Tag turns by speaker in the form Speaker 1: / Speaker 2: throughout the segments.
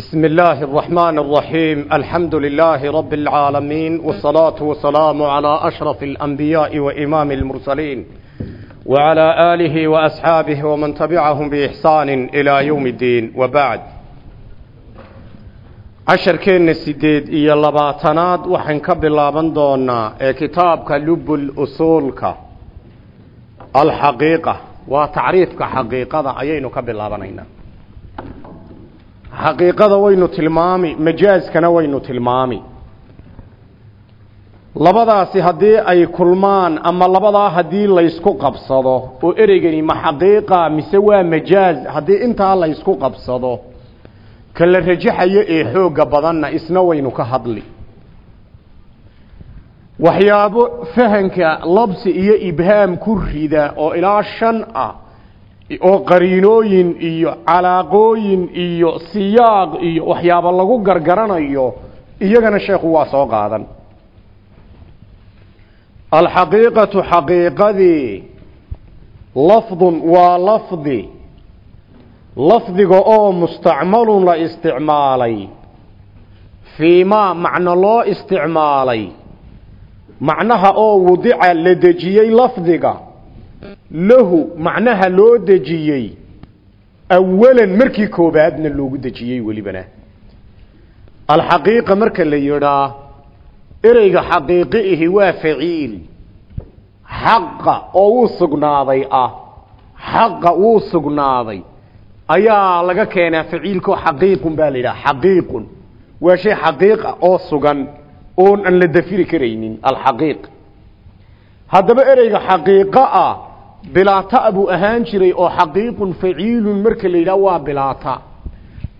Speaker 1: بسم الله الرحمن الرحيم الحمد لله رب العالمين والصلاة والسلام على أشرف الأنبياء وإمام المرسلين وعلى آله وأصحابه ومن تبعهم بإحسان إلى يوم الدين وبعد عشر كين السديد إيا اللباتناد وحن كبلابن دونا كتابك لب الأصولك الحقيقة وتعريفك حقيقة أيين كبلابنين xaqiiqada waynu tilmaami majaaskana waynu tilmaami. Labadaasi haddii ay kulmaan ama labadaa haddii laysku qabsado oo ereygani ma xaqiiqa mise waa majaaz haddii intaa laysku qabsado ka la rajaxayo ee xoogga badanna isna waynu ka hadli. Waxyaabo fahanka labsi iyo ibhaam ku rida oo ilaa shan ah oo qariinooyin iyo calaaqooyin iyo siyaaq iyo waxyaabo lagu gargaranayo iyagana sheekhu waa soo qaadan. Alxaqiiqatu xaqiiqadii lafdun waa lafdi. Lafdiga oo mustacmalun la isticmaalay. Fii maa macno loo isticmaalay. Macnaha oo wadica la dejiyey lafdiga lahu macnaha loo dejiyey awalan markii koobaadna loogu dejiyey welibana alxaqiiqa marka la yidhaa ereyga xaqiiqi ihi waa faciil. Xaqa oo wuu sugnaaday ah xaqa wuu sugnaaday ayaa laga keenaa faciilkao xaqiiqun baa la yidhaha xaqiiqun. Waa shay xaqiiqa oo sugan oon aan la dafiri karaynin alxaqiiq. Haddaba ereyga xaqiiqo ah bilaata buu ahaan jiray oo xaqiiqun faciilun marka la yidhaha waa bilaata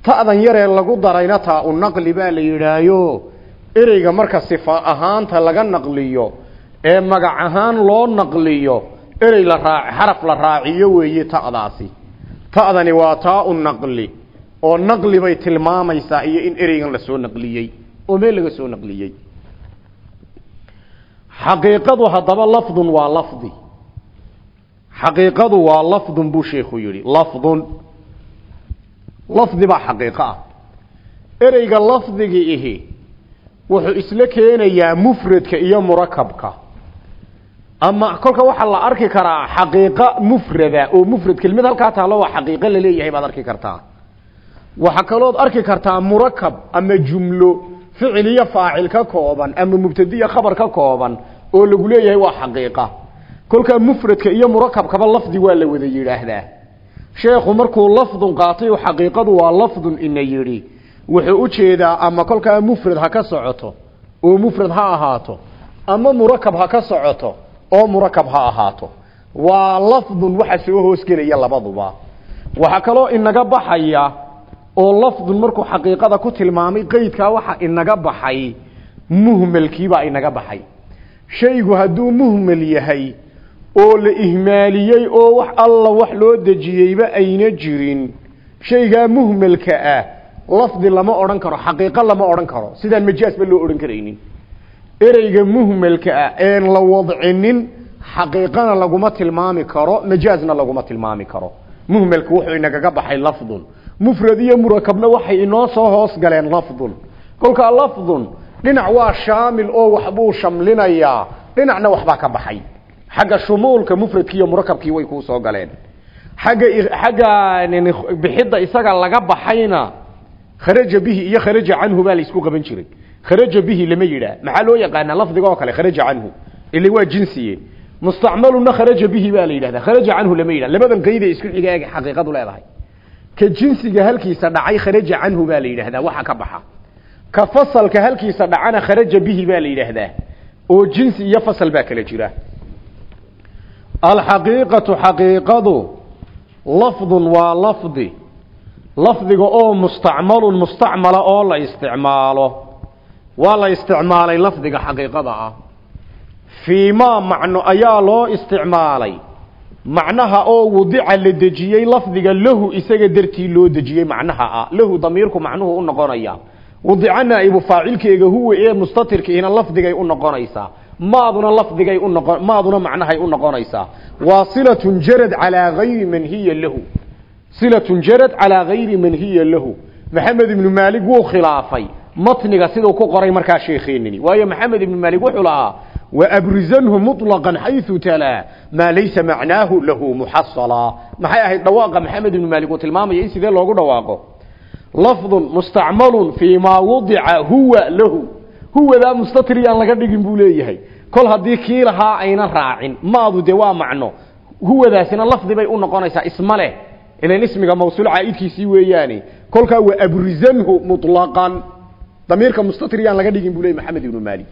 Speaker 1: ta'dan yaree lagu darayna taa u naqli baa la yidhaayo. Ereyga marka sifa ahaanta laga naqliyo ee magac ahaan loo naqliyo erey la raac xaraf la raaciyo weeye ta'daasi. Ta'dani waa taa u naqli oo naqli bay tilmaamaysaa iyo in ereygan la soo naqliyey oo meel laga soo naqliyey. Xaqiiqadu haddaba lafdun waa lafdi xaqiiqadu waa lafdun buu sheekhu yidhi. Lafdun. Lafdi baa xaqiiqo ah. Ereyga lafdigii ihi wuxuu isla keenayaa mufradka iyo murakabka. Ama kolka waxaa la arki karaa xaqiiqo mufrada oo mufrad kelmad halkaa taalo waa xaqiiqo la leeyahay baad arki kartaa. Waxaa kalood arki kartaa murakab ama jumlo ficil iyo faacil ka kooban ama mubtadiya khabar ka kooban oo lagu leeyahay waa xaqiiqa kolkaa mufradka iyo murakabkaba lafdi waa la wada yidhaahdaa. Sheekhu markuu lafdun qaatay xaqiiqadu waa lafdun ina yidhi wuxuu u jeedaa ama kolkaa mufrad ha ka socoto oo mufrad ha ahaato ama murakab ha ka socoto oo murakab ha ahaato. Waa lafdun waxa soo hoosgelaya labaduba. Waxaa kaloo inaga baxaya oo lafdun markuu xaqiiqada ku tilmaamay qeydkaa waxa inaga baxay muhmalkiibaa inaga baxay. Shaygu hadduu muhmal yahay oo la ihmaaliyey oo wax alla wax loo dejiyeyba ayna jirin. Shaygaa muhmalka ah lafdi lama odhan karo xaqiiqo lama odhan karo. Sidaan majaasba loo odhan karaynin. Ereyga muhmalka ah een la wadcinin xaqiiqana laguma tilmaami karo majaazna laguma tilmaami karo. Muhmalku wuxuu inagaga baxay lafdun. Mufrad iyo murakabna waxay inoo soo hoos galeen lafdun. Kolkaa lafdun dhinac waa shaamil oo waxbuu shamlinayaa dhinacna waxbaa ka baxay xagga shumuulka mufradkii iyo murakabkii way kuu soo galeen. Xagga xagga bixidda isaga laga baxayna kharaja bihi iyo kharaja canhu baa la isku qaban jiray. Kharaja bihi lama yidhaah maxaa loo yaqaanaa lafdiga oo kale kharaja canhu. Ile waa jinsiye mustacmaluna kharaja bihi baa la yidhahdaa. Kharaja canhu lama yidhah labadan qeyda isku xiga eeg xaqiiqadu leedahay. Ka jinsiga halkiisa dhacay kharaja canhu baa la yidhahdaa. Waxa ka baxa. Ka fasalka halkiisa dhacana kharaja bihi baa la yidhaahdaa oo jinsi iyo fasal baa kala jira alxaqiiqatu xaqiiqadu lafdun waa lafdi. Lafdiga oo mustacmalun mustacmala oo la isticmaalo. Waa la isticmaalay lafdiga xaqiiqada ah. Fii maa macno ayaa loo isticmaalay. Macnaha oo wadica la dejiyey lafdiga lahu isaga dartii loo dejiyey macnaha ah. Lahu damiirku macnuhu u noqonaya. Wadica naa'ibu faacilkeega huwa ee mustatirkiina lafdigay u noqonaysaa maaduna lafdigay u noqon maaduna macnahay u noqonaysaa waa silatun jarad calaa gayri man hiya lahu. Silatun jarad calaa gayri man hiya lahu. Maxamed ibnu maalig wuu khilaafay. Matniga siduu ku qoray markaa sheekeenini waayo maxamed ibnu maalig wuxuu lahaa waabrizanhu muطlaqan xayثu talaa maa laysa macnaahu lahu muxasala maxay ahayd dhawaaqa maxamed ibnu maalig uu tilmaamaya in sidee loogu dhawaaqo? Lafdun mustacmalun fii maa wadica huwa lahu huwadaa mustatri aan laga dhigin buu leeyahay. Kol haddii kii lahaa ayna raacin maadu dee waa macno. Huwadaasina lafdi bay u noqonaysaa isma leh. Ilan ismiga mawsuul caaidkiisii weeyaani. Kolkaa wa abrizanhu muطlaqan damiirka mustatri aan laga dhigin buu leeyay maxamed ibnu maalik.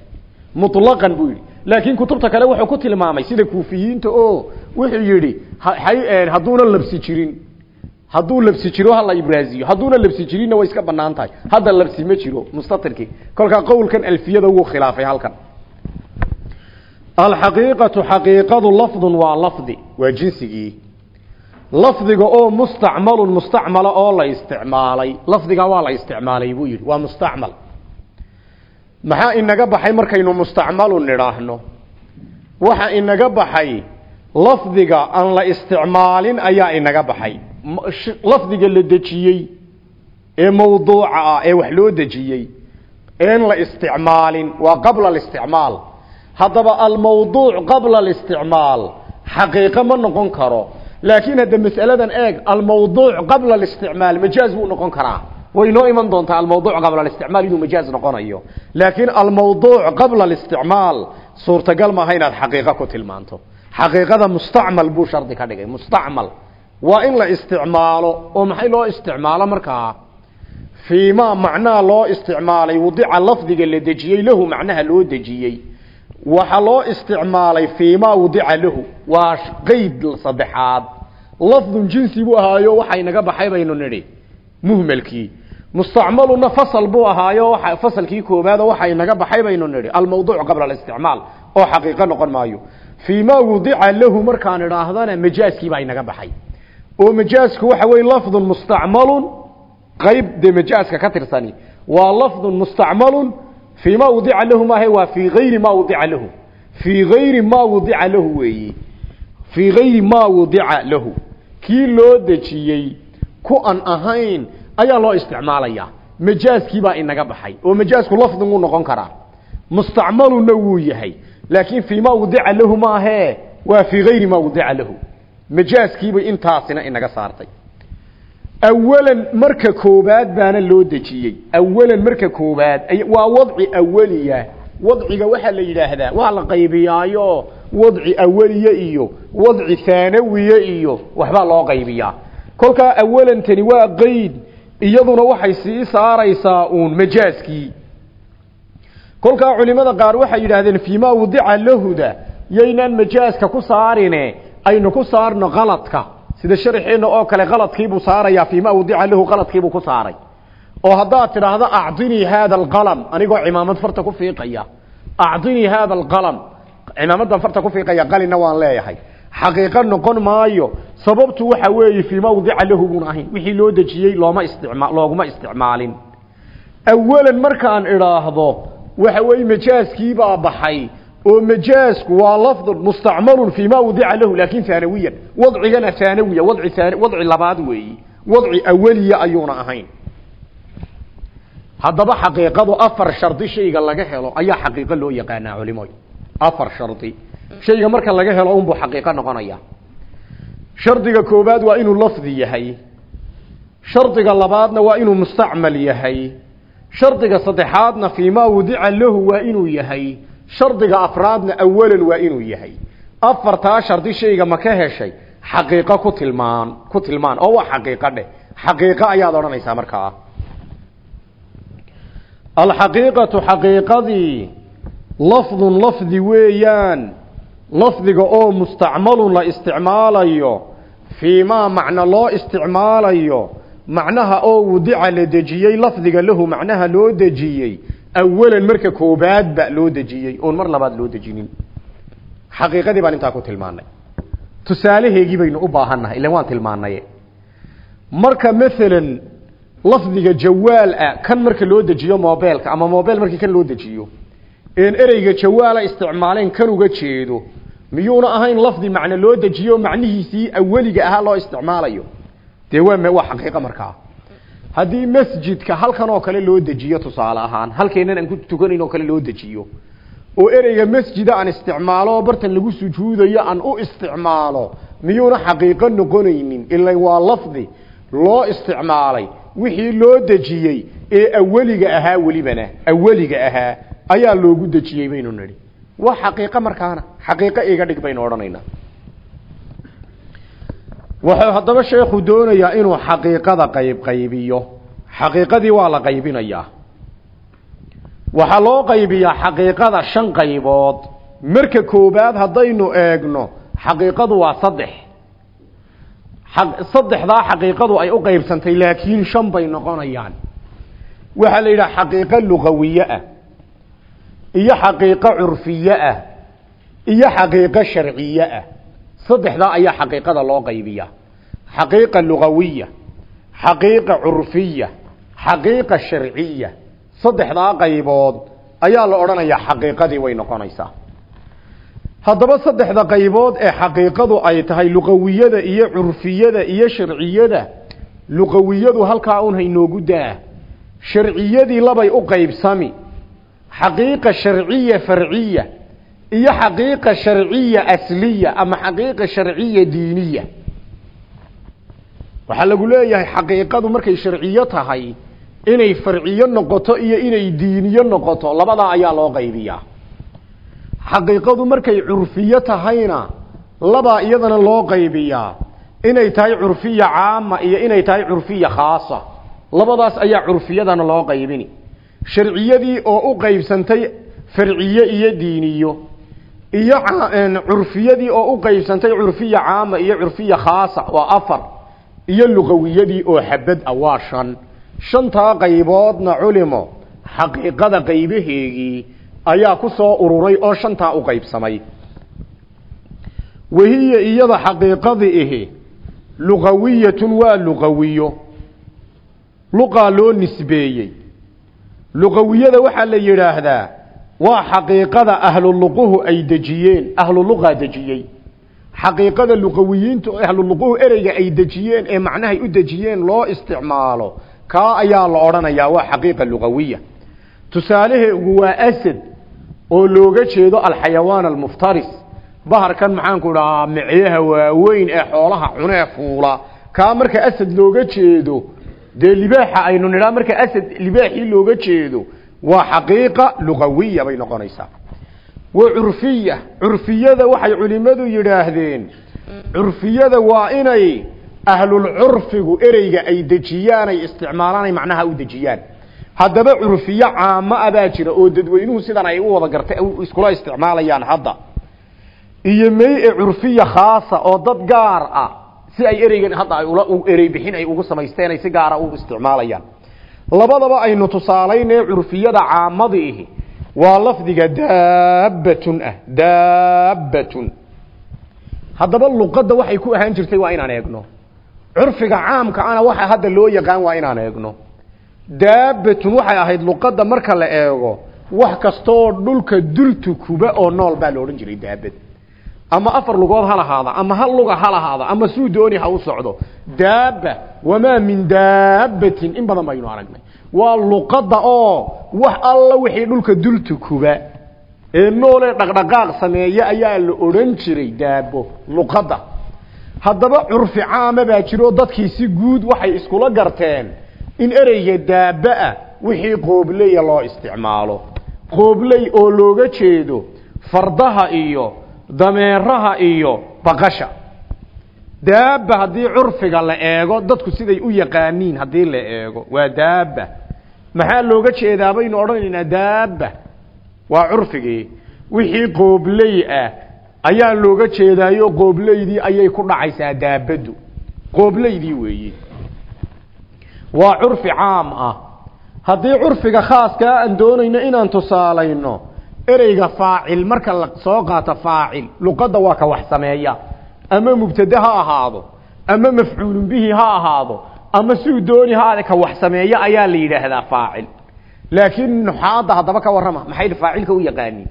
Speaker 1: Muطlaqan buu yidhi. Laakiin kutubta kale wuxuu ku tilmaamay sida kuufiyiinta oo wuxuu yidhi hadduuna labsi jirin hadduu labsi jiro hala ibraaziyo hadduuna labsi jirinna way iska bannaan tahay. Hadda labsi ma jiro. Mustatirkii kolkaa qowlkan alfiyada wuu khilaafay halkan. Alxaqiiqatu xaqiiqadu lafdun waa lafdi. Waa jinsigii. Lafdiga oo mustacmalun mustacmala oo la isticmaalay. Lafdiga waa la isticmaalay buu yidhi. Waa mustacmal. Maxaa inaga baxay markaynu mustacmalun nidhaahno? Waxa inaga baxay lafdiga aan la isticmaalin ayaa inaga baxay lafdiga la dejiyey ee mawduuca ah ee wax loo dejiyey een la isticmaalin waa qabla alisticmaal. Haddaba almawduuc qabla alisticmaal xaqiiqo ma noqon karo. Laakiin hadda mas'aladan eeg almawduuc qabla alisticmaal majaaz buu noqon karaa. Way noo iman doontaa almawduuc qabla alisticmaal inuu majaaz noqonayo. Laakiin almawduuc qabla alisticmaal suurtagal maaha inaad xaqiiqo ku tilmaanto. Xaqiiqada mustacmal buu shardi ka dhigay mustacmal waa in la isticmaalo oo maxay loo isticmaalo markaa fiima macnaha loo isticmaalay wadica lafdiga la dejiyey lahu macnaha loo dejiyey. Waxaa loo isticmaalay fiima wadica lahu waa qeyd saddexaad. Lafdun jinsi buu ahaayo waxa inaga baxay baynu nidhi muhmalkii. Mustacmaluna fasal buu ahaayo waa fasalkii koobaad oo waxa inaga baxay baynu nidhi almawduuc qabla alisticmaal oo xaqiiqo noqon maayo. Fiima wadica lahu markaan idhaahdana majaaskii baa inaga baxay oo majaasku waxa weeye lafdun mustacmalun qayb dee majaaska ka tirsani. Waa lafdun mustacmalun fii ma wadica lahu maahe waa fii gayri ma wadica lahu. Fii gayri ma wadica lahu weeyi. Fii gayri ma wadica lahu. Kii loo dejiyey ku an ahayn ayaa loo isticmaalayaa majaaskii baa inaga baxay oo majaasku lafdin wuu noqon karaa. Mustacmaluna wuu yahay laakiin fii ma wadica lahu maahe waa fii gayri ma wadica lahu majaaskiibay intaasina inaga saartay. Awalan marka koobaad baana loo dejiyey. Awalan marka koobaad waa wadci awaliya wadciga waxaa la yidhaahdaa waa la qaybiyaayo. Wadci awaliye iyo wadci haanawiye iyo waxbaa loo qaybiyaa. Kolkaa awalantani waa qeyd iyaduna waxay sii saaraysaa uun majaaskii. Kolkaa culimada qaar waxay yidhaahdeen fiima wadica lahuda? Yaynaan majaaska ku saarine aynu ku saarno qaladka sida sharxeena oo kale qaladkiibuu saarayaa fiima wadica lahu qaladkiibuu ku saaray. Oo haddaad tidhaahdo acdinii haada alqalam anigoo cimaamad farta ku fiiqaya. Acdinii haada alqalam cimaamadan farta ku fiiqaya qalinna waan leeyahay. Xaqiiqo noqon maayo sababtu waxa weeye fiima wadica lahu buun ahayn wixii loo dejiyey looma isticma looguma isticmaalin. Awalan markaan idhaahdo waxa weeye majaaskiibaa baxay oo majaasku waa lafd mustacmalu fi ma wadica lahu laakin haanawiyan wadcigana haanawiya wadci wadci labaad weeyi. Wadci awaliya ayuuna ahayn. Haddaba xaqiiqadu afar shardi shayga laga helo ayaa xaqiiqo loo yaqaanaa culimoy afar shardi. Shayga marka laga helo unbuu xaqiiqo noqonaya. Shardiga koobaad waa inuu lafdi yahay. Shardiga labaadna waa inuu mustacmal yahay. Shardiga saddexaadna fii ma wadica shardiga afraadna awalan waa inuu yahay. Afartaa shardi shayga ma ka heshay xaqiiqo ku tilmaan ku tilmaan. Oo waa xaqiiqo dheh xaqiiqo ayaad odhanaysaa markaa alxaqiiqatu xaqiiqadii lafdun lafdi weeyaan. Lafdiga oo mustacmalun la isticmaalayo fii maa macno loo isticmaalayo macnaha oo wadica la dejiyey lafdiga lahu macnaha loo dejiyey awalan marka koobaadba loo dejiyey oon mar labaad loo dejinin xaqiiqadii baan intaa ku tilmaanay tusaalaheegii baynu u baahannahay ilan waan tilmaanay marka maalan lafdiga jawaal ah kan marka loo dejiyo mobeelka ama mobel markii kan loo dejiyo een ereyga jawaala isticmaaleen kan uga jeedo miyuuna ahayn lafdi macno loo dejiyo macnihiisii awaliga ahaa loo isticmaalayo dee waa waa xaqiiqo markaa haddii masjidka halkan oo kale loo dejiyo tusaale ahaan halkeennan aan ku tukanayn oo kale loo dejiyo oo ereyga masjida aan isticmaalo oo bartan lagu sujuudayo aan u isticmaalo miyuuna xaqiiqo noqonaynin? Ila waa lafdi loo isticmaalay. Wixii loo dejiyey ee aweliga ahaa welibana aweliga ahaa ayaa loogu dejiyey baynu nidhi. Waa xaqiiqo markaana xaqiiqo iga dhig baynu odhanaynaa wuxuu haddaba sheekhu doonayaa inuu xaqiiqada qayb qaybiyo. Xaqiiqadii waa la qaybinayaa. Waxaa loo qaybiyaa xaqiiqada shan qaybood. Marka koobaad haddaynu eegno xaqiiqadu waa saddex. Saddexdaa xaqiiqadu ay u qaybsantay laakiin shan bay noqonayaan. Waxaa la yidhaha xaqiiqo luqawiye ah iyo xaqiiqo curfiye ah iyo xaqiiqo sharciye ah saddexdaa ayaa xaqiiqada loo qaybiyaa. Xaqiiqa lugawiya xaqiiqa curfiya xaqiiqa sharciya saddexdaa qaybood ayaa la odhanayaa xaqiiqadii way noqonaysaa. Haddaba saddexda qaybood ee xaqiiqadu ay tahay luqawiyada iyo curfiyada iyo sharciyada luqawiyadu halkaa un haynoogu daa. Sharciyadii labay u qaybsami xaqiiqa sharciya farciya iyo xaqiiqa sharciya asliya ama xaqiiqa sharciya diiniya. Waxaa lagu leeyahay xaqiiqadu markay sharciyo tahay inay farciyo noqoto iyo inay diiniyo noqoto labadaa ayaa loo qaybiyaa. Xaqiiqadu markay curfiyo tahayna labaa iyadana loo qaybiyaa. Inay tahay curfiya caama iyo inay tahay curfiya khaasa. Labadaas ayaa curfiyadana loo qaybini. Sharciyadii oo u qaybsantay farciye iyo diiniyo iyo curfiyadii oo u qaybsantay curfiya caama iyo curfiya khaasa waa afar. Iyo luqawiyadii oo xabad ah waa shan shantaa qayboodna culimo xaqiiqada qaybaheegii ayaa ku soo ururay oo shantaa u qaybsamay. Wahiya iyada xaqiiqadii ihi luqawiyatun waa luqawiyo luqaa loo nisbeeyey. Luqawiyada waxaa la yidhaahdaa waa xaqiiqada ahluluquhu ay dejiyeen ahluluqaa dejiyey. Xaqiiqada luqawiyiintu ahluluquhu ereyga ay dejiyeen ee macnahay u dejiyeen loo isticmaalo kaa ayaa la odhanayaa waa xaqiiqa luqawiya. Tusaalaheegu waa asad oo looga jeedo alxayawaan almuftaris. Baharkan maxaanku dhahaa micyaha waaweyn ee xoolaha cunee fuula. Kaa marka asad looga jeedo dee libaaxa aynu nidhaa marka asad libaaxii looga jeedo waa xaqiiqa luqawiya bay noqonaysaa. Wa curfiya. Curfiyada waxay culimadu yidhaahdeen curfiyada waa inay ahlulcurfigu ereyga ay dejiyaan ay isticmaalaan ay macnaha u dejiyaan. Haddaba curfiyo caamo a baa jira oo dadweynuhu sidan ay u wada gartay iskula isticmaalayaan hadda. Iyo may e curfiya khaasa oo dad gaar ah si ay ereygan hadda ay ula erey bixin ay ugu samaysteen ay si gaara u isticmaalayaan labadaba aynu tusaalaynee curfiyada caamadiihi waa lafdiga daabbatun ah daabbatun. Haddaba luqadda waxay ku ahaan jirtay waa inaan eegno. Curfiga caamka ana waxa hadda loo yaqaan waa inaan eegno. Daabbatun waxay ahayd luqadda marka la eego wax kastooo dhulka dultukuba oo nool baa la odhan jiray daabad ama afar lugood ha lahaada ama hal luga ha lahaada ama suu dooni ha u socdo. Daaba wamaa min daabbatin in badan baynu aragnay. Waa luqadda oo wax alla wixii dhulka dultukuba ee noolee dhaqdhaqaaq sameeya ayaa la odhan jiray daabo luqadda. Haddaba curfi caama baa jiro dadkii si guud waxay iskula garteen in ereyga daaba-a wixii qoobleya loo isticmaalo. Qoobley oo looga jeedo fardaha iyo dameeraha iyo baqasha. Daaba haddii curfiga la eego dadku siday u yaqaaniin haddii la eego. Waa daaba maxaa looga jeedaa baynu odhanaynaa daaba waa curfigii. Wixii qoobley ah ayaa looga jeedaayo qoobleydii ayay ku dhacaysaa daabadu qoobleydii weeye waa curfi caam ah. Haddii curfiga khaaskaa aan doonayno inaan tusaalayno ereyga faacil marka la soo qaato faacil luqadda waa ka wax sameeya. Ama mubtade ha ahaado ama mafcuulun bihi ha ahaado ama suu dooni ha ka wax sameeya ayaa la yidhaahdaa faacil. Laakiin nuxaadda haddaba ka warrama maxay faacilka u yaqaaniin?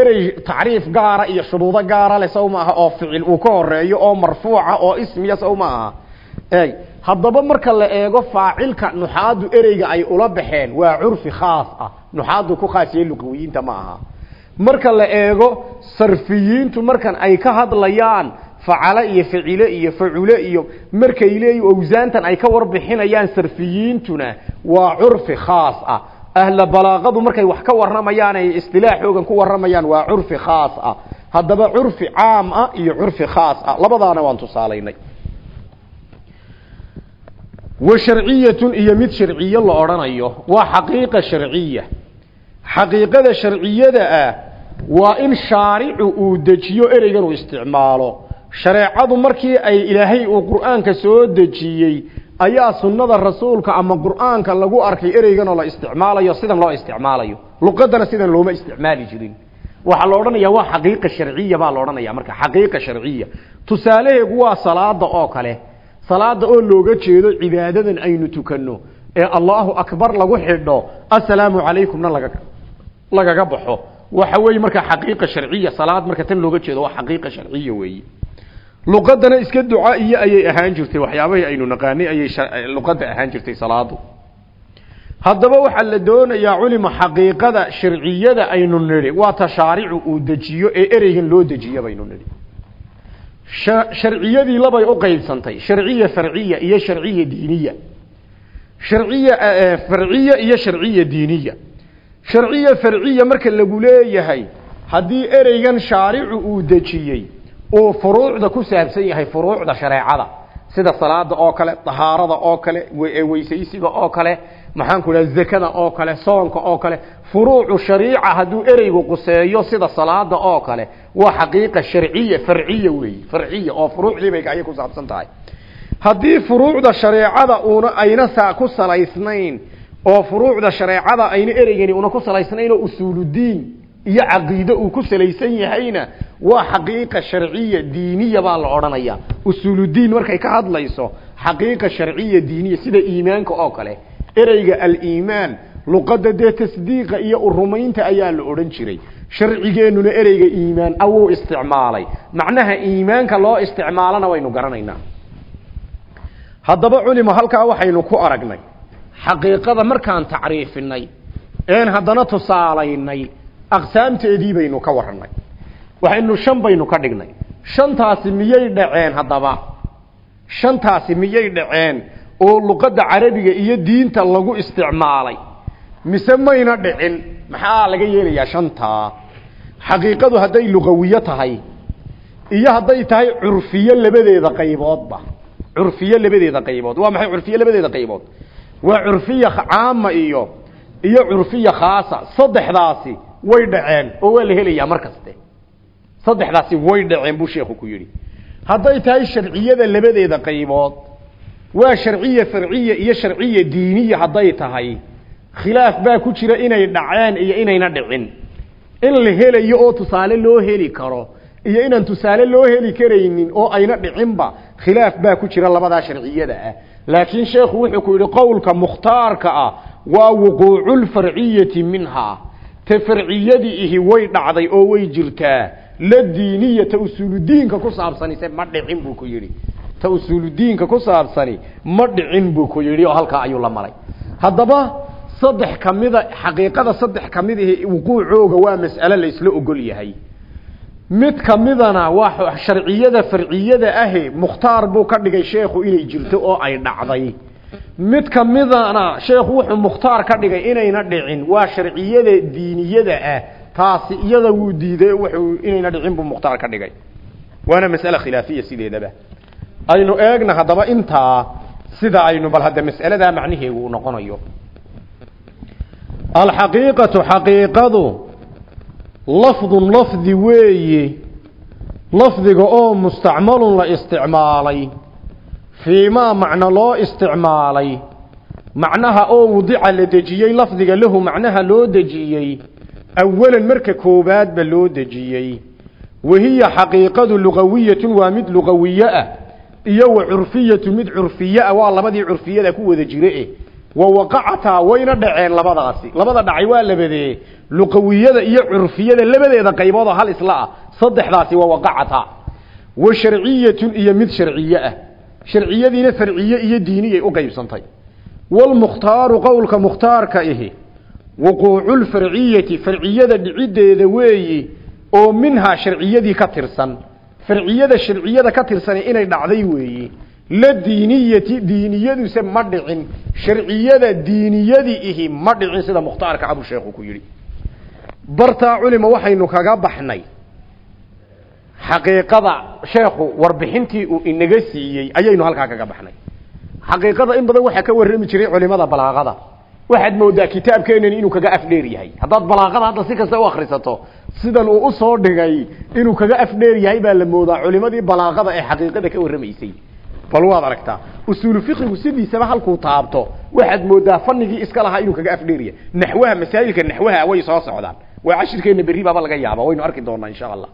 Speaker 1: Erey tacriif gaara iyo shuruudo gaara leh sow maaha oo ficil uu ka horeeyo oo marfuuca oo ismiya sow ma aha haddaba marka la eego faacilka nuxaadu ereyga ay ula baxeen waa curfi khaas ah. Nuxaadu ku khaasiye luqawiyiinta ma aha. Marka la eego sarfiyiintu markan ay ka hadlayaan facale iyo facile iyo facule iyo markay leeyi awsaantan ay ka warbixinayaan sarfiyiintuna waa curfi khaas ah. Ahla balaaqadu markay wax ka warramayaan ay istilaaxoogan ku warramayaan waa curfi khaas ah. Haddaba curfi caam ah iyo curfi khaas ah. Labadaana waan tusaalaynay wa sharciyatun iyo mid sharciyo la odhanayo. Waa xaqiiqa sharciya xaqiiqada sharciyada ah waa in shaaricu uu dejiyo ereygan uu isticmaalo. Shareecadu markii ay ilaahay uu qur'aanka soo dejiyey ayaa sunnada rasuulka ama qur'aanka lagu arkay ereygan oo la isticmaalayo sidan loo isticmaalayo. Luqadana sidan looma isticmaali jirin. Waxaa la odhanaya waa xaqiiqa sharciya baa la odhanaya marka xaqiiqa sharciya tusaalaheegu waa salaada oo kale salaada oo looga jeedo cibaadadan aynu tukanno ee allahu akbar lagu xidho assalaamu calaykumna laga lagaga baxo. Waxa weeye marka xaqiiqa sharciya salaad marka tan looga jeedo waa xaqiiqa sharciya weeye. Luqadana iska duca iyo ayay ahaan jirtay waxyaabahii aynu naqaanay ayay luqada ahaan jirtay salaadu. Haddaba waxaa la doonayaa culima xaqiiqada sharciyada aynu nidhi waa tashaaricu uu dejiyo ee ereygan loo dejiyo baynu nidhi sharciyadii labay u qaybsantay sharciya farciya iyo sharciya diiniya. Sharciya farciya iyo sharciya diiniya. Sharciya farciya marka lagu leeyahay haddii ereygan shaaricu uu dejiyey uu furuucda ku saabsan yahay furuucda shareecada sida salaada oo kale dahaarada oo kale weysaysiga oo kale maxaanku dhaha zakada oo kale soonka oo kale furuucu shariica hadduu ereygu quseeyo sida salaada oo kale waa xaqiiqa sharciya farciya weeye farciya oo furuucdii bay ayay ku saabsan tahay. Haddii furuucda shareecada uuna ayna saa ku salaysnayn oo furuucda shareecada ayna ereygani una ku salaysnayn oo usuuludiin iyo caqiide uu ku salaysan yahayna waa xaqiiqa sharciya diiniya baa la odhanaya usuuludiin markay ka hadlayso xaqiiqa sharciya diiniya sida iimaanka oo kale ereyga aliimaan luqadda dee tasdiiqa iyo urumaynta ayaa la odhan jiray sharcigeenuna ereyga iimaan awuu isticmaalay. Macnaha iimaanka loo isticmaalana waynu garanaynaa. Haddaba culimo halkaa waxaynu ku aragnay. Xaqiiqada markaan tacriifinay een haddana tusaalaynay aqsaamteedii baynu ka warranay waxaynu shan baynu ka dhignay. Shantaasi miyay dhaceen haddaba? Shantaasi miyay dhaceen oo luqadda carabiga iyo diinta lagu isticmaalay? Mise mayna dhicin? Maxaa laga yeelayaa shantaa xaqiiqadu hadday luqawiyo tahay iyo hadday tahay curfiyo labadeeda qayboodba curfiyo labadeeda qaybood. Waa maxay curfiyo labadeeda qaybood? Waa curfiya caama iyo iyo curfiya khaasa. Saddexdaasi way dhaceen oo waa la helayaa mar kaste saddexdaasi way dhaceen buu sheekhu ku yidhi. Hadday tahay sharciyada labadeeda qaybood waa sharciya farciya iyo sharciya diiniya hadday tahay khilaaf baa ku jira inay dhaceen iyo inayna dhicin in la helayo oo tusaale loo heli karo iyo inaan tusaale loo heli karaynin oo ayna dhicinba khilaaf baa ku jira labadaa sharciyada ah. Laakiin sheekhu wuxuu ku yidhi qowlka mukhtaarka ah waa wuquuculfarciyati minhaa ta farciyadii ihi way dhacday oo way jirtaa. La diiniya ta usuuludiinka ku saabsanise ma dhicin buu ku yidhi. Ta usuuludiinka ku saabsani ma dhicin buu ku yidhi oo halkaa ayuu la maray haddaba saddex kamida xaqiiqada saddex ka mid ihi wuquucooga waa mas'ale la isla ogol yahay. Mid kamidana waa sharciyada farciyada ahe mukhtaar buu ka dhigay sheekhu inay jirto oo ay dhacday. Mid kamidana sheekhu wuxuu mukhtaar ka dhigay inayna dhicin waa sharciyada diiniyada ah. Taasi iyada wuu diiday wuxuu inayna dhicin buu mukhtaar ka dhigay. Waana mas'ale khilaafiya sideedaba. Aynu eegna haddaba intaa sida aynu bal hadda mas'aladaa macnaheegu uu noqonayo alxaqiiqatu xaqiiqadu lafdun lafdi weeye lafdiga oo mustacmalun la isticmaalay fii maa macno loo isticmaalay macnaha oo wadica la dejiyey lafdiga lahu macnaha loo dejiyey awalan marka koobaadba loo dejiyey. Wahiya xaqiiqadu lugawiyatun waa mid lugawiye ah iyo wa curfiyatu mid curfiye ah waa labadii curfiyada ku wada jire eh wa waqacataa wayna dhaceen labadaasi. Labada dhacay waa labadee luqawiyada iyo curfiyada labadeeda qaybood oo hal isla ah. Saddexdaasi waa waqacataa wa sharciyatun iyo mid sharciye ah. Sharciyadiina farciye iyo diiniyay u qaybsantay. Walmukhtaaru qowlka mukhtaarka ihi. Wuquuculfarciyati farciyada dhiciddeeda weeyi oo minhaa sharciyadii ka tirsan. Farciyada sharciyada ka tirsani inay dhacday weeyi la diiniyati diiniyaduse ma dhicin. Sharciyada diiniyadii ihi ma dhicin sida mukhtaarka abu sheekhu ku yidhi. Bartaa culima waxaynu kaga baxnay. Xaqiiqada sheekhu warbixintii uu inaga siiyey ayaynu halkaa kaga baxnay. Xaqiiqada in badan waxaa ka warrami jiray culimada balaaqada. Waxaad moodaa kitaabkeenani inuu kaga afdheer yahay. Haddaad balaaqada hadda si kasta u akhrisato sidan uu u soo dhigay inuu kaga afdheer yahay baa la moodaa culimadii balaaqada ee xaqiiqada ka warramaysay bal waad aragtaa usuulu fiqigu sidiisaba halkuu taabto. Waxaad moodaa fanigii iska lahaa inuu kaga afdheer yahay naxwaha masaa'ilka naxwaha way soo socdaan. Waa cashirkeena berri baaba laga yaaba. Waynu arki doonaa insha allah.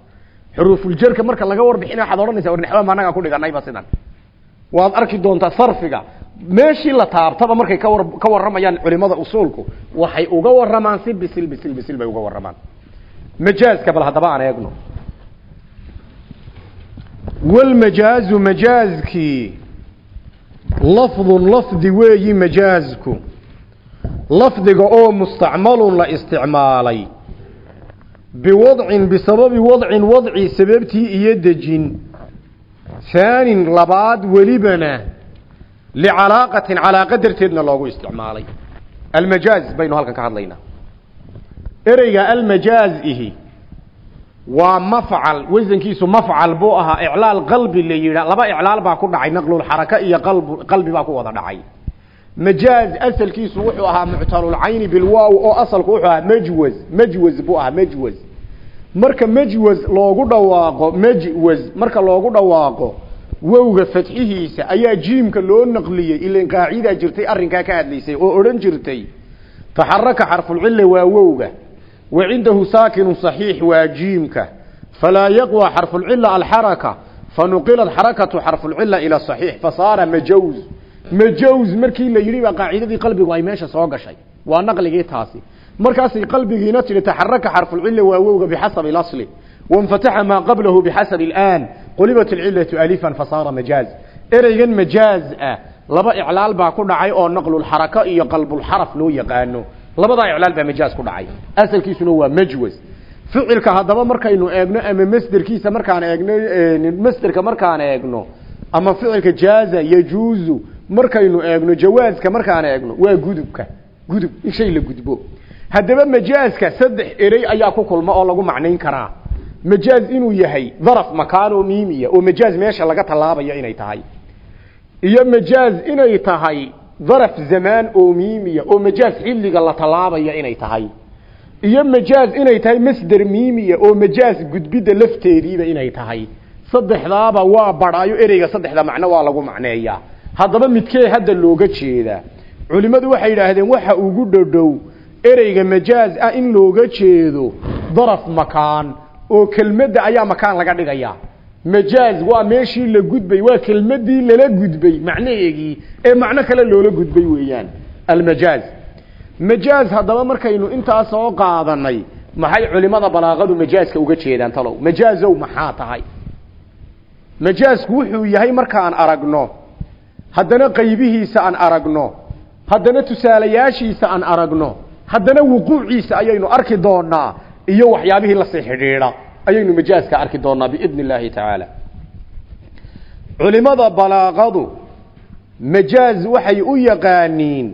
Speaker 1: Xuruufuljarka marka laga warbixina waxaad odhanaysaa war naxwaha ma anagaa ku dhiganayba sidan. Waad arki doontaa sarfiga. Meeshii la taabtaba markay ka war ka warramayaan culimada usuulku waxay uga warramaan si bisil bisil bisil bay uga warramaan. Majaaska bal haddaba aan eegno majaazkii lafdun lafdi weeyi majaazku lafdiga oo mustacmalun la isticmaalay biwadcin bisababi wadcin wadci sababtii iyo dejin haanin labaad welibana licalaaqatin calaaqa darteedna loogu isticmaalay almajaaz baynu halkan ka hadlaynaa ereyga almajaaz ihi waa mafcal wasankiisu mafcal buu ahaa. Iclaal qalbi la yidhaa laba iclaal baa ku dhacay naqlulxaraka iyo qalb qalbi baa ku wada dhacay. Majaaz asalkiisu wuxuu ahaa muctalulcayni bilwaaw oo asalku wuxuu ahaa majwaz majwaz buu ahaa majwaz. Marka majwaz loogu dhawaaqo majwaz marka loogu dhawaaqo wowga fatxihiisa ayaa jiimka loo naqliyey ilan qaacidaa jirtay arrinkaa ka hadlaysay oo odhan jirtay taxaraka xarfulcille waa wowga saakinu saxiix waa jiimka falaa yaqwa xarfulcila alxaraka fanuqilat xarakatu xarfulcila ila saxiix fasaara majawz majawz markii la yidhi baa qaacidadii qalbigu ay meesha soo gashay waa naqligii taasi markaasay qalbigiina tidhi taxaraka xarfulcila waa wowga bixasabi اlasli wanfataxa maa qablahu bixasabi اlaan qulibat alcilatu alifan fasaara majaaz ereygan majaaz ah laba iclaal baa ku dhacay oo naqlulxaraka iyo qalbulxaraf loo labadaa iclaal baa majaaz ku dhacay. Asalkiisuna waa majwaz ficilka haddaba markaynu eegno ama masderkiisa markaan eegno masderka markaan eegno ama ficilka jaaza yajuuzu markaynu eegno jawaaska markaan eegno waa gudubka. Gudub in shay la gudbo. Haddaba majaazka saddex erey ayaa ku kulma oo lagu macnayn karaa. Majaaz inuu yahay daraf makaan oo miimiya oo majaaz meesha laga tallaabayo inay tahay. Iyo majaaz inay tahay daraf zamaan oo miimiya oo majaaz xilliga la tallaabaya inay tahay. Iyo majaaz inay tahay masder miimiya oo majaaz gudbidda lafteediiba inay tahay. Saddexdaaba waa badhaayo ereyga saddexda macno waa lagu macneeyaa haddaba midkee hadda looga jeedaa culimmadu waxay yidhaahdeen waxa ugu dhodhow ereyga majaaz ah in looga jeedo daraf makaan oo kelmadda ayaa makaan laga dhigayaa majaaz waa meeshii la gudbay waa kelmadii lala gudbay macnaheegii ee macno kale loola gudbay weeyaan. Almajaaz. Majaaz haddaba markaynu intaa soo qaadanay maxay culimada balaaqadu majaazka uga jeedaan talow? Majaazow maxaa tahay? Majaazku wuxuu yahay markaan aragno haddana qaybihiisa aan aragno haddana tusaalayaashiisa aan aragno haddana wuquuciisa ayaynu arki doonaa iyo waxyaabihii la sii xidhiidha ayaynu majaazka arki doonaa biidn illaahi tacaala. Culimada balaaqadu majaaz waxay u yaqaaniin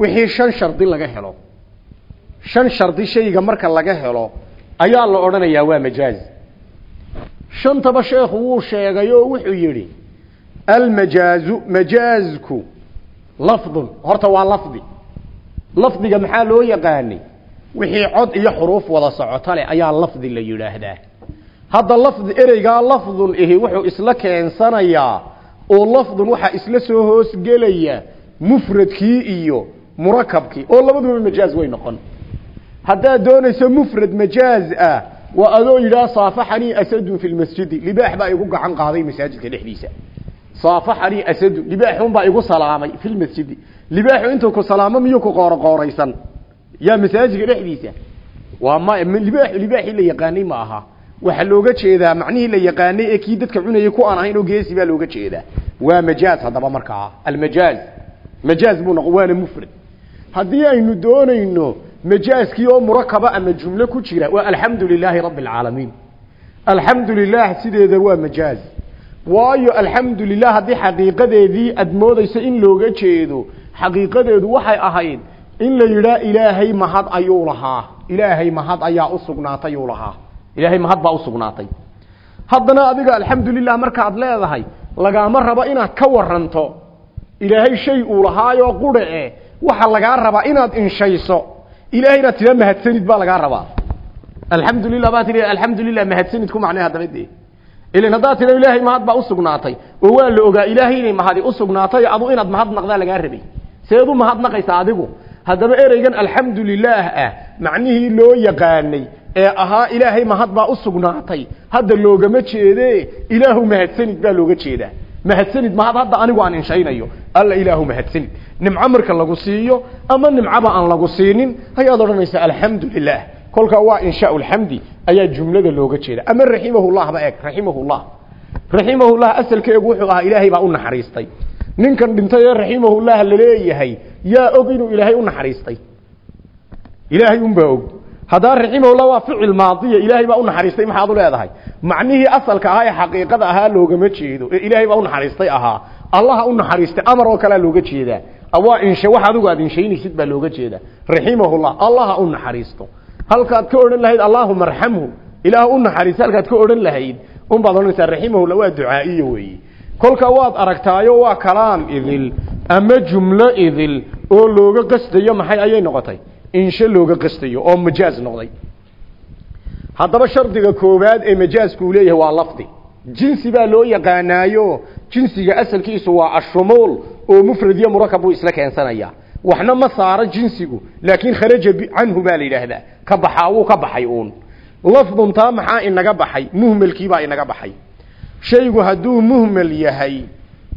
Speaker 1: wixii shan shardi laga helo. Shan shardi shayga marka laga helo ayaa la odhanayaa waa majaaz. Shantaba sheekhu wuu sheegay oo wuxuu yidhi almajaazu majaazku lafdun. Horta waa lafdi. Lafdiga maxaa loo yaqaanay wixii cod iyo xuruuf wada socoto leh ayaa lafdi la yidhaahdaa. Hadda lafdi ereygaa lafdun ihi wuxuu isla keensanayaa oo lafdun waxaa isla soo hoosgelaya mufradkii iyo murakabkii oo labaduba majaaz way noqon. Haddaad doonayso mufrad majaaz ah waa adoo yidhaha saafaxanii asadun fi lmasjidi libaax baa igu gacan qaaday masaajidka dhexdiisa. Saafaxanii asadun. Libaaxun baa igu salaamay fi lmasjidi libaaxu intuu ku salaamo miyuu ku qooroqooraysan yaa masaajidka dhexdiisa. Waa ma libaax libaaxii la yaqaanay ma aha. Waxaa looga jeedaa macnihii la yaqaanay ee kii dadka cunayay ku aan ahayn oo geesi baa looga jeedaa. Waa majaaz haddaba markaa almajaaz. Majaaz buu noqon waana mufrad. Haddii aynu doonayno majaaskii oo murakaba ama jumlo ku jira waa alxamdu lilaahi rabbi alcaalamiin alxamdu sideeda waa majaaz. Waayo alxamdu lilah haddii xaqiiqadeedii aad moodayso in looga jeedo xaqiiqadeedu waxay ahayd in la yidhaa ilaahay mahad ayuu lahaa. Ilaahay mahad ayaa usugnaatay uu lahaa. Ilaahay mahad baa usugnaatay haddana adiga alxamdulilah markaad leedahay lagaama rabo inaad ka waranto ilaahay shay uu lahaayoo qure e waxaa lagaa rabaa inaad inshayso. Ilahay inaad mahadsanid baa lagaa rabaa. Alxamdulilah baa tii alxamdulilah mahadsanid ku macnay haddaba dee. Ilan haddaad ilaahay mahad baa usugnaatay oo waa la ogaa ilaahay inay mahadi usugnaatay adu inaad mahad naqdaa lagaa rabay. Seed u mahadnaqaysa adigu haddaba ereygan alxamdu lilaah ah macnihii loo yaqaanay ee ahaa ilaahay mahad baa usugnaatay hadda loogama jeede ilaahu mahadsanid baa looga jeedaa. Mahadsanid mahad hadda anigu aan inshaynayo alla ilaahu mahadsanid. Nimco marka lagu siiyo ama nimcaba aan lagu siinin ayaad odhanaysaa alxamdu lilah kolkaa waa inshaa lxamdi ayaa jumlada looga jeeda ama raximahullah ba eeg raximahullah. Raximahullah asalkeegu wuxuu ahaa ilaahay baa u naxariistay ninkan dhintay ee raximahullah la leeyahay yaa og inuu ilaahay u naxariistay. Ilaahay unbaa og. Haddaa raximahullah waa ficil maadiya ilaahay baa u naxariistay maxaad u leedahay? Macnihii asalka ahaa ee xaqiiqada ahaa loogama jeedo ee ilaahay baa u naxariistay ahaa. Allaha u naxariistay amar oo kalea looga jeedaa. Waa inshe wax adigu aad inshaynaysid baa looga jeedaa raximahullah allaha u naxariisto. Halkaad ka odhan lahayd allaahuma arxamhu ilaah u naxariista halkaad ka odhan lahayd unbaad odhanaysaa raximahullah waa ducaa'iya weeye kolka waad aragtaayo waa kalaam idil ama jumlo idil oo looga qastayo maxay ayay noqotay? Inshe looga qastayo oo majaaz noqday. Haddaba shardiga koowaad ee majaazku uu leeyahay waa lafdi. Jinsi baa loo yaqaanaayo. Jinsiga asalkiisu waa ashumuul oo mufrad iyo murakab buu isla keensanayaa. Waxna ma saaro jinsigu laakiin kharaja canhu baa la yidhaahdaa. Ka baxaa wuu ka baxay uun. Lafdun taa maxaa inaga baxay? Muhmelkiibaa inaga baxay shaygu hadduu muhmel yahay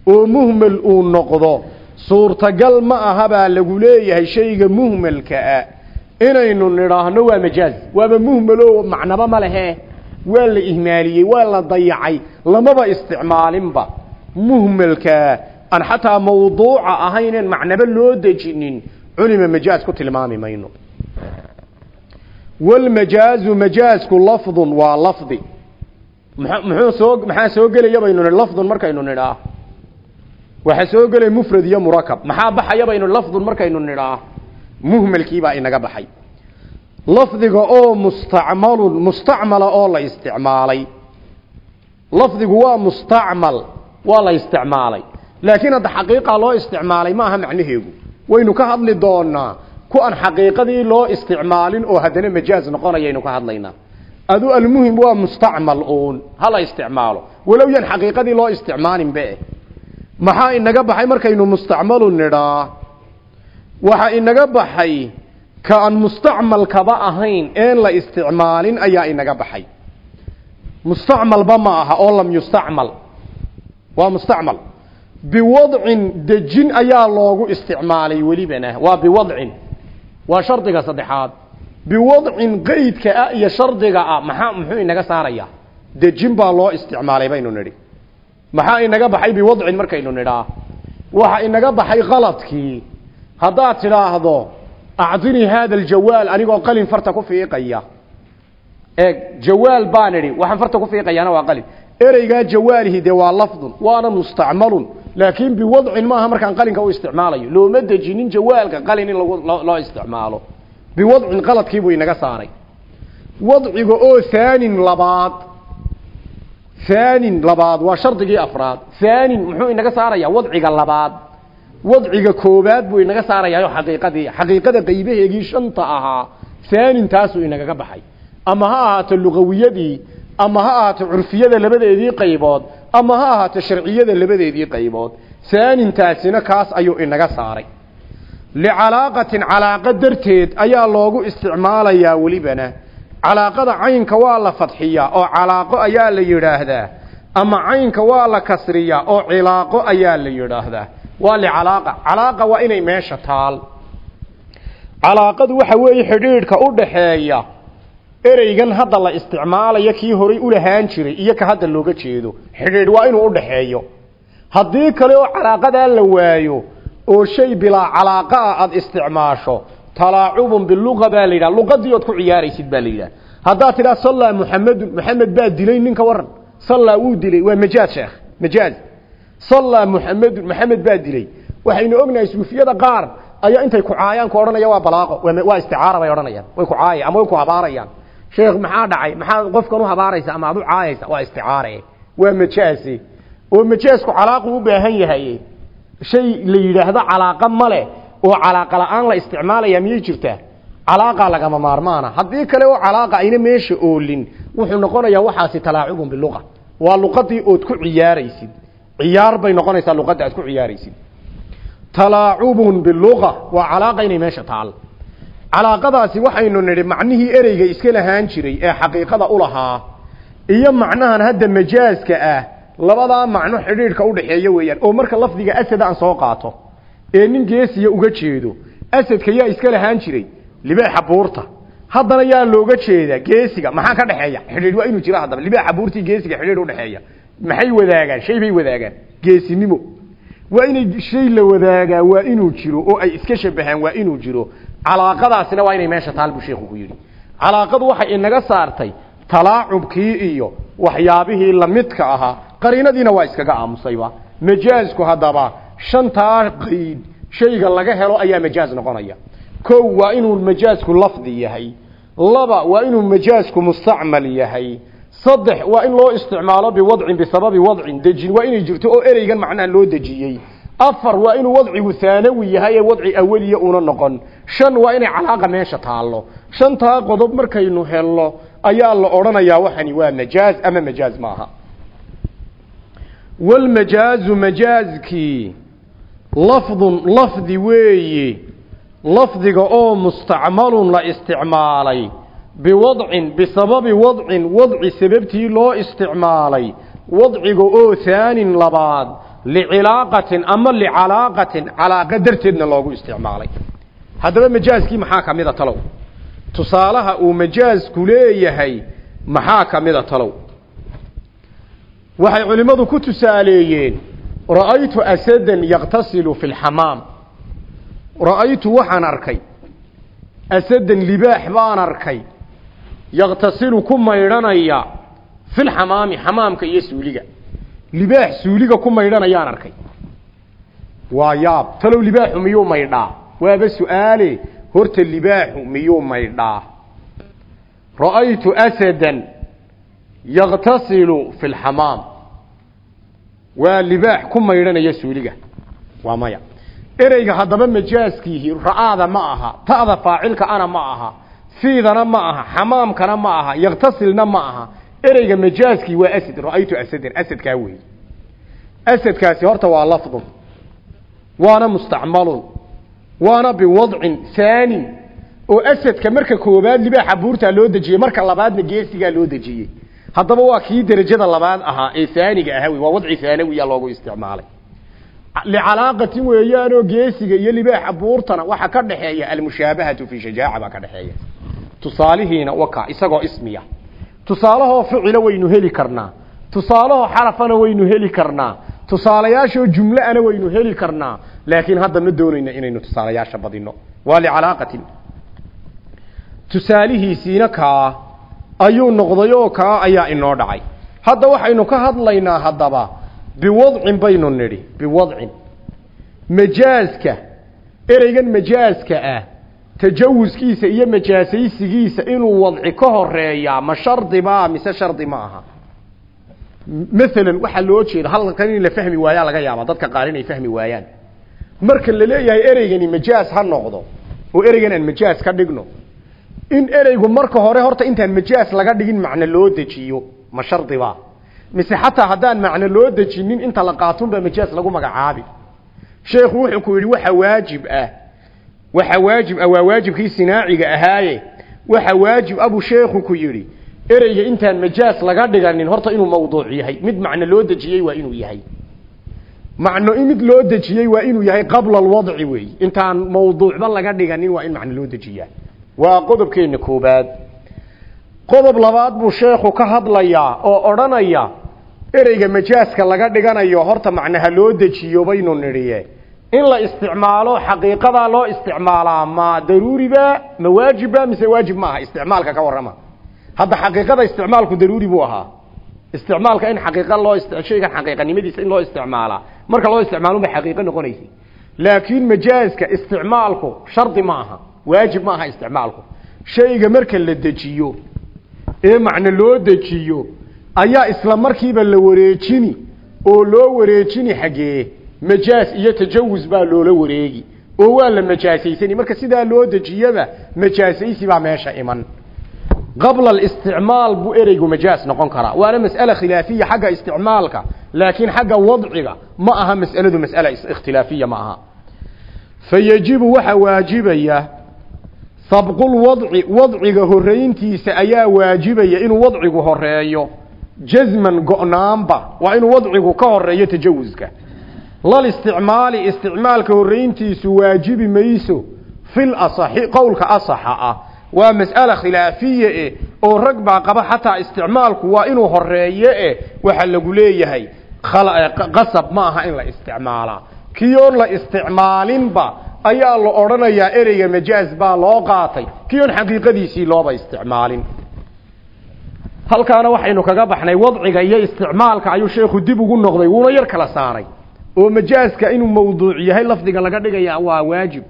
Speaker 1: oo muhmel uu noqdo suurtagal ma aha baa lagu leeyahay shayga muhmelka ah. Inaynu nidhaahno waa majaaz waaba muhmelo macnaba ma lehe waa la ihmaaliyey waa la dayacay lamaba isticmaalinba. Muhmelka aan xataa mawduuca ahaynen macnaba loo dejinin culima majaaz ku tilmaami mayno. Walmajaazu majaazku lafdun waa lafdi muxuu soo maxaa soo gelaya baynu nihi lafdun markaynu nidhaa. Waxaa soo gelaya mufrad iyo murakab maxaa baxaya baynu lafdun markaynu nidhaa. Muhmelkiibaa inaga baxay. Lafdiga oo mustacmalun mustacmala oo la isticmaalay. Lafdigu waa mustacmal waa la isticmaalay. Laakiin hadda xaqiiqa loo isticmaalay maaha macnaheegu waynu ka hadli doonaa ku aan xaqiiqadii loo isticmaalin oo haddana majaaz noqonayaynu ka hadlaynaa adu almuhim waa mustacmal uun. Hala isticmaalo. Walow yan xaqiiqadii loo isticmaalin be. Maxaa inaga baxay markaynu mustacmalu nidhaa waxa inaga baxay ka aan mustacmalkaba ahayn een la isticmaalin ayaa inaga baxay. Mustacmalba ma aha oo lam yustacmal. Waa mustacmal. Biwadcin dejin ayaa loogu isticmaalay welibana. Waa biwadcin. Waa shardiga saddexaad biwadcin qeydka ah iyo shardiga ah maxaa muxuu inaga saarayaa dejin baa loo isticmaalay baynu nidhi. Maxaa inaga baxay biwadcin markaynu nidhaa? Waxa inaga baxay qaladkii haddaad tidhaahdo acdinii haada aljawaal anigoo qalin farta ku fiiqaya. Eeg jawaal baan idhi waxaan farta ku fiiqayaana waa qalin. Ereygaa jawaalihi dee waa lafdun waana mustacmalun laakiin biwadcin maaha markaan qalinka u isticmaalayo. Looma dejinin jawaalka qalin in loo isticmaalo biwadcin qaladkiibuu inaga saaray. Wadciga oo haanin labaad haanin labaad waa shardigii afraad. Haanin muxuu inaga saarayaa? Wadciga labaad. Wadciga koobaad buu inaga saarayaa xaqiiqadii. Xaqiiqada qaybaheegii shanta ahaa haanin taasuu inagaga baxay. Ama ha ahaato lugawiyadii ama ha ahaato curfiyada labadeedii qaybood ama ha ahaato sharciyada labadeedii qaybood haanintaasina kaas ayuu inaga saaray licalaaqatin calaaqa darteed ayaa loogu isticmaalayaa welibana calaaqada caynka waa la fadxiyaa oo calaaqo ayaa la yidhaahdaa ama caynka waa la kasriyaa oo cilaaqo ayaa la yidhaahdaa waa licalaaqa calaaqa waa inay meesha taal calaaqadu waxa weeye xidhiidhka u ereygan hadda la isticmaalayo kii horay u lahaan jiray iyo ka hadda looga jeedo xidhiidh waa inuu u dhaxeeyo haddii kale oo calaaqadaa la waayo oo shay bilaa calaaqa ah aada isticmaasho. Talaacubun biluqa baa la yidhaha. Luqadii ood ku ciyaaraysid baa la yidhaha. Haddaad tidhaha sallaa muxamedun maxamed baa dilay ninka waran sallaa wuu dilay. Waa majaaz sheekh majaaz sallaa muxamedun maxamed baa dilay. Waxaynu ognahay suufiyada qaar ayaa intay ku caayaan ku odhanaya waa balaaqo waa isticaara bay odhanayaan. Way ku caayaan ama way ku habaarayaan. Sheekh maxaa dhacay? Maxaad qofkan u habaaraysa ama aad u caayaysa? Waa isticaare. Waa majaasi. Oo majaasku calaaqu u baahan yahay shay la yidhaahdo calaaqa male oo calaaqa la'aan la isticmaalaya miyay jirtaa calaaqa lagama maarmaana. Haddii kale oo calaaqa ayna meesha oolin wuxuu noqonayaa waxaasi talaacubun biluqa. Waa luqadii ood ku ciyaaraysid. Ciyaar bay noqonaysaa luqadda aad ku ciyaaraysid. Talaacubun biluqa. Waa calaaqa inay meesha taal. Calaaqadaasi waxaynu nidhi macnihii ereyga iska lahaan jiray ee xaqiiqada u lahaa iyo macnahan hadda majaaska ah labadaa macno xidhiidhka udhaxeeya weeyaan oo marka lafdiga asad aan soo qaato ee nin geesiya uga jeedo asadka yaa iska lahaan jiray libaaxa buurta. Haddana yaa looga jeedaa geesiga maxaa ka dhexeeya? Xidhiidh waa inuu jiro haddaba libaaxa buurtii geesiga xidhiidh udhexeeya maxay wadaagaan? Shay bay wadaagaan. Geesinimo. Waa inay shay la wadaagaa waa inuu jiro oo ay iska shabahaan waa inuu jiro. Calaaqadaasina waa inay meesha taal buu sheekhu ku yidhi. Calaaqadu waxay inaga saartay talaacubkii iyo waxyaabihii lamidka ahaa qariinadiina waa iskaga aamusayba majaazku haddaba shantaa qayd shayga laga helo ayaa majaaz noqonaya. Kow waa inuu majaazku lafdi yahay laba waa inuu majaazku mustacmal yahay saddex waa in loo isticmaalo biwadcin bisababi wadcin dejin waa inay jirto oo ereygan macnaha loo dejiyey. Afar waa inuu wadcigu haanawi yahay ee wadci awaliya una noqon. Shan waa inay calaaqa meesha taallo. Shantaa qodob markaynu helno ayaa la odhanayaa waxani waa majaaz ama majaaz maaha walmajaazu majaazkii lafdun lafdi weeye lafdiga oo mustacmalun la isticmaalay biwadcin bisababi wadcin wadci sababtii loo isticmaalay wadciga oo haanin labaad licilaaqatin ama licalaaqatin calaaqa darteedna loogu isticmaalay haddaba majaaskii maxaa ka mida talow tusaalaha uu majaasku leeyahay maxaa ka mida talow waxay culimmadu ku tusaaleeyeen ra'aytu asadan yaqtasilu fi lxamaam ra'aytu waxaan arkay asadan libaax baan arkay yaqtasilu ku maydhanaya filxamaami xamaamka iyo suuliga. Libaax suuliga ku maydhanayaan arkay. Waa yaab talow libaaxu miyuu maydhaa? Waaba su'aale horta libaaxu miyuu maydhaa? Ra'aytu asadan yaqtasilu fi lxamaam waa libaax ku maydhanaya suuliga. Waa maya. Ereyga haddaba majaaskiihi ra'aada ma aha ta'da faacilka ana ma aha fiidana ma aha xamaamkana ma aha yaktasilna ma aha. Ereyga majaaskii waa asad ra'aytu asadan asadkaa wey asadkaasi horta waa lafdun waana mustacmalun waana biwadcin haanin oo asadka marka koobaad libaaxa buurtaa loo dejiyey marka labaadna geesigaa loo dejiyey haddaba waa kii derajada labaad ahaa ee haaniga ahaa wey waa wadci haanawiya loogu isticmaalay. Licalaaqatin weeyaanoo geesiga iyo libaaxa buurtana waxaa ka dhaxeeya almushaabahatu fi shajaaca baa ka dhexeeya tusaalihiina waka isagoo ismiya. Tusaalahoo ficila waynu heli karnaa. Tusaalahoo xarafana waynu heli karnaa. Tusaalayaashoo jumlaana waynu heli karnaa. Laakiin hadda ma doonayna inaynu tusaalayaasha badino waa licalaaqatin tusaalihiisiina kaa ayuu noqday oo kaa ayaa inoo dhacay. Hadda waxaynu ka hadlaynaa haddaba biwadcin baynu nidhi biwadcin. Majaaska ereygan majaaska ah tajawuskiisa iyo majaasaysigiisa inuu wadci ka horeeyaa ma shardi baa mise shardi ma aha? Maalan waxaa loo jeeda halkan in la fahmi waayaa laga yaabaa dadka qaar inay fahmi waayaan. Marka la leeyahay ereygani majaas ha noqdo oo ereygan aan majaas ka dhigno in ereygu marka hore horta intaan majaas laga dhigin macno loo dejiyo ma shardi baa mise xataa haddaan macno loo dejinin inta la qaatunba majaas lagu magacaabi. Sheekhu wuxuu ku yidhi waxa waajib ah waxa waajib ah waa waajibkii sinaaciga ahaaye. Waxa waajib abuu sheekhu ku yidhi ereyga intaan majaas laga dhiganin horta inuu mawduuc yahay. Mid macno loo dejiyey waa inuu yahay. Macno mid loo dejiyey waa inuu yahay qabla alwadci weey intaan mawduucba laga dhiganin waa in macno loo dejiyaa waa qodobkeena koobaad qodob labaad buu sheekhu ka hadlayaa oo odhanaya ereyga majaaska laga dhiganayo horta macnaha loo dejiyo baynu nidhiye. In la isticmaalo xaqiiqadaa loo isticmaalaa ma daruuriba ma waajiba mise waajib ma aha? Isticmaalka ka warrama. Hadda xaqiiqada isticmaalku daruuri buu ahaa. Isticmaalka in xaqiiqa loo shaygan xaqiiqanimadiisa in loo isticmaalaa marka loo isticmaalo ba xaqiiqo noqonaysa laakiin majaaska isticmaalku shardi ma aha waajib ma aha isticmaalku. Shayga marka la dejiyo ee macno loo dejiyo ayaa isla markiiba la wareejini oo loo wareejini xaggee majaas iyo tajawuz baa loola wareegi oo waa la majaasaysani. Marka sidaa loo dejiyaba majaasaysi baa meesha iman. Qabla alisticmaal buu ereygu majaas noqon karaa. Waana mas'ale khilaafiya xagga isticmaalka laakiin xagga wadciga ma aha mas'aladu mas'ale ikhtilaafiya ma aha. Fayajibu waxa waajibaya sabqulwadci wadciga horeyntiisa ayaa waajibaya inuu wadcigu horeeyo jazman go'naanba waa inuu wadcigu ka horeeyo tajawuska lal isticmaali isticmaalka horeyntiisu waajibi mayso. Fil asaxi qowlka asaxa ah. Waa mas'ala khilaafiye eh oo rag baa qaba xataa isticmaalku waa inuu horeeye eh waxa lagu leeyahay. Qasab ma aha in la isticmaalaa kiyoon la isticmaalinba ayaa la odhanayaa ereyga majaaz baa loo qaatay. Kiyoon xaqiiqadiisii looba isticmaalin. Halkaana waxaynu kaga baxnay wadciga iyo isticmaalka ayuu sheekhu dib ugu noqday wuuna yar kala saaray. Oo majaaska inuu mawduuc yahay lafdiga laga dhigaya waa waajib.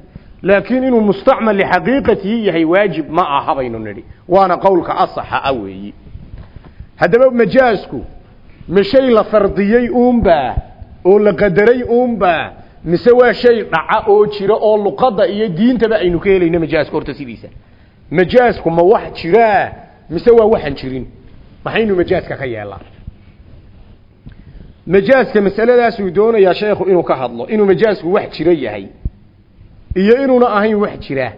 Speaker 1: Laakiin inuu mustacmal lixaqiiqatihi yahay waajib ma aha baynu nidhi. Waana qowlka asaxa a weeyi. Haddaba majaasku ma la fardiyey uunbaa oo la qadaray uunbaa mise waa shay dhaca oo jira oo luqadda iyo diintaba aynu ka helayno majaaska horta sidiisa. Majaasku ma wax jiraa mise waa waxaan jirin? Maxaynu majaaska ka yeelaa? Majaaska masaladaasuu doonayaa sheekhu inuu ka hadlo inuu majaasku wax jiro yahay iyo inuuna ahayn wax jira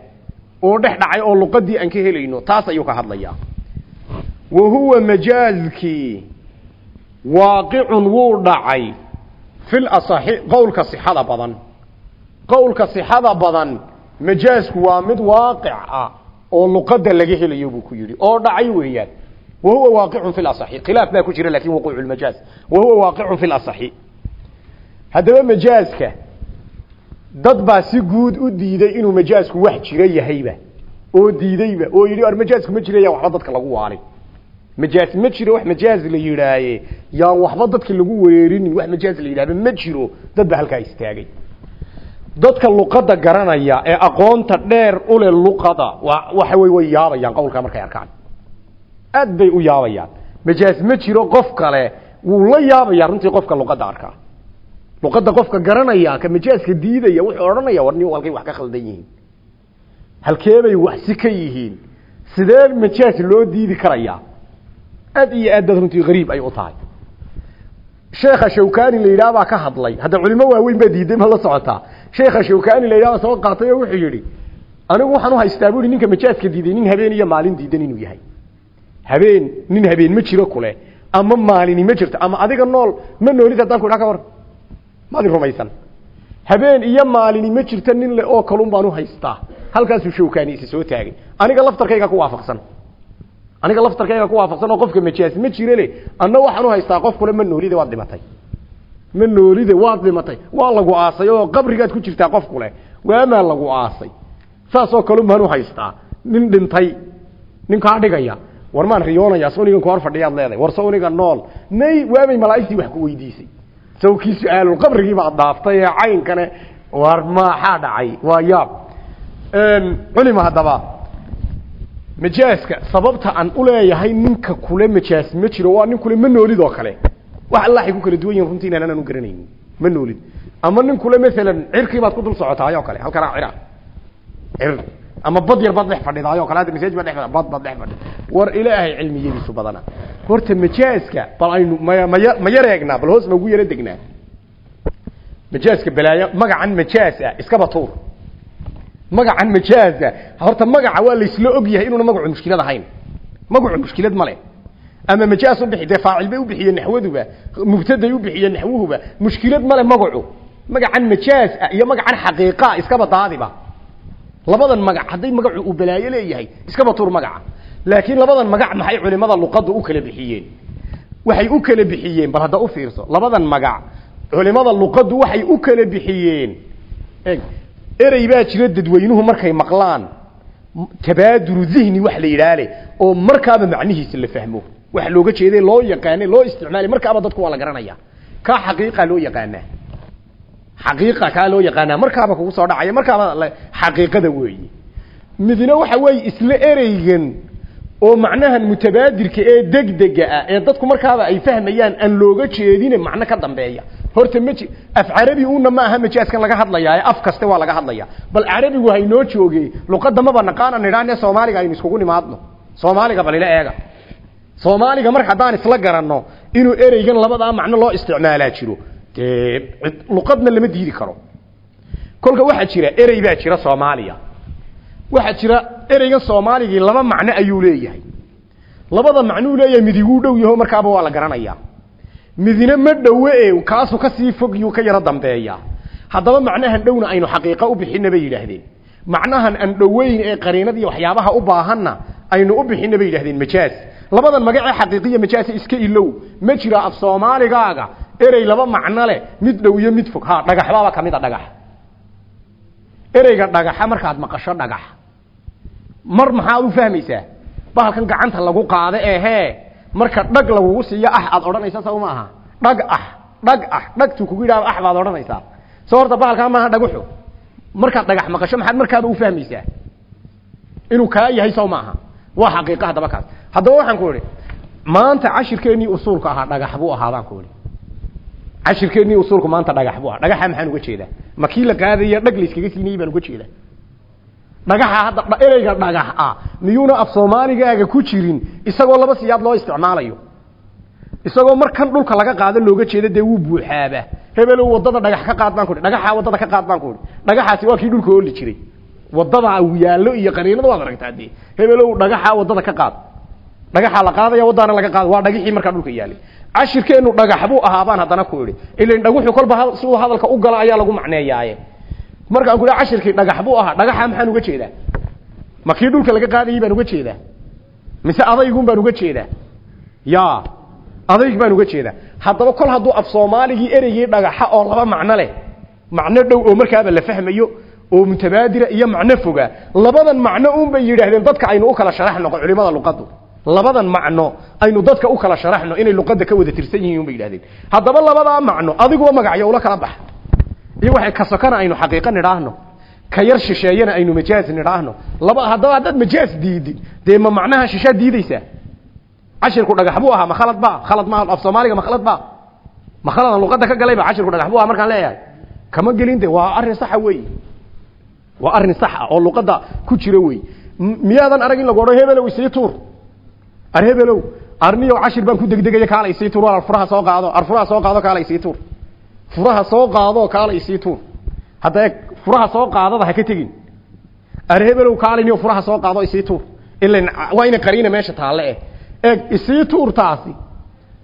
Speaker 1: oo dhex dhacay oo luqadii aan ka helayno taas ayuu ka hadlayaa. Wa huwa majaazkii waaqicun wuu dhacay fil asaxi qowlka sixada badan. Qowlka sixada badan majaazku waa mid waaqic ah oo luqada laga helayo buu ku yidhi. Oo dhacay weeyaan. Wa huwa waaqicun fi lasaxi khilaaf baa ku jira laakiin wuquucu lmajaaz wa dad baa si guud u diiday inuu majaasku wax jiro yahayba. Oo diidayba. Oo yidhi ar majaasku ma jiraya waxba dadka lagu waalin majaas ma jiro wax majaaz la yidhaaye yaan waxba dadka lagu weerinin wax majaaz la yidhahba ma jiro dad baa halkaa istaagay. Dadka luqada garanaya ee aqoonta dheer ule luqada wa waxa wey way yaabayaan qowlkaa markay arkaan. Aad bay u yaabayaan. Majaaz ma jiro qof kale wuu la yaabaya runtii qofka luqada arkaa. Luqada qofka garanaya ka majaaska diidaya wuxuu odhanaya war nin wax ka khaldan yihiin. Halkeebay wax si ka yihiin? Sidee majaas loo diidi karayaa aad iyo aad bad runtii gariib ay u tahay. Sheekha shawkani la ka hadlay. Hadda culimo waaweyn baa diiday ma la socotaa sheekha shawkani la soo qaatay oo wuxuu yidhi anigu waxaan u haystaa buri ninka majaaska diiday nin habeen iyo maalin diidan inuu yahay. Habeen nin habeen ma jiro kule. Ama maalini ma jirto ama adiga nool ma noolid haddaan ku idhaa ka war maadi rumaysan. Habeen iyo maalini ma jirta nin le oo kalun baan u haystaa. Halkaasuu shawkani isi soo taagay. Aniga laftarkayga ku waafaqsan aniga laftarkayga ku waafaqsan oo qofka majaas ma jire le anna waxaan u haystaa qof kule ma noolide waad dhimatay. Ma noolide waad dhimatay. Waa lagu aasay oo qabrigaad ku jirtaa qof kule. Waamaa lagu aasay. Saasoo kalun baan u haystaa. Nin dhintay. Nin kaa dhigaya. War maan riyoonaya sonigan ku hor fadhiyaad leedahay war soniga nool. May waamay malaa'igtii wax ku weydiisay. Sawkii su'aalul qabrigii baad dhaaftay ee caynkane. War maxaa dhacay. Waa yaab. Culima haddaba majaaska sababta aan uleeyahay ninka kule majaas ma jiro waa nin kule ma noolid oo kale. Wax allahay ku kala duwan yihiin runtii inaan aan u garanaynin ma noolid. Ama nin kule maalan cirkii baad ku dul socotaay oo kale halkanaa cira cir ama bad yar baad dhex fadhidaay oo kale hadda masaaj baad dhex fadhida bad baad dhex fadhida war ilaahay cilmiyadiisu badana. Horta majaaska bal aynu maya ma yar eegnaa bal hoos ma ugu yara degnaa. Majaaska balaayo magacan majaas ah iskaba tuur magacan majaaza. Horta magaca waa laysla og yahay inuuna magacu mushkilad ahayn. Magacu mushkilad male ama majaas u bixi dee faacil bay u bixiye naxwaduba mubtaday u bixiye naxwuhuba mushkilad male magacu. Magacan majaaz ah iyo magacan xaqiiqa iskaba daadiba. Labadan magac hadday magacu uu balaayo leeyahay iskaba tuur magaca. Laakiin labadan magac maxay culimada luqadda u kala bixiyeen? Waxay u kala bixiyeen bal hadda u fiirso. Labadan magac culimada luqaddu waxay u kala bixiyeen erey baa jira dadweynuhu markay maqlaan. Tabaaduru dihni wax la yidhaale oo markaaba macnihiisa la fahmo. Wax looga jeeday loo yaqaanay loo isticmaalay markaaba dadku waa la garanaya. Ka xaqiiqa loo yaqaanaa. Xaqiiqa kaa loo yaqaanaa markaaba kugu soo dhacaya markaaba xaqiiqada weeye. Midna waxa weeye isla ereygan oo macnahan mutabaadirka ee degdega ah ee dadku markaaba ay fahmayaan aan looga jeedin macno ka dambeeya horta ma af carabi una ma aha majaaskan laga hadlayaa af kaste waa laga hadlaya bal carabigu haynoo jooge luqada maba naqaana nidhaane soomaaliga aynu iskugu nimaadno. Soomaaliga bal ila eega. Soomaaliga mar haddaan isla garanno inuu ereygan labadaa macno loo isticmaalaa jiro dee luqadna lama diidi karo. Kolka waxaa jira erey baa jira soomaaliya. Waxaa jira ereygan soomaaligii laba macno ayuu leeyahay. Labada macnuu leeyahay midiguu dhow yaho markaaba waa la garanayaa midna ma dhowe kaasu ka sii fog yuu ka yaro dambeeya. Haddaba macnahan dhowna aynu xaqiiqo u bixina bay yidhaahdeen. Macnahan aan dhoweyn ee qariinad iyo waxyaabaha u baahanna aynu u bixina bay yidhahdeen majaaz labadan magacee xaqiiqiya majaaz iska ilow. Ma jira af soomaaligaaga erey laba macno leh mid dhow iyo mid fog. Ha dhagaxbaaba ka mid a dhagax. Ereyga dhagaxa markaad maqasho dhagax. Mar maxaad u fahmaysaa? Bahalkan gacanta lagu qaado ehee marka dhag lagugu siiyo ah aad odhanaysa saw maaha. Dhag ah dhag ah dhagtu kugu yidhahdo ah baad odhanaysaa. Soo horta bahalkaa maaha dhaguxu markaad dhagax maqasho maxaad markaaba u fahmaysaa inuu kaa yahay saw maaha. Waa xaqiiqa haddaba kaas. Haddaba waxaan ku maanta cashirkeennii usuulka ahaa dhagax buu ahaa baan ku idhi. Cashirkeennii usuulku maanta dhagax buu ahaa. Dhagaxa maxaan uga jeedaa? Ma la qaadaya dhag layskaga siinayay baan uga jeedaa dhagaxa hadda ereyga dhagax ah. Miyuuna af soomaaligaaga ku jirin isagoo laba siyaad loo isticmaalayo. Isagoo markan dhulka laga qaado looga jeedo dee wuu buuxaaba. Hebelow waddada dhagax ka qaad baan ku dhagaxa waddada ka qaad baan ku dhagaxaasi waa kii dhulka ooli jiray. Wadada uu yaallo iyo qariinada waad aragtaa dee hebelow dhagaxa waddada ka qaad. Dhagaxa la qaadaya wadana laga qaado. Waa dhagixii markaa dhulka yaalay. Cashirkeenu dhagax buu ahaa baan haddana ku idhi. Ilan dhaguxu kolba si uu hadalka u gala ayaa lagu macneeyaaye markaan ku cashirkii dhagax buu ahaa. Dhagaxa maxaan uga jeedaa? Ma kii dhulka laga qaadayay baan uga jeedaa? Mise adaygun baan uga jeedaa? Ya adayg baan uga jeedaa. Haddaba kol hadduu af soomaaligii ereygii dhagaxa oo laba macno leh macno dhow oo markaaba la fahmayo oo mutabaadira iyo macno foga labadan macno un bay yidhaahdeen dadka aynu u kala sharaxno culimada luqadu labadan macno aynu dadka u kala sharaxno inay luqada ka wada tirsan yihiin un bay yidhahdeen haddaba labadaa macno adiguba magacyo ula kala bax iyo waxay ka sokana aynu xaqiiqo nidhaahno. Ka yar shisheeyana aynu majaaz nidhaahno. Laba haddaba haddaad majaaz diidid dee ma macnaha shishaad diidaysaa? Cashirku dhagax buu ahaa ma khalad ba khalad ma af soomaaliga ma khalad ba ma khaladan luqada ka galayba cashirku dhagax buu ahaa markaan leeyahay. Kama gelin de waa arrin saxa wey waa arrin sax ah oo luqada ku jira wey miyaadan arag in lagu odhan hebelow isii tuur. Ar hebelow arniyo cashir baan ku degdegaya kaala isii tuur. Ar furaha soo qaado ar furaha soo qaado kaala isii tuur furaha soo qaado kaala isii tuur hadda eeg furaha soo qaadada ha ka tegin. Ar hebelow kaaliniyo furaha soo qaado isii tuur ilan waa ina qariina meesha taalle eh. Eeg isii tuurtaasi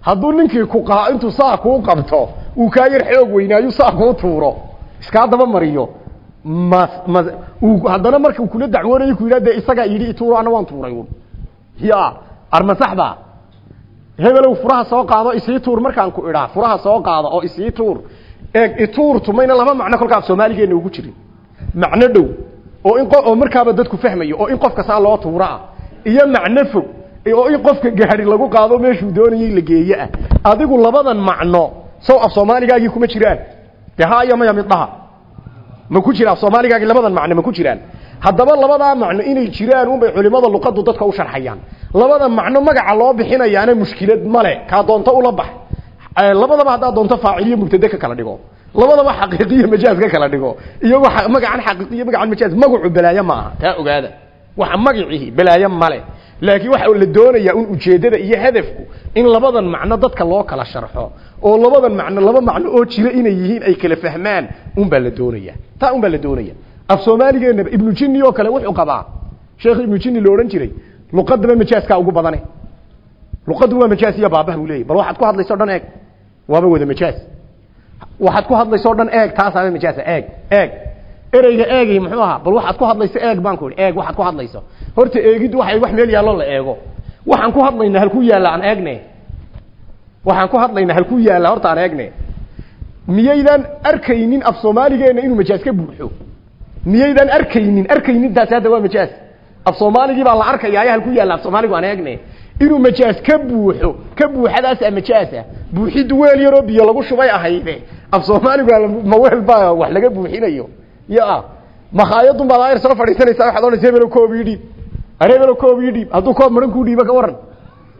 Speaker 1: hadduu ninkii ku qaa intuu saa kuu qabto uu kaa yar xoog weynaayu saa kuu tuuro. Iskaa daba mariyo. Ma ma haddana marka kula dacwoonayo ku yidhah dee isagaa yidhi ana waan tuuray un ya arma saxba hebelow furaha soo qaado isii tuur markaan ku idhaa. Furaha soo qaado oo isii tuur eeg ituurtu mayna laba macno af soomaaligeena ugu jirin. Macno dhow oo in oo markaaba dadku fahmayo oo in qofka saa loo tuura ah. Iyo macno fog oo in qofka gaari lagu qaado meeshuu doonayay la geeye ah. Adigu labadan macno sow af soomaaligaagii kuma jiraan. De ha iyo maya mid dhaha. Ma ku jira af labadan macno ma ku jiraan. Haddaba labadaa macno inay jiraan unbay culimada luqadu dadka u sharxayaan. Labada macno magaca loo bixinayaana mushkilad male kaa doonto ula bax labadaba haddaad doonto faaciliyo mubtade ka kala dhigo. Labadaba xaqiiqiyo majaaz ka kala dhigo. Waxa magacan xaqiiqiyo magacan majaaz magacu balaayo ma taa ogaada. Waxa magacihi balaayo male. Laakiin waxa la doonayaa un ujeedada iyo hadafku in labadan macno dadka loo kala sharxo oo labadan macno laba macno oo jira inay yihiin ay kala fahmaan un baa la doonaya. Taa un baa la doonaya. Af soomaaligeena ibnu jinni oo kale wuxuu qabaa. Sheekh ibnu jinni odhan jiray luqadaba majaazkaa ugu badane. Luqadu waa majaaz iyo baabah buu leeyahy bal waxaad ku hadlayso dhan waaba wada majaaz waxaad ku hadlayso dhan eeg taasaaba majaaz eeg eeg. Ereyga eegi muxuu ahaa? Bal waxaad ku hadlayso eeg baan ku eeg waxaad ku hadlayso. Horta eegiddu waxay wax meel yaallo la eego. Waxaan ku hadlaynaa halku yaalla aan eegne waxaan ku hadlaynaa halkuu yaalla horta aan eegne miyaydaan arkaynin af soomaaligeena inuu majaas ka buuxo. Miyaydaan arkaynin arkaynin taasi hadda waa majaas af soomaaligii baa la arkaya halku yaalla. Af soomaaligu aan eegne inuu majaas ka buuxo ka buuxadaasa majaasa buuxidu weel yaroo biyo lagu shubay ahayde af soomaaligu ma weel baa wax laga buuxinayo. Ya makhaayadun baad ayr soo fadhiisanaysaa waxaad odhanaysa hebelo koob ii dhiib. Are hebelo koob ii dhiib. Hadduu koob maran kuu dhiibo ka waran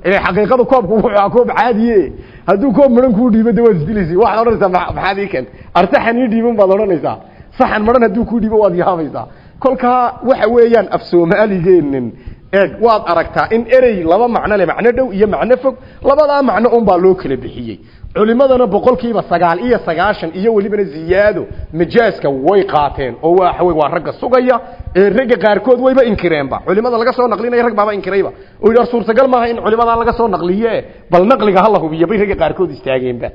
Speaker 1: ila xaqiiqadu koobku wuxuu ahaa koob caadiye. Hadduu koob maran kuu dhiibo de waad isdilaysa waxaad odhanaysaa maxaad arsaxan ii dhiibin baad odhanaysaa. Saxan maran hadduu kuu dhiibo waad yaabaysaa kolkaa waxa weeyaan af soomaaligeenan eeg waad aragtaa in erey laba macno le macno dhow iyo macno fog labadaa macno unbaa loo kala bixiyey. Culimadana boqolkiiba sagaal iyo sagaashan iyo welibana ziyaado majaaska way qaateen oo waxa wey waa ragga sugaya ee ragga qaarkood wayba inkireenba. Culimada laga soo naqlinaya rag baaba inkirayba oo yidhi suurtagal maaha in culimadaa laga soo naqliye bal naqliga hala hubiyo bay ragga qaarkood istaageenba.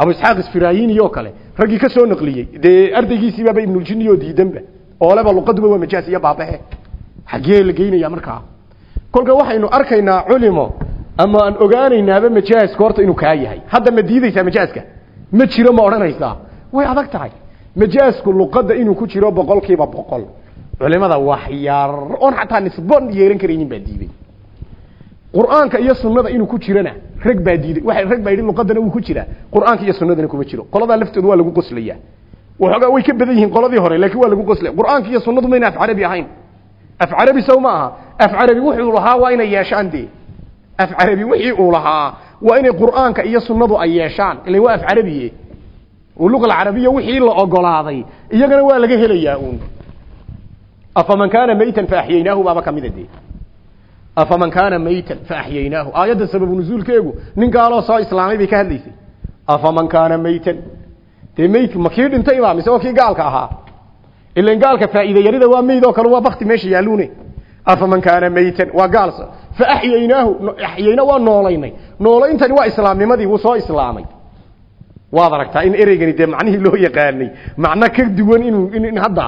Speaker 1: Abu isxaaq isfirayini oo kale raggii ka soo naqliyey dee ardaygiisiibaaba ibnuljini oo diidanba ooleba luqaduba waa majaas iyo baabahe xaggee la geynaya markaa kolka waxaynu arkaynaa culimo ama aan ogaanaynaaba majaaska horta inuu kaa yahay. Hadda ma diidaysaa majaaska? Ma jiro ma odhanaysaa? Way adag tahay. Majaasku luqadda inuu ku jiro boqolkiiba boqol. Culimada wax yar oon xataa nisbo yeelan karaynin baa diiday. Qur'aanka iyo sunnada inuu ku jirana rag baa diiday. Waxa rag baa yidhi luqadana wuu ku jiraa qur'aanka iyo sunnadana kuma jiro. Qoladaa laftooda waa lagu qoslayaa. Waxoogaa way ka badan yihiin qoladii hore laakiin waa lagu qoslaya qur'aanka iyo sunnadu mayna af carabi ahayn af carabi sow ma aha. Af carabi wuxuu lahaa waa inay yeeshaan dee. Af carabi wixii uu lahaa waa inay qur'aanka iyo sunnadu ay yeeshaan. Ila waa af carabiye luqa alcarabiya wixii la ogolaaday. Iyagana waa laga helayaa uun. Afaman kaana maytan faaxiyaynaahu baaba kamida dee. Afaman kaana maytan faaxiyaynaahu aayadda sababu nuzuulkeegu nin gaaloo soo islaamay bay ka hadlaysay. Afaman kaana maytan. Dee mayd ma dhintay baa mise waa kii gaalka ahaa ilan gaalka faa'iidayarida waa meyd oo kale waa bakti meesha yaaluune afaman kaana maytan waa gaal fa axyaynaahu axyayna waa noolaynay. Nooleyntani waa islaamnimadii wuu soo islaamay. Waad aragtaa in ereygani dee macnihii loo yaqaanay. Macno ka duwan inuu in hadda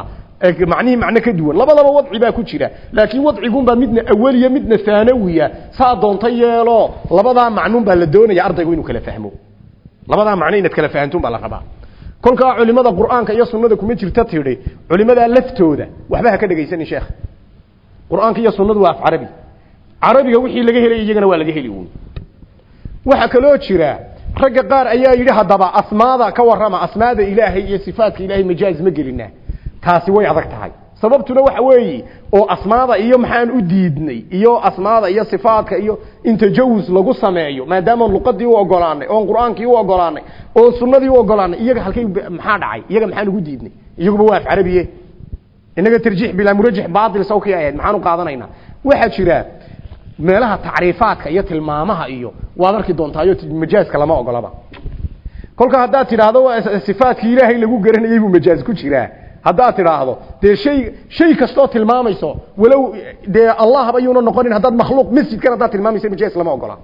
Speaker 1: macnihii macno ka duwan. Labadaba wadci baa ku jira. Laakiin wadcigunbaa midna awaliya midna haanawiya saa doonta yeelo labadaa macnuun baa la doonaya ardaygu inuu kala fahmo. Labadaa macno inaad kala fahantuun baa la rabaa kolkaa culimada qur'aanka iyo sunnada kuma jirta tidhi culimadaa laftooda. Waxba ha ka dhegaysanin sheekh. Qur'aanka iyo sunnadu waa af carabi. Carabiga wixii laga helay iyagana waa laga heli uun. Waxaa kaloo jira ragga qaar ayaa yidhi haddaba asmaada ka warrama asmaada ilaahay iyo sifaadka ilaahay majaaz ma gelinaa. Taasi way adag tahay sababtuna waxa weeye oo asmaada iyo maxaan u diidnay iyo asmaada iyo sifaadka iyo in tajawus lagu sameeyo maadaama luqadii u ogolaanay oon qur'aankii u ogolaanay oon sunnadii u ogolaanay iyaga halkay maxaa dhacay? Iyaga maxaan ugu diidnay. Iyaguba waa af carabiye. Inaga tarjiix bilaa murajix baatil sawkii ahayd maxaan u qaadanaynaa. Waxaa jira meelaha tacriifaadka iyo tilmaamaha iyo waad arki doontaayo majaaska lama ogolaba. Kolka haddaad tidhaahdo sifaadkii ilaahay lagu garanayay buu majaaz ku jiraa haddaad tidhaahdo. Dee shay shay kastoo tilmaamayso walow dee allahba yuuna noqonin haddaad makhluuq masjidkan haddaad tilmaamayso majaaz lama ogola.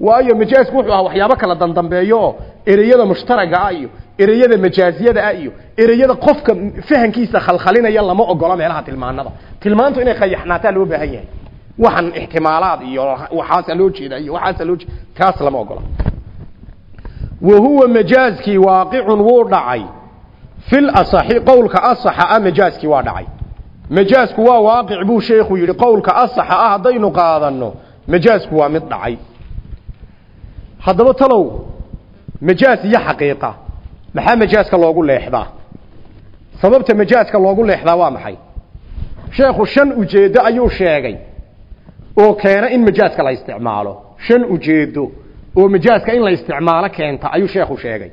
Speaker 1: Waayo majaazku wuxuu ahaa waxyaabo kala dandambeeyo oo ereyada mushtaraga ah ereyada majaaziyada ah ereyada qofka fahankiisa khalkhalinaya lama ogola meelaha tilmaanada tilmaantu inay qayaxnaataa loo baahan yahay. Waxan ixtimaalaad iyo waxaasa loo jeeda iyo waxaasa loo jeeda kaas lama ogola. Wa huwa majaazkii waaqicun wuu dhacay fil asaxi qowlka asaxa ah majaazkii waa dhacay. Majaazku waa waaqic buu sheekhu yidhi qowlka asaxa ah haddaynu qaadanno majaazku waa mid dhacay. Haddaba talow majaaz iyo xaqiiqa maxaa majaaska loogu leexdaa? Sababta majaaska loogu leexdaa waa maxay? Sheekhu shan ujeeddo ayuu sheegay oo keena in majaaska la isticmaalo. Shan ujeeddo oo majaaska in la isticmaalo keenta ayuu sheekhu sheegay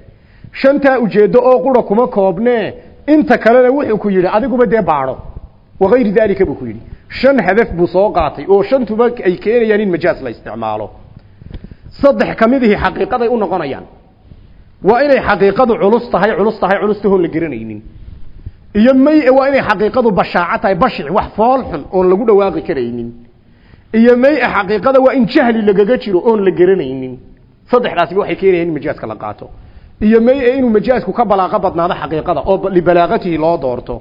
Speaker 1: shantaa ujeeddo oo qura kuma koobnee inta kalena wuxuu ku yidhi adiguba dee baadho. Wakayri daalika buu ku yidhi. Shan hadaf buu soo qaatay oo shantuba ay keenayaan in majaas la isticmaalo. Saddex ka midihii xaqiiqaday u noqonayaan. Waa inay xaqiiqadu culus tahay culus tahay culustahoon la garanaynin. Iyo may waa inay xaqiiqadu bashaaco bashic wax fool xun oon lagu dhawaaqi karaynin. Iyo may xaqiiqada waa in jahli lagaga jiro oon la garanaynin. Saddexdaasiba waxay keenayaan in majaaska la qaato iyo may inuu majaasku ka balaaqo badnaado xaqiiqada oo libalaaqatihi loo doorto.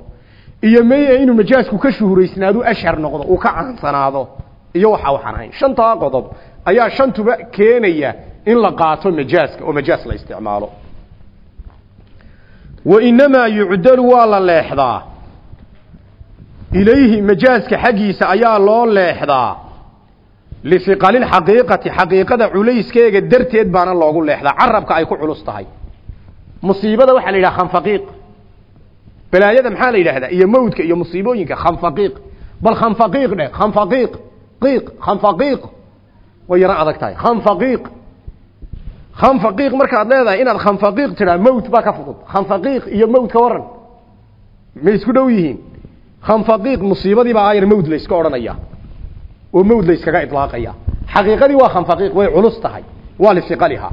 Speaker 1: Iyo may inuu majaasku ka shuhuraysnaado ashhar noqdo uu ka caansanaado. Iyo waxa waxaan ahayn shantaa qodob ayaa shantuba keenaya in la qaato majaaska oo majaas la isticmaalo. Wa inamaa yucdalu waa la leexdaa. Ilayhi majaaska xaggiisa ayaa loo leexdaa. Lifiqalilxaqiiqati xaqiiqada culayskeega darteed baana loogu leexdaa. Carabka ay ku culus tahay musiibada waxaa la yidhaha khanfaqiiq. Balaayada maxaa la yidhaahdaa iyo mawdka iyo musiibooyinka khanfaqiiq. Bal khanfaqiiq dheh khanfaqiiq qiiq khanfaqiiq. Way yaro adag tahay. Khanfaqiiq. Khanfaqiiq markaad leedahay inaad khanfaqiiq tidhaa mawt baa ka fudud. Khanfaqiiq iyo mawt ka waran may isku dhow yihiin. Khanfaqiiq musiibadii baa ayar mawd la iska odhanaya. Oo mawd la iskaga idlaaqaya. Xaqiiqadii waa khanfaqiiq way culus tahay. Waa lifiqaliha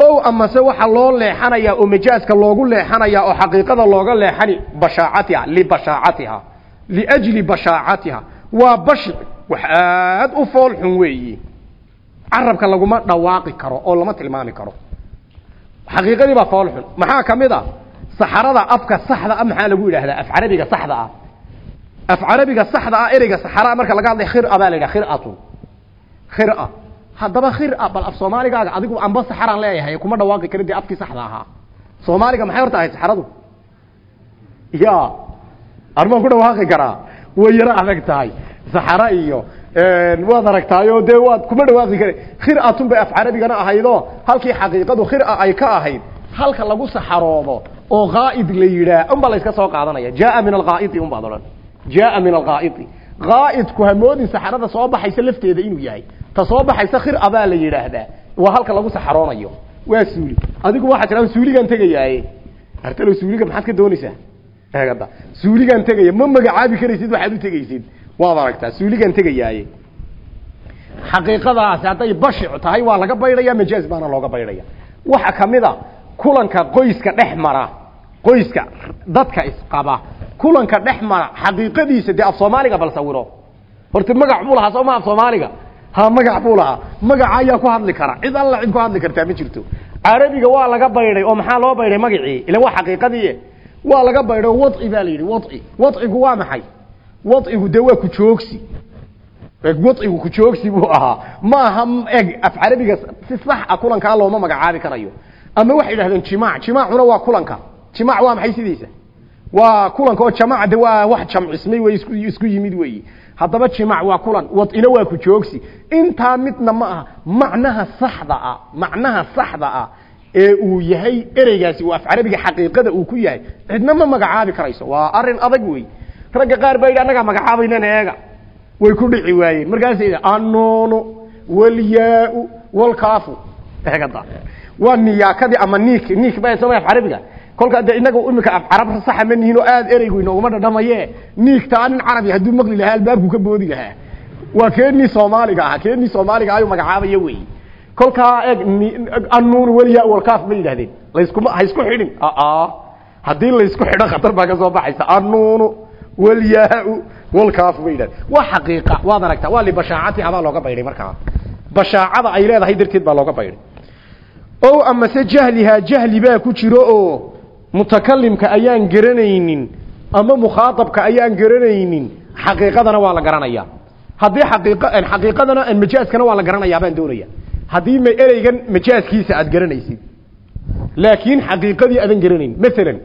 Speaker 1: ow amase waxaa loo leexanayaa oo majaaska loogu leexanayaa oo xaqiiqada looga leexani bashaacatiha libashaacatiha liajli bashaacatiha. Waa bashic wax aad u fool xun weeyi. Carabka laguma dhawaaqi karo oo lama tilmaami karo. Xaqiiqadii baa fool xun. Maxaa ka saxarada afka saxda ah maxaa lagu yidhaahdaa? Af carabiga saxda ah. Af carabiga saxda ah ereyga saxara marka laga hadlay khira baa la yidhaha khiratun khira haddaba khira bal af soomaaligaaga adigu amba saxaraan leeyahay kuma dhawaaqi karin dee afkii saxda ahaa. Soomaaliga maxay horta ahayd saxaradu? Ya armaan ku dhawaaqi karaa. Way yaro adag tahay saxara iyo waad aragtaayo dee waad kuma dhawaaqi kara khiratun bay af carabigana ahaydoo halkii xaqiiqadu khira ay ka ahayd. Halka lagu saxaroodo oo qaa'id la yidhaah unbaa la soo qaadanaya. Jaa min alqaa'idi unbaad odhan. Jaa min alqaa'idi qaa'idku hamoodin saxarada soo baxaysa lafteeda inuu yahay ta soo khir abaa la yidhaahdaa. Waa halka lagu saxaroonayo. Waa suuli. Adigu waxaa tiraa suuligaan tegayaaye. Artalo suuliga maxaad ka doonaysaa? Eegada suuligaan tegaya. Ma magacaabi karaysid waxaad u tegaysid? Waad aragtaa. Suuligaan tegayaaye. Xaqiiqadaasi hadday bashic tahay waa laga baydhaya majaaz baana looga baydhaya waxa ka mid a kulanka qoyska dhex mara qoyska dadka isqaba kulanka dhex mara xaqiiqadiisa dee af soomaaliga bal sawiro horta magac buu lahaa sooma af soomaaliga ha magac buu lahaa. Magaca ayaa ku hadli kara. Cid alla cid ku hadli kartaa ma jirto. Carabiga waa laga baydhay oo maxaa loo baydhay magacii ila waa xaqiiqadii waa laga baydhay wadci baa la yidhi wadci. Wadcigu waa maxay? Wadcigu dee waa ku joogsi. Wadcigu ku joogsi buu ahaa. Ma aha eg af carabiga si sax ah kulankaa looma magacaabi karayo. Ama waxay yidhahdeen jimaac. Jimaacuna waa kulanka. Jimaac waa maxay sidiisa? Waa kulanka oo jamaca de waa wax jamcismay wey isku yimid weeyi haddaba jimaac waa kulan wadcina waa ku joogsi. Intaa midna ma aha macnaha saxda ah macnaha saxda ah ee uu yahay ereygaasi uu af carabiga xaqiiqada uu ku yahay cidna ma magacaabi karayso. Waa arrin adag wey ragga qaar baa yidhi annagaa magacaabaynana eega way ku dhici waayeen. Markaasa yidhi annuunu walyaau walkaafu eegada. Waa niyaakadii ama niik niik ba soma af kolkaa de inaga imika carab saxa ma nihin oo aada ereygu inooguma dhadhamaye. Niigtaa nin carabi hadduu maqli lahaa albaabku ka boodi lahaa. Waa keenii soomaaliga ahaa keenii soomaaliga ayuu magacaabaya wey kolkaa eeg annuun weliya walkaaf ma yidhahdeen layskuma ha isku xidhin. Haddii laysku xidho khatar baa ka soo baxaysa. Annuunu walyaau walkaaf ma yidhahdeen waa xaqiiqa waad aragtaa waa libashaacati abaa looga baydhay markaa. Bashaacada ay leedahay darteed baa looga baydhay. O amase jahlihaa jahli baa ku jiro oo mutakalimka ayaan garanaynin ama mukhaaabka ayaan garanaynin xaqiiqadana waa la garanaya haddii xaqiiqadana majaaskana waa la garanayaa baan doonaya haddii ma ereygan majaaskiisa aad garanaysid laakiin xaqiiqadii aadan garanayn. Maalan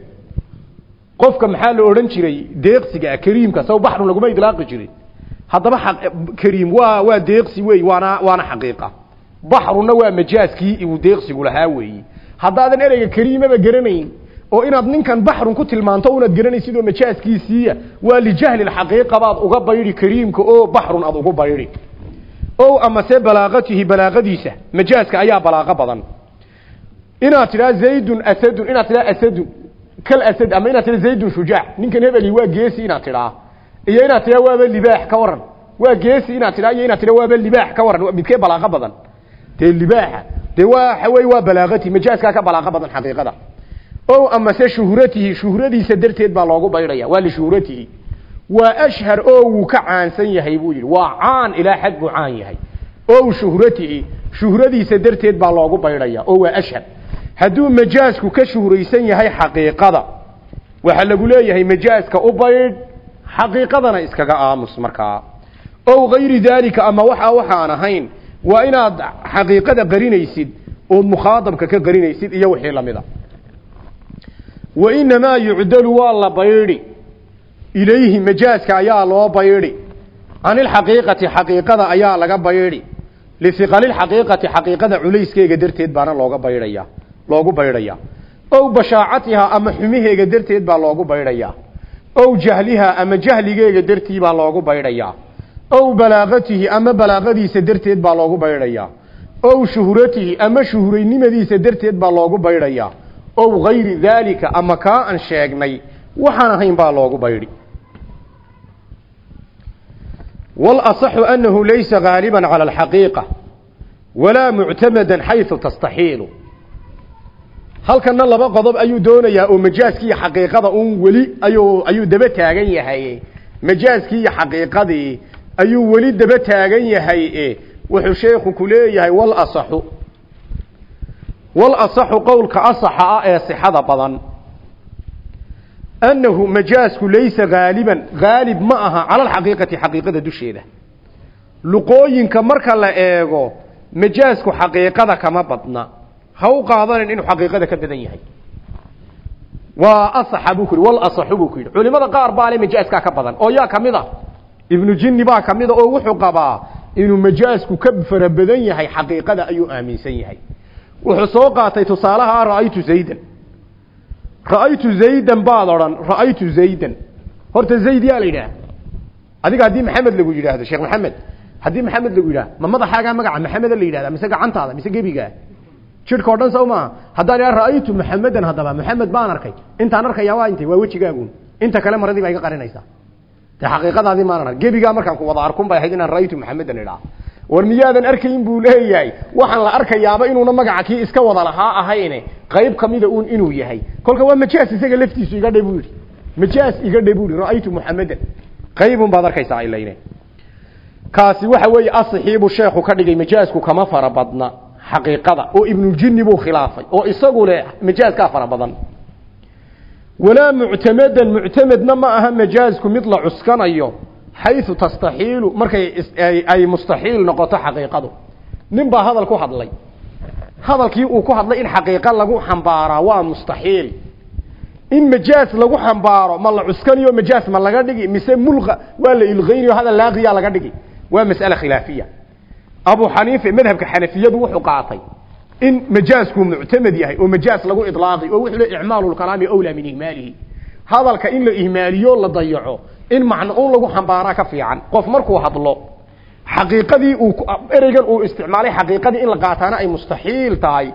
Speaker 1: qofka maxaa la odhan jiray deeqsiga kariimka saw baxrun laguma idlaaqi jirin. Haddaba kariim waa waa deeqsi wey waana waana xaqiiqa. Baxruna waa majaaskii uu deeqsigu lahaa weeyi haddaadan ereyga kariimaba garanayn oo inaad ninkan baxrun ku tilmaanto unaad garanaysid oo majaaskiisiiya waa lijahli xaqiiqa baad uga baydhi kariimka oo baxrun aad ugu baydhi o amase balaaqatihi balaaqadiisa majaaska ayaa balaaqo badan. Inaad tidhaa zaydun asadun inaad tidhaa asadun kal asad ama inaad tidhaa zaydun shujaac ninkan hebeli waa geesi inaad tidhaa iyo inaad tidhaa waaba libaax ka waran waa geesi inaad tidhaa iyo inaad tidhaa waaba libaax ka waran midkee balaaqo badan? Dee libaaxa dee waxa wey waa balaaqati majaaskaa ka balaaqo badan xaqiiqada o amase shuhratihi shuhradiisa darteed baa loogu baydhaya waa lishuhratihi waa ashhar oo wuu ka caansan yahay buu yidhi. Waa caan ilaa xad buu caan yahay. O shuhratihi shuhradiisa darteed baa loogu baydhaya. Oo waa ashhar. Hadduu majaasku ka shuhraysan yahay xaqiiqada waxaa lagu leeyahay majaaska u baydh xaqiiqadana iskaga aamus markaa. O gayri daalika ama waxaa waxaan ahayn waa inaad xaqiiqada qarinaysid ood mukhaadabka ka qarinaysid iyo wixii lamida wa inamaa yucdalu waa la baydhi ilayhi majaaska ayaa loo baydhi can ilxaqiiqati xaqiiqada ayaa laga baydhi lihiqalilxaqiiqati xaqiiqada culayskeega darteed baana looga baydhaya loogu baydhayaa ow bashaacatihaa ama xumaheega darteed baa loogu baydhayaa ow jahlihaa ama jahligeega dartii baa loogu baydhayaa ow balaaqatihi ama balaaqadiisa darteed baa loogu baydhayaa ow shuhratihi ama shuhuraynimadiisa darteed baa loogu baydhayaa ow gayri daalika ama kaa aan sheegnay waxaan ahayn baa loogu baydhi. Walasaxu annahu laysa gaaliban cala alxaqiiqa walaa muctamadan xaysu tastaxiilu. Halkana laba qodob ayuu doonayaa oo majaaskii iyo xaqiiqada un weli ayuu ayuu daba taagan yahay. Majaaskii iyo xaqiiqadii ayuu weli daba taagan yahay. Wuxuu sheekhu ku leeyahay asaxu wal asaxu qowlka asaxa ah ee sixada badan. Annahu majaasku laysa gaaliban gaalib ma aha cala alxaqiiqati xaqiiqada dusheeda. Luqooyinka marka la eego majaasku xaqiiqada kama badna. Ha u qaadanin inuu xaqiiqada ka badan yahay. Waa asaxa buu ku yidhi wal asaxu buu ku yidhi. Culimada qaar baa le majaaskaa ka badan. Oo yaa ka mid a ibnu jinni baa ka mid a oo wuxuu qabaa inuu majaasku ka fara yahay xaqiiqada ayuu aaminsan yahay wuxuu soo qaatay tusaalaha ra'aytu zaydan. Ra'aytu zaydan baad odhan. Ra'aytu zaydan. Horta zayd yaa la adiga haddii maxamed lagu yidhaahdo sheekh maxamed haddii maxamed lagu yidhaah ma madaxaagaa magaca maxameda la yidhahda mise gacantaada mise gebigaa? Jidhka o dhan soo maaha. Haddaan idhaa ra'aytu maxamedan haddaba maxamed baan arkay. Intaan arkayaa waa intay waa wejigaagun inta kale maradii baa iga qarinaysaa dee xaqiiqadaadii maanan gebigaa markaan ku wada arkun bay ahayd inaan ra'aytu maxamedan idhaa war miyaadan arkayn buu leeyahay? Waxaan la arkayaaba inuuna magaca kii iska wada lahaa ahayne. Qayb kamida uun inuu yahay. Kolka waa majaas isaga laftiisu iga dhe buu iga dhe buu yidhi. Ra'aytu muxamedan qaybun baad arkaysaa ilayne kaasi waxa weeye asixiibuu sheekhu ka dhigay majaasku kama fara badna. Xaqiiqada oo ibnuljinni buu khilaafay oo isagu leh majaaskaa fara badan. Walaa muctamadan muctamadna ma aha majaasku mid la cuskanayo xayu tastaxiilu markay ay mustaxiil noqoto xaqiiqadu. Nin baa hadal ku hadlay. Hadalkii uu ku hadlay in xaqiiqo lagu xambaaraa waa mustaxiil in majaas lagu xambaaro ma la cuskanayo majaas ma laga dhigi mise mulqa waa la ilqaynayo hadal laaqiya laga dhigi. Waa mas'ale khilaafiya. Abu xaniife madhabka xanafiyadu wuxuu qaatay in majaasku muctamad yahay oo majaas lagu idlaaqi oo wuxuu leeyahay icmaalu lkalaami awlaa min ihmaalihi. Hadalka in la ihmaaliyo la dayaco in macno un lagu xambaaraa ka fiican. Qof markuu hadlo xaqiiqadii uu ereygan uu isticmaalay xaqiiqadii in la qaataana ay mustaxiil tahay.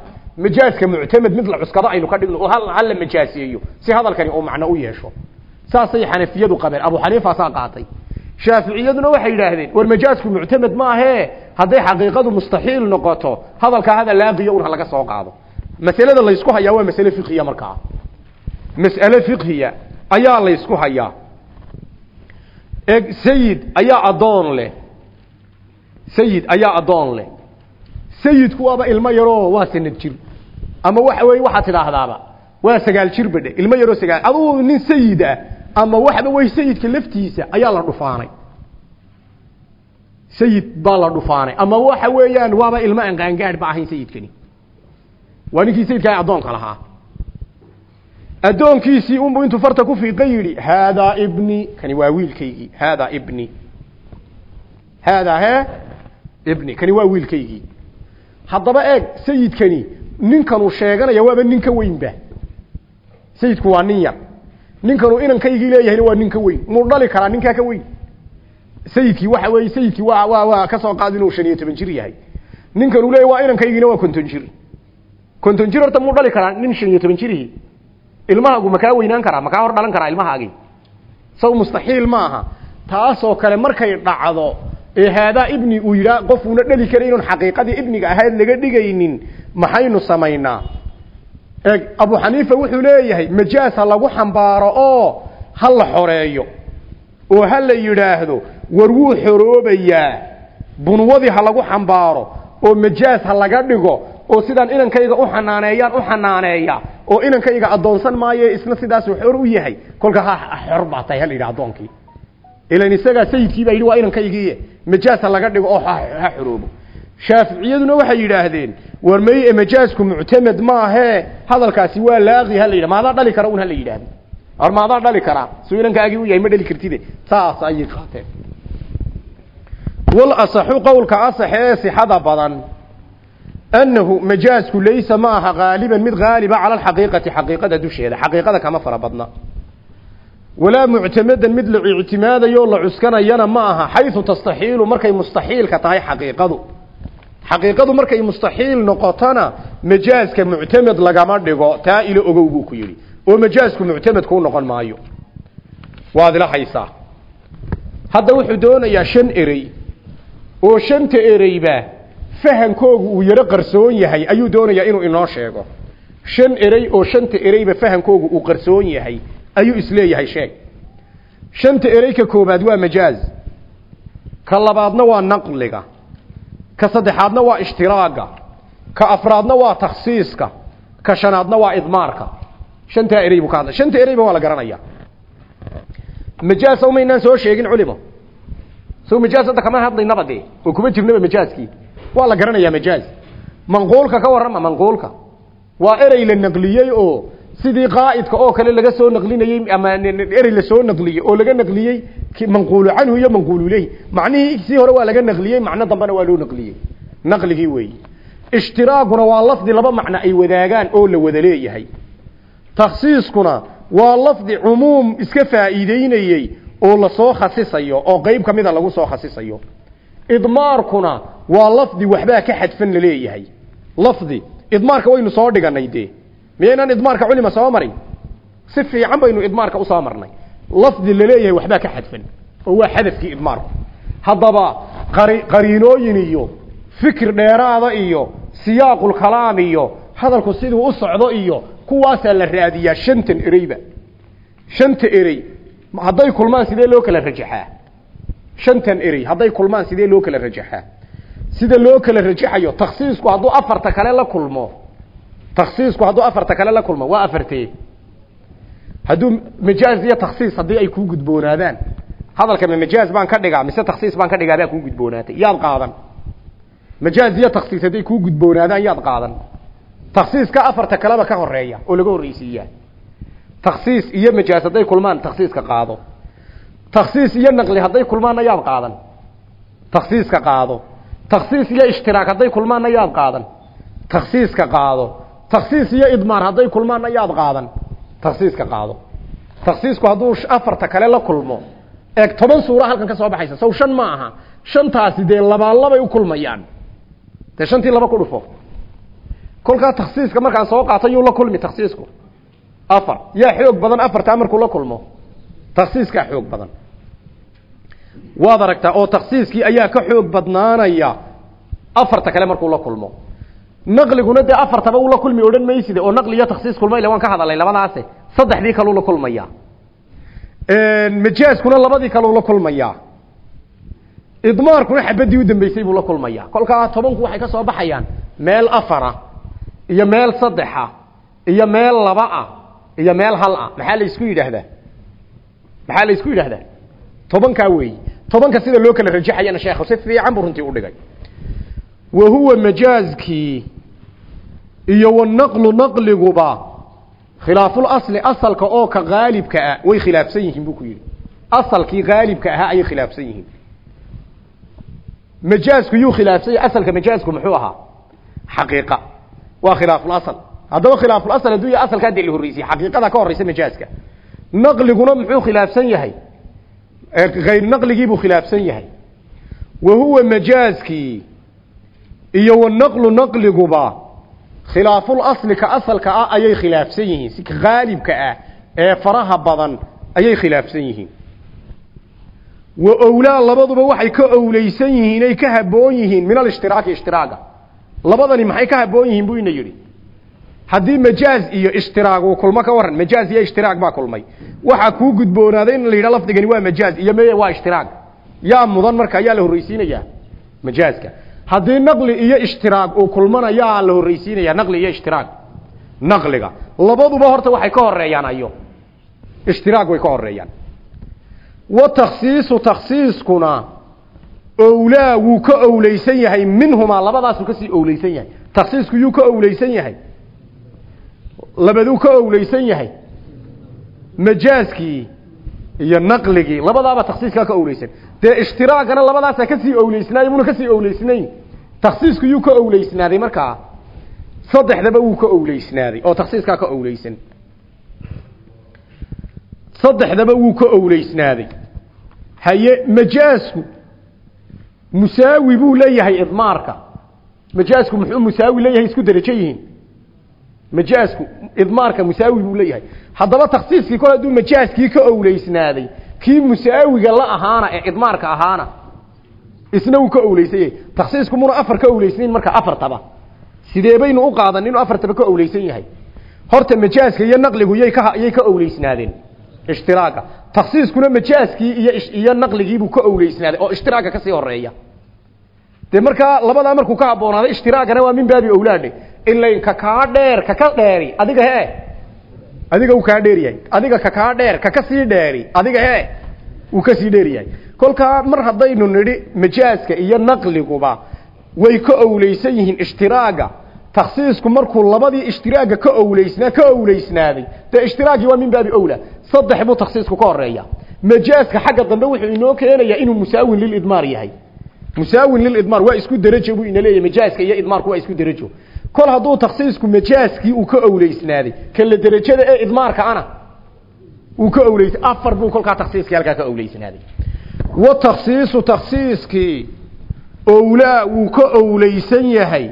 Speaker 1: Majaaska muctamad mid la cuskado aynu ka dhigno oo hal la majaaseeyo si hadalkani uu macno u yeesho. Saasay xanafiyadu qabeen. Abu xaniifa saa qaatay. Shaaficiyaduna waxay yidhaahdeen war majaasku muctamad maahee hadday xaqiiqadu mustaxiil noqoto hadalkaa hadal laaqiya un ha laga soo qaado. Masalada laysku hayaa waa masale fiqhiya markaa. Mas'ale fiqhiya ayaa laysku hayaa e sayid ayaa addoon leh sayid ayaa addoon leh sayidku waaba ilmo yaroo waa sanad jir. Ama waxa weeye waxaad tidhaahdaaba. Waa sagaal jir badhe ilmo yaroo sagaal. Adugu nin sayid ah ama waxba way sayidka laftiisa ayaa la dhufaanay. Sayid baa la dhufaanay. Ama waxa weeyaan waaba ilmo aan qaangaadh ba ahayn sayidkani waa ninkii sayidka ay addoonka lahaa addoonkiisii unbu intuu farta ku fiiqa yidhi haadaa ibni kani waa wiilkaygii haadaa ibni. Haadaa he ibni kani waa wiilkaygii. Haddaba eeg sayidkani ninkanuu sheeganaya waaba nin weynba sayidku waa nin yar. Ninkanuu inankaygii leeyahayna waa nin weyn. Muu dhali karaa ninkaa ka weyn. Sayidkii waxa weeye sayidkii waa waa waa ka soo qaad inuu shan iyo toban jir yahay. Ninkanuu leeyahy waa inankaygiina waa konton jir. Konton jir horta muu dhali karaa nin shan iyo toban jirihii ilmahaagu makaa weynaan karaa makaa hor dhalan karaa ilmahaagii saw mustaxiil ma aha. Taasoo kale markay dhacdo ee haadaa ibni uu yidhaa qofuuna dhali kara inuun xaqiiqadii ibniga ahayd laga dhigaynin maxaynu samaynaa? Eeg abu xaniifa wuxuu leeyahay majaas ha lagu xambaaro oo ha la xoreeyo oo ha la yidhaahdo war wuu xoroobayaa. Bunwadii ha lagu xambaaro oo majaas ha laga dhigo oo sidaan inankayga u xanaaneeyaan u xanaaneeya oo inankayga addoonsan maayo isna sidaasuu xor u yahay. Kolka ha xor baa tahay ha la yidhaha addoonkii ilan isagaa sayidkii baa yidhi waa inankaygiiye laga dhigo oo ha xoroobo. Shaaficiyaduna waxay yidhaahdeen war may majaasku muctamed maahee hadalkaasi waa laaqi ha la yidhah maadaa dhali kara un ha la yidhaahdo. War maadaa dhali karaa suu inankaagii u yahay ma dhali kartide. Saas ayay qaateen. Wal asaxu qowlka asaxe ee sixada badan ma aha haaliban mid haaliba cala alxaqiiqati xaqiiqada dusheeda xaqiiqada kama fara badna walaa muctamadan mid la ictimaadayo la cuskanayana ma aha xaysu tastaxiilu markay mustaxiilka tahay xaqiiqadu xaqiiqadu markay mustaxiil noqotona majaaska muctamed lagama dhigo taa ilo ogow buu ku yidhi oo majaasku muctamed kuu noqon maayo waad ila haysaa hadda wuxuu doonayaa shan erey oo shanta ereyba fahankoogu uu yaro qarsoon yahay ayuu doonayaa inuu inoo sheego. Shan erey oo shanta ereyba fahankoogu uu qarsoon yahay ayuu is leeyahay sheeg. Shanta erey ka koobaad waa majaaz. Ka labaadna waa naqliga. Ka saddexaadna waa ishtiraaga. Ka afraadna waa takhsiiska. Ka shanaadna waa idmaarka. Shantaa erey buu ka hadlay. Shanta ereyba waa la garanaya majaaz sow maynaan soo sheegin culimo sow majaaz hadda kama hadlaynaba dee oo kuma jirnaba majaaskii waa la garanayaa majaaz manquulka ka warrama manquulka. Waa erey la naqliyey oo sidii qaa'idka oo kale laga soo naqlinayey ama erey la soo naqliyey oo laga naqliyey manquulu canhu iyo manquulu ilayhi. Macnihii sii hore waa laga naqliyey macno dambena waa loo naqliyey. Naqligii weeyi ishtiraaguna waa lafdi laba macno ay wadaagaan oo la wada leeyahay. Takhsiiskuna waa lafdi cumuum iska faa'iideynayey oo la soo khasisayo oo qeyb ka mida lagu soo khasisayo idmaarkuna waa lafdi waxbaa ka xadfan la leeyahay. Lafdi idmaarka waynu soo dhiganay dee. Miyaynaan idmaarka culima soo marin? Si fiican baynu idmaarka u soo marnay. Lafdi la leeyahay waxbaa ka xadfan oo waa xadafkii idmaarku. Haddaba qari qariinooyin iyo fikir dheeraada iyo siyaaqulkalaam iyo hadalku siduu u socdo iyo kuwaasaa la raadiyaa shantan ereyba. Shanta erey hadday kulmaan sidee loo kala rajaxaa shantan erey hadday kulmaan sidee loo kala rajaxaa? Sida loo kala rajaxayo? Takhsiisku hadduu afarta kale la kulmo. Takhsiisku hadduu afarta kale la kulmo waa afartee. Hadduu majaaz iyo takhsiis haddii ay kuu gudboonaadaan. Hadalka ma majaaz baan ka dhigaa mise takhsiis baan ka dhigaa baa kuu gudboonaatay. Yaad qaadan. Majaaz iyo takhsiis hadday kuu gudboonaadaan yaad qaadan. Takhsiiska afarta kaleba ka horreeya oo laga horreysiiyaa takhsiis iyo majaaz hadday kulmaan takhsiiska qaado takhsiis iyo naqli hadday kulmaanna yaad qaadan. Takhsiiska qaado. Takhsiis iyo ishtiraak hadday kulmaanna yaad qaadan. Takhsiiska qaado. Takhsiis iyo idmaar hadday kulmaanna yaad qaadan. Takhsiiska qaado. Takhsiisku hadduu afarta kale la kulmo eeg toban suura halkan ka soo baxaysa saw shan ma aha. Shantaasi dee labaalabay u kulmayaan. Dee shantii laba ku dhufo. Kolkaa takhsiiska markaan soo qaato yuu la kulmi takhsiisku. Afar. Yaa xoog badan afartaa markuu la kulmo takhsiiskaa xoog badan. Waad aragtaa oo takhsiiskii ayaa ka xoog badnaanaya afarta kale markuu la kulmo. Naqliguna dee afartaba ula kulmi odhan mayside oo naqli iyo takhsiis kulma ile waan ka hadalay labadaase. Saddexdii kaluu la kulmaya. Majaaskuna labadii kaluu la kulmaya. Idmaarkuna xabadii u dambeysay buu la kulmaya. Kolkaa tobanku waxay ka soo baxayaan. Meel afara iyo meel saddexa iyo meel laba ah iyo meel hal ah maxaa la isku yidhaahdaa maxaa la isku yidhaahdaa tobankaa weeyi. Tobanka sida loo kala rajaxayana sheekhu si fiican buu runtii udhigay wa huwa majaazkii iyo wanaqlu naqliguba khilaaful asli asalka oo ka haalibka ah way khilaafsan yihiin buu ku yidhi. Asalkii haalibka ahaa ayay khilaafsan yihiin. Majaazku yuu khilaafsan yahay asalka majaazku muxuu ahaa? Xaqiiqa. Waa khilaaful asal. Haddaba khilaaful asal hadduu yahay asalkaa dee la horreysiyey xaqiiqada ka horreysa majaazka naqliguna muxuu khilaafsan yahay? Hayr naqligii buu khilaafsan yahay. Wa huwa majaazkii iyo wanaqlu naqliguba khilaaful asli ka asalka ah ayay khilaafsan yihiin. Si haalibka ah ee faraha badan ayay khilaafsan yihiin. Wa owlaa labaduba waxay ka owleysan yihiin ay ka haboon yihiin min alishtiraaки ishtiraaga labadani maxay ka haboon yihiin buu ina yidhi haddii majaaz iyo ishtiraag uu kulmo ka waran majaaz iyo ishtiraag baa kulmay. Waxaa kuu gudboonaaday in la yidha lafdigani waa majaaz iyo meye waa ishtiraag. Yaa mudan marka ayaa la horreysiinayaa majaazka haddii naqli iyo ishtiraag uu kulmana yaa la horreysiinaya naqli iyo ishtiraag. Naqliga. Labaduba horta waxay ka horeeyaan ayo. Ishtiraag way ka horeeyaan wa takhsiisu takhsiiskuna owlaa wuu ka owleysan yahay minhumaa labadaasuu ka sii owleysan yahay. Taksiisku yuu ka owleysan yahay labaduu ka owleysan yahay. Majaaskii iyo naqligii labadaaba taksiiskaa ka owleysan. Dee ishtiraagana labadaasaa ka sii owleysnaay muna ka sii owleysnayn. Taksiisku yuu ka owleysnaaday markaa. Saddexdaba wuu ka owleysnaaday oo taksiiskaa ka owleysan. Saddexdaba wuu ka owleysnaaday. Haye majaasku musaawi buu leeyahay idmaarka. Majaasku muxuu musaawi leeyahay isku derajo majaasku idmaarka musaawi buu leeyahay. Haddaba taksiiskii kol hadduu majaaskii ka owleysnaaday kii musaawiga la ahaana ee idmaarka ahaana isna uu ka owleysan yahay taksiisku muna afar ka owleysnayn marka afartaba. Sidee baynu u qaadan inuu afartaba ka owleysan yahay? Horta majaaska iyo naqligu yay ka yay ka owleysnaadeen. Ishtiraaga. Taksiiskuna majaaskii iyo iyo naqligiibuu ka owleysnaaday oo ishtiraaga ka sii horreeya dee markaa labadaa markuu ka haboonaaday ishtiraagana waa min baabi owlaadhe ilayn ka kaa dheer kaka dheeri adiga hee adiga uu kaa dheer yahay adiga ka kaa dheer kaka sii dheeri adiga hee uu ka sii dheer yahay kolkaa mar haddaynu nidhi majaaska iyo naqliguba way ka owleysan yihiin ishtiraaga taksiisku markuu labadii ishtiraaga ka owleysnaa ka owleysnaaday dee ishtiraagii waa min baabi owla saddex buu taksiisku ka horreeya majaaska xagga dambe wuxuu inoo keenayaa inuu musaawin lilidmaar yahay musaawin lilidmaar waa isku derajo buu ina leeyahay majaaska iyo idmaarku waa isku derajo kol hadduu taksiisku majaaskii uu ka owleysnaaday kala derajada ee idmaarka ana uu ka owleysay afar buu kolkaa taksiiskii halkaa ka owleysnaaday wa taksiisu taksiiskii owlaa wuu ka owleysan yahay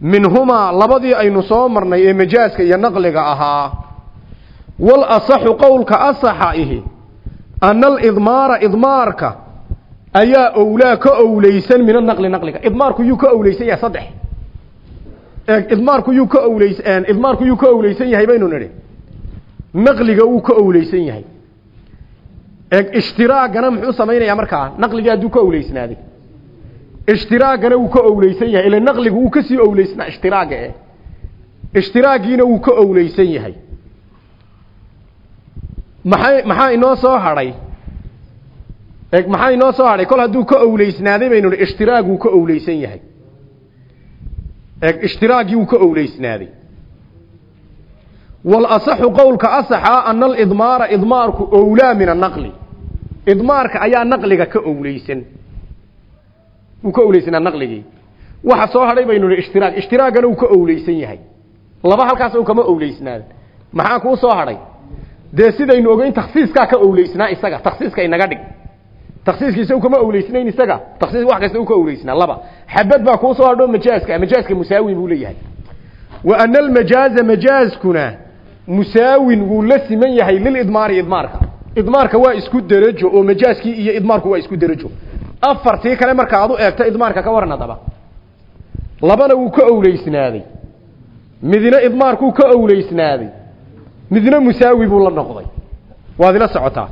Speaker 1: minhumaa labadii aynu soo marnay ee majaaska iyo naqliga ahaa. Wal asaxu qowlka asaxa ihi ana alidmaara idmaarka ayaa owlaa ka owleysan min anaqli naqliga. Idmaarku yuu ka owleysan yahay saddex idmaarku yuu ka owleys idmaarku yuu ka owleysan yahay baynu nidhi. Naqliga wuu ka owleysan yahay. Ishtiraagana muxuu samaynayaa markaa naqligii hadduu ka owleysnaaday ishtiraagana wuu ka owleysan yahay ila naqligu wuu ka sii owleysnaa ishtiraaga eh ishtiraagiina wuu ka owleysan yahay. Maxay maxaa inoo soo hadhay? Maxaa inoo soo hadhay? Kol hadduu ka owleysnaaday baynu nihi ishtiraag wuu ka owleysan yahay ishtiraagii wuu ka owleysnaaday walasaxu qowlka asaxa ana alidmaara idmaarku owlaa min anaqli idmaarka ayaa naqliga ka owleysan. Wuu ka owleysanaa naqligii. Waxa soo hadhay baynu nihi ishtiraag ishtiraagana wuu ka owleysan yahay. Laba halkaas u kama owleysnaada maxaa kuu soo hadhay? Dee sidaynu ogeyn taksiiskaa ka owleysnaa isaga. Taksiiska inaga dhig taksiiskiisa kama owleysnayn isaga. Taksiis wax kasta u ka owleysnaa laba. Xabad baa kuu soo hadho majaaska majaaska musaawin buu leeyahay. Wa ana almajaaza majaaskuna musaawin wuu la siman yahay lilidmaari idmaarka. Idmaarka waa isku derajo oo majaaskii iyo idmaarku waa isku derajo. Afartii kale marka aad u eegto idmaarka ka waran labana wuu ka owleysnaaday. Midna idmaarkuu ka owleysnaaday. Midna musaawi buu la noqday. Waad ila socotaa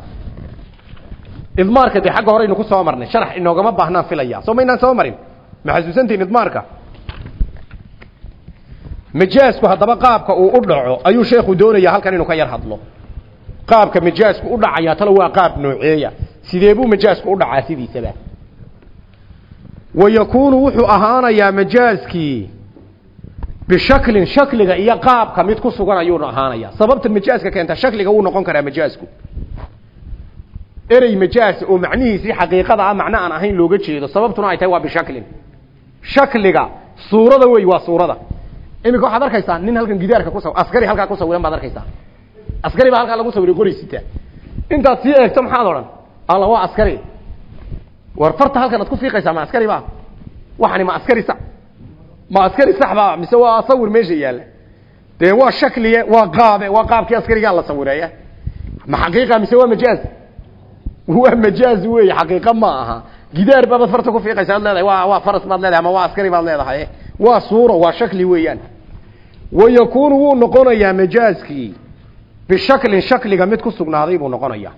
Speaker 1: idmaarka dee xagga horeynu ku soo marnay. Sharax inoogama baahnaan filaya soo maynaan soo marin. Ma xasuusantihin idmaarka? Majaasku haddaba qaabka uu u dhaco ayuu sheekhu doonayaa halkan inuu ka yar hadlo. Qaabka majaasku u dhacayaa talo waa qaab nooceeya. Sidee buu majaasku u dhacaa sidiisaba? Wa yakuunu wuxuu ahaanayaa majaaskii bishaklin shakliga iyo qaabka mid ku sugan ayuuna ahaanaya sababta majaaska keenta shakliga wuu noqon karaa majaasku erey majaas oo macnihiisii xaqiiqada ah macno aan ahayn looga jeedo. Sababtuna ay tahay waa bishaklin. Shakliga suurada wey waa suurada. Iminka waxaad arkaysaa nin halkan gidaarka ku saw askari halkaa ku sawiran baad arkaysaa. Askari baa halkaa lagu sawiray qori intaad sii eegto maxaad odhan? Alla waa askari. War farta halkan aad ku fiiqaysaa ma askari ba waxani ma askari sax ma askari sax ba mise waa sawir meesha yaalla. Dee waa shakliye waa qaabe waa qaabkii askarigaa la sawireeya ma xaqiiqa mise waa majaaz waa majaaz wey xaqiiqa ma aha. Gidaar baabaad farta ku fiiqaysa ad leedahay waa waa faras baad leedahay ama waa askari baad leedahay. Waa suuro waa shakli weeyaan. Wayakuunu wuu noqonayaa majaazkii. Bishaklin shakliga mid ku sugnaaday buu noqonayaa.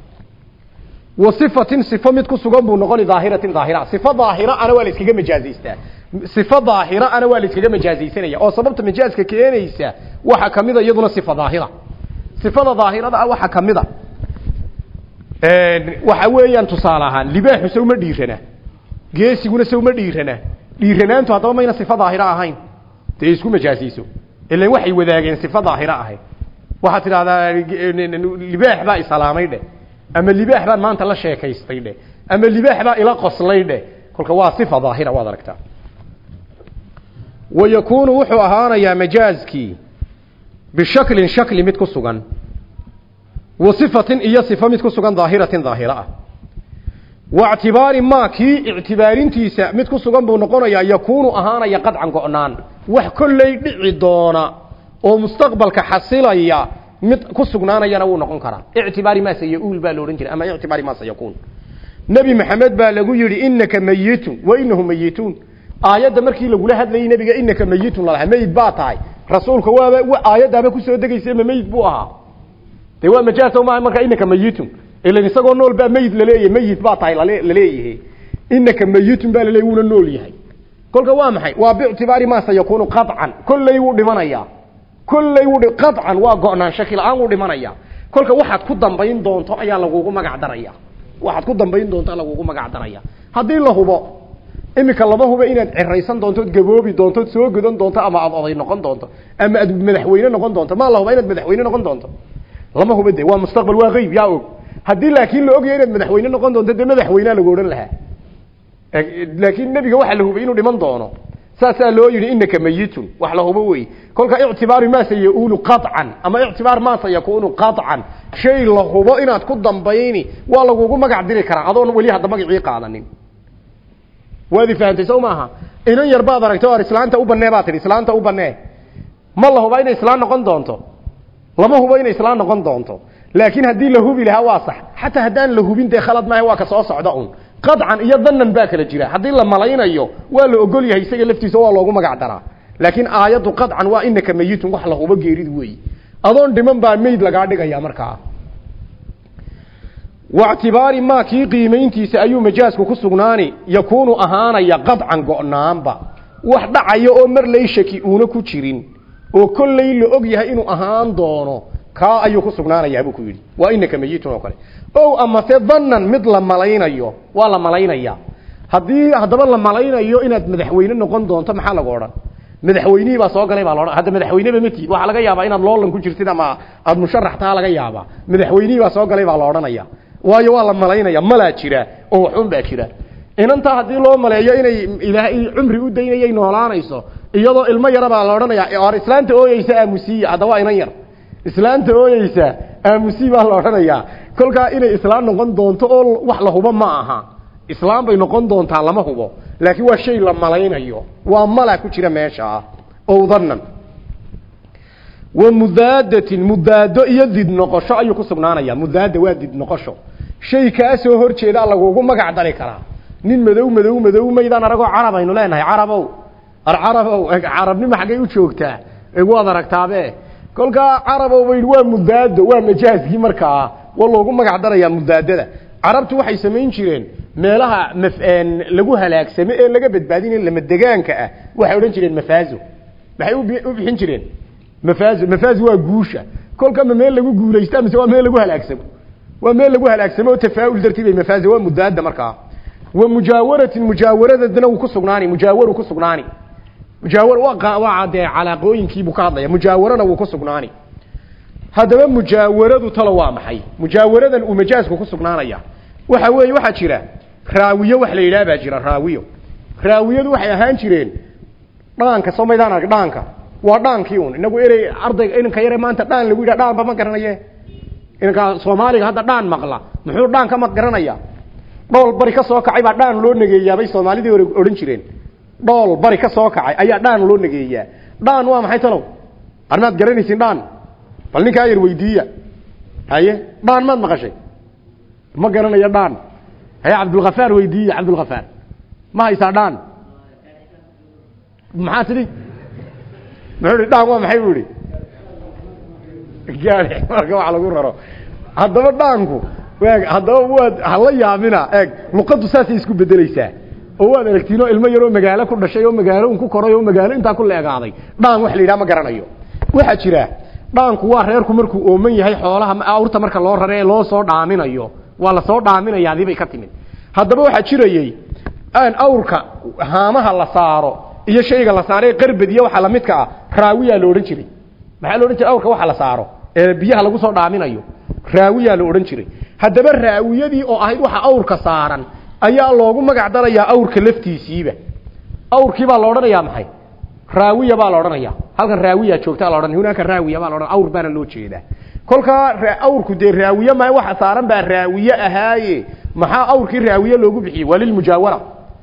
Speaker 1: Wa sifatin sifo mid ku sugan buu noqoni daahiratin daahira. Sifo daahira ana waa la iskaga majaazaystaa sifo daahira ana waa la iskaga majaazaysanaya. Oo sababta majaaska keenaysa waxa kamida iyaduna sifa daahira. Sifada daahirada ah waxa kamida waxa weeyaan tusaale ahaan libaaxu se uma dhiirana. Geesiguna sawma dhiirana. Dhiiranaantu haddaba mayna sifa daahira ahayn. Dee isku majaasiiso ilan waxay wadaageen sifa daahira ahayd waxaad tidhahdaa libaax baa isalaamay dheh ama libaax baan maanta la sheekaystay dheh ama libaax baa ila qoslay dheh kolka waa sifa daahira waad aragtaa. Wa yakuunu wuxuu ahaanayaa majaazkii. Bishaklin shakli mid ku sugan wa sifatin iyo sifo mid ku sugan daahiratin daahira ah. Wa ctibaari maa kii ictibaarintiisa mid ku sugan buu noqonayaa yakuunu ahaanaya qadcan go'naan. Wax kolley dhici doona oo mustaqbalka xasilaya mid ku sugnaanayana wuu noqon karaa. Ictibaari maa sayauul baa laodhan jiray ama ictibaari maa sayakuun nebi maxamed baa lagu yidhi inaka mayitun wa inahum mayituun aayadda markii lagula hadlayay nebiga inaka mayitun lalaha meyid baa ku soo degaysa ma ahaa dee waa majaas maaha markaa inaka mayitun. Ilan isagoo nool baa meyid laleeyahy meyid baa tahay la leeyahay inaka mayitun baa laleeyay wuuna nool yahay. Kolka waa maxay? Waa biictibaari maa sayakuunu qaطcan kolley wuu dhimanayaa kolley wuu qaطcan waa go'naan shaki la'aan wuu dhimanaya. Kolka waxaad ku dambayn doonto ayaa lagugu magac daraya. Waxaad ku dambayn doonto lagugu magac daraya. Haddii la hubo iminka lama hubo inaad ciraysan doontood gaboobi doontood soo godan doonto ama aad oday noqon doonto ama aad madaxweyne noqon doonto. Ma la huba inaad madaxweyne noqon doonto lama hubo de waa mustaqbal waa qeyb yaa og. Haddii laakiin la ogyahay inaad madaxweyne noqon doonto dee madaxweynea lagu odhan lahaa. Laakiin nebiga waxaa la hubay inuu dhiman doono. Saasaa loo yidhi inaka mayitun wax la hubo wey kolka ictibaari maa sayaulu qaطcan ama ictibaar maa sayakunu qaطcan shay la hubo inaad ku dambayni waa lagugu magac diri karaa. Adoon weli hadda magacii qaadanin. Waadi fahamtay sow maaha? Yar baad aragtay islaanta u banee islaanta u banee ma la huba inay islaan noqon doonto lama hubo inay isla noqon doonto. Laakiin haddii la hubi lahaa waa sax. Xataa haddaan la hubin dee khalad maaha waa ka soo socda un qadcan iyo danan baa kala jira. Haddii la malaynayo waa la ogol yahay isaga laftiisa waa loogu magac daraa. Laakiin aayadu qadcan waa inaka mayitun wax la hubo geeridu weey. Adoon dhiman baa mayd lagaa dhigaya markaa. Wactibaari maa kii qiimayntiisa ayuu majaasku ku sugnaani yakuunu ahaanaya qadcan go'naanba. Wax dhacayo oo mar layshaki uuna ku jirin oo kolley la og yahay inuu ahaan doono kaa ayuu ku sugnaanayaa buu ku yidhi. Waa inaka mayitun oo kale. O amase danan mid la malaynayo waa la malaynaya haddii haddaba la malaynayo inaad madaxweyne noqon doonto maxaa lagu odhan? Madaxweynihii baa soo galay baa laodhan hadda madaxweyneba matid waxaa laga yaabaa inaad loolan ku jirtid ama aada musharax taa laga yaabaa. Madaxweynihii baa soo galay baa la odhanaya. Waayo waa la malaynaya malaa jira oo waxun baa jira. Inantaa haddii loo maleeyo inay ilaahay cumri u daynayay noolaanayso iyadoo ilmo yara baa la odhanaya or islaanta ooyeysa aamusiya hadda waa inan yar. Islaanta ooyeysa aamusi baa la odhanayaa. Kolkaa inay islaam noqon doonto oo wax la hubo ma aha. Islaam bay noqon doontaa lama hubo. Laakiin waa shay la malaynayo. Waa mala ku jira meesha ow danan wa mudaadatin mudaado iyo did noqosho ayuu ku sugnaanaya mudaada waa did noqosho. Shay kaa soo hor jeedaa lagugu magac dari karaa. Nin madow madow madow maydaan aragoo carab aynu leenahay carabow arcarabow carabnima xaggay u joogtaa waad aragtaabe. Kolkaa carabow bay waa mudaado waa majaaskii markaa waa loogu magac darayaa mudaadada. Carabtu waxay samayn jireen meelaha lagu halaagsamo ee laga badbaadinay lama degaanka ah. Waxay odhan jireen mafaazo. Maxay u bixin jireen mafaazo. Mafaazo waa guusha. Kolka ma meel lagu guulaysta mise waa meel lagu halaagsamo? Waa meel lagu halaagsamo oo tafaa'ul dartii bay mafaazo. Waa mudaada markaa. Wa mujaawaratin mujaawaradadana wuu ku sugnaani mujaawaru ku sugnaani mujaawar waa waa dee calaaqooyinkiibuu ka hadlaya mujaawarana wuu ku sugnaani. Haddaba mujaawaradu talo waa maxay? Mujaawaradan uu majaasku ku sugnaanaya. Waxa weeye waxaa jira raawiyo wax la yidhaha baa jira raawiyo. Raawiyadu waxay ahaan jireen dhaanka soo arg dhaanka. Waa dhaankii un inagu erey ardayga inanka yare maanta dhaan lagu yidhaha dhaanba ma garanaye. Inanka soomaaliga hadda dhaan maqla muxuu dhaanka ma garanaya? Dhool bari ka soo kacay baa dhaan loo nageeyaabay soomaalidii hore odhan jireen dhool bari ka soo kacay ayaa dhaan loo nageeyaa. Dhaan waa maxay talow? Armaad garanaysin dhaan? Bal ninkaa yar weydiiya. Haye dhaan maad maqashay? Ma garanayo dhaan. Haye cabdulkhafaar weydiiya cabdulkhafaar ma haysaa dhaan? Maxaa tidhi? Muxuu ihi dhaan waa maxay? buu ihi gaari marka wax lagu raro. Haddaba dhaanku eeg haddaba waad hala yaabina eeg luqaddu saasay isku bedeleysaa oo waad aragtiinoo ilmo yaroo magaalo ku dhashay oo magaalo un ku koray oo magaalo intaa ku leegaaday. Dhaan wax la ma garanayo. Waxaa jira dhaanku waa reerku markuu ooman yahay xoolaha awrta marka loo rare ee loo soo dhaaminayo. Waa la soo dhaaminayaadii bay ka timid. Haddaba waxaa jirayey aan awrka haamaha la saaro iyo shayga la saaray qarbadiya waxa la midka ah raawiya la oran jiray. Maxaa la oran jiray? Awrka waxa la saaro. Ee biyaha lagu soo dhaaminayo. Raawiya la oran jiray. Haddaba raawiyadii oo ahayd waxa awrka saaran ayaa loogu magac darayaa awrka laftiisiiba. Awrkii baa la odhanayaa maxay? Raawiya baa la odhanaya halkan raawiya joogtaa la odhanaya hunaaka raawiya baa la odhanaya awr baana loo jeedaa. Kolkaa awrku dee raawiye ma waxa saaran baa raawiye ahaaye. Maxaa awrkii raawiye loogu bixiyey? Waa lilmujaawara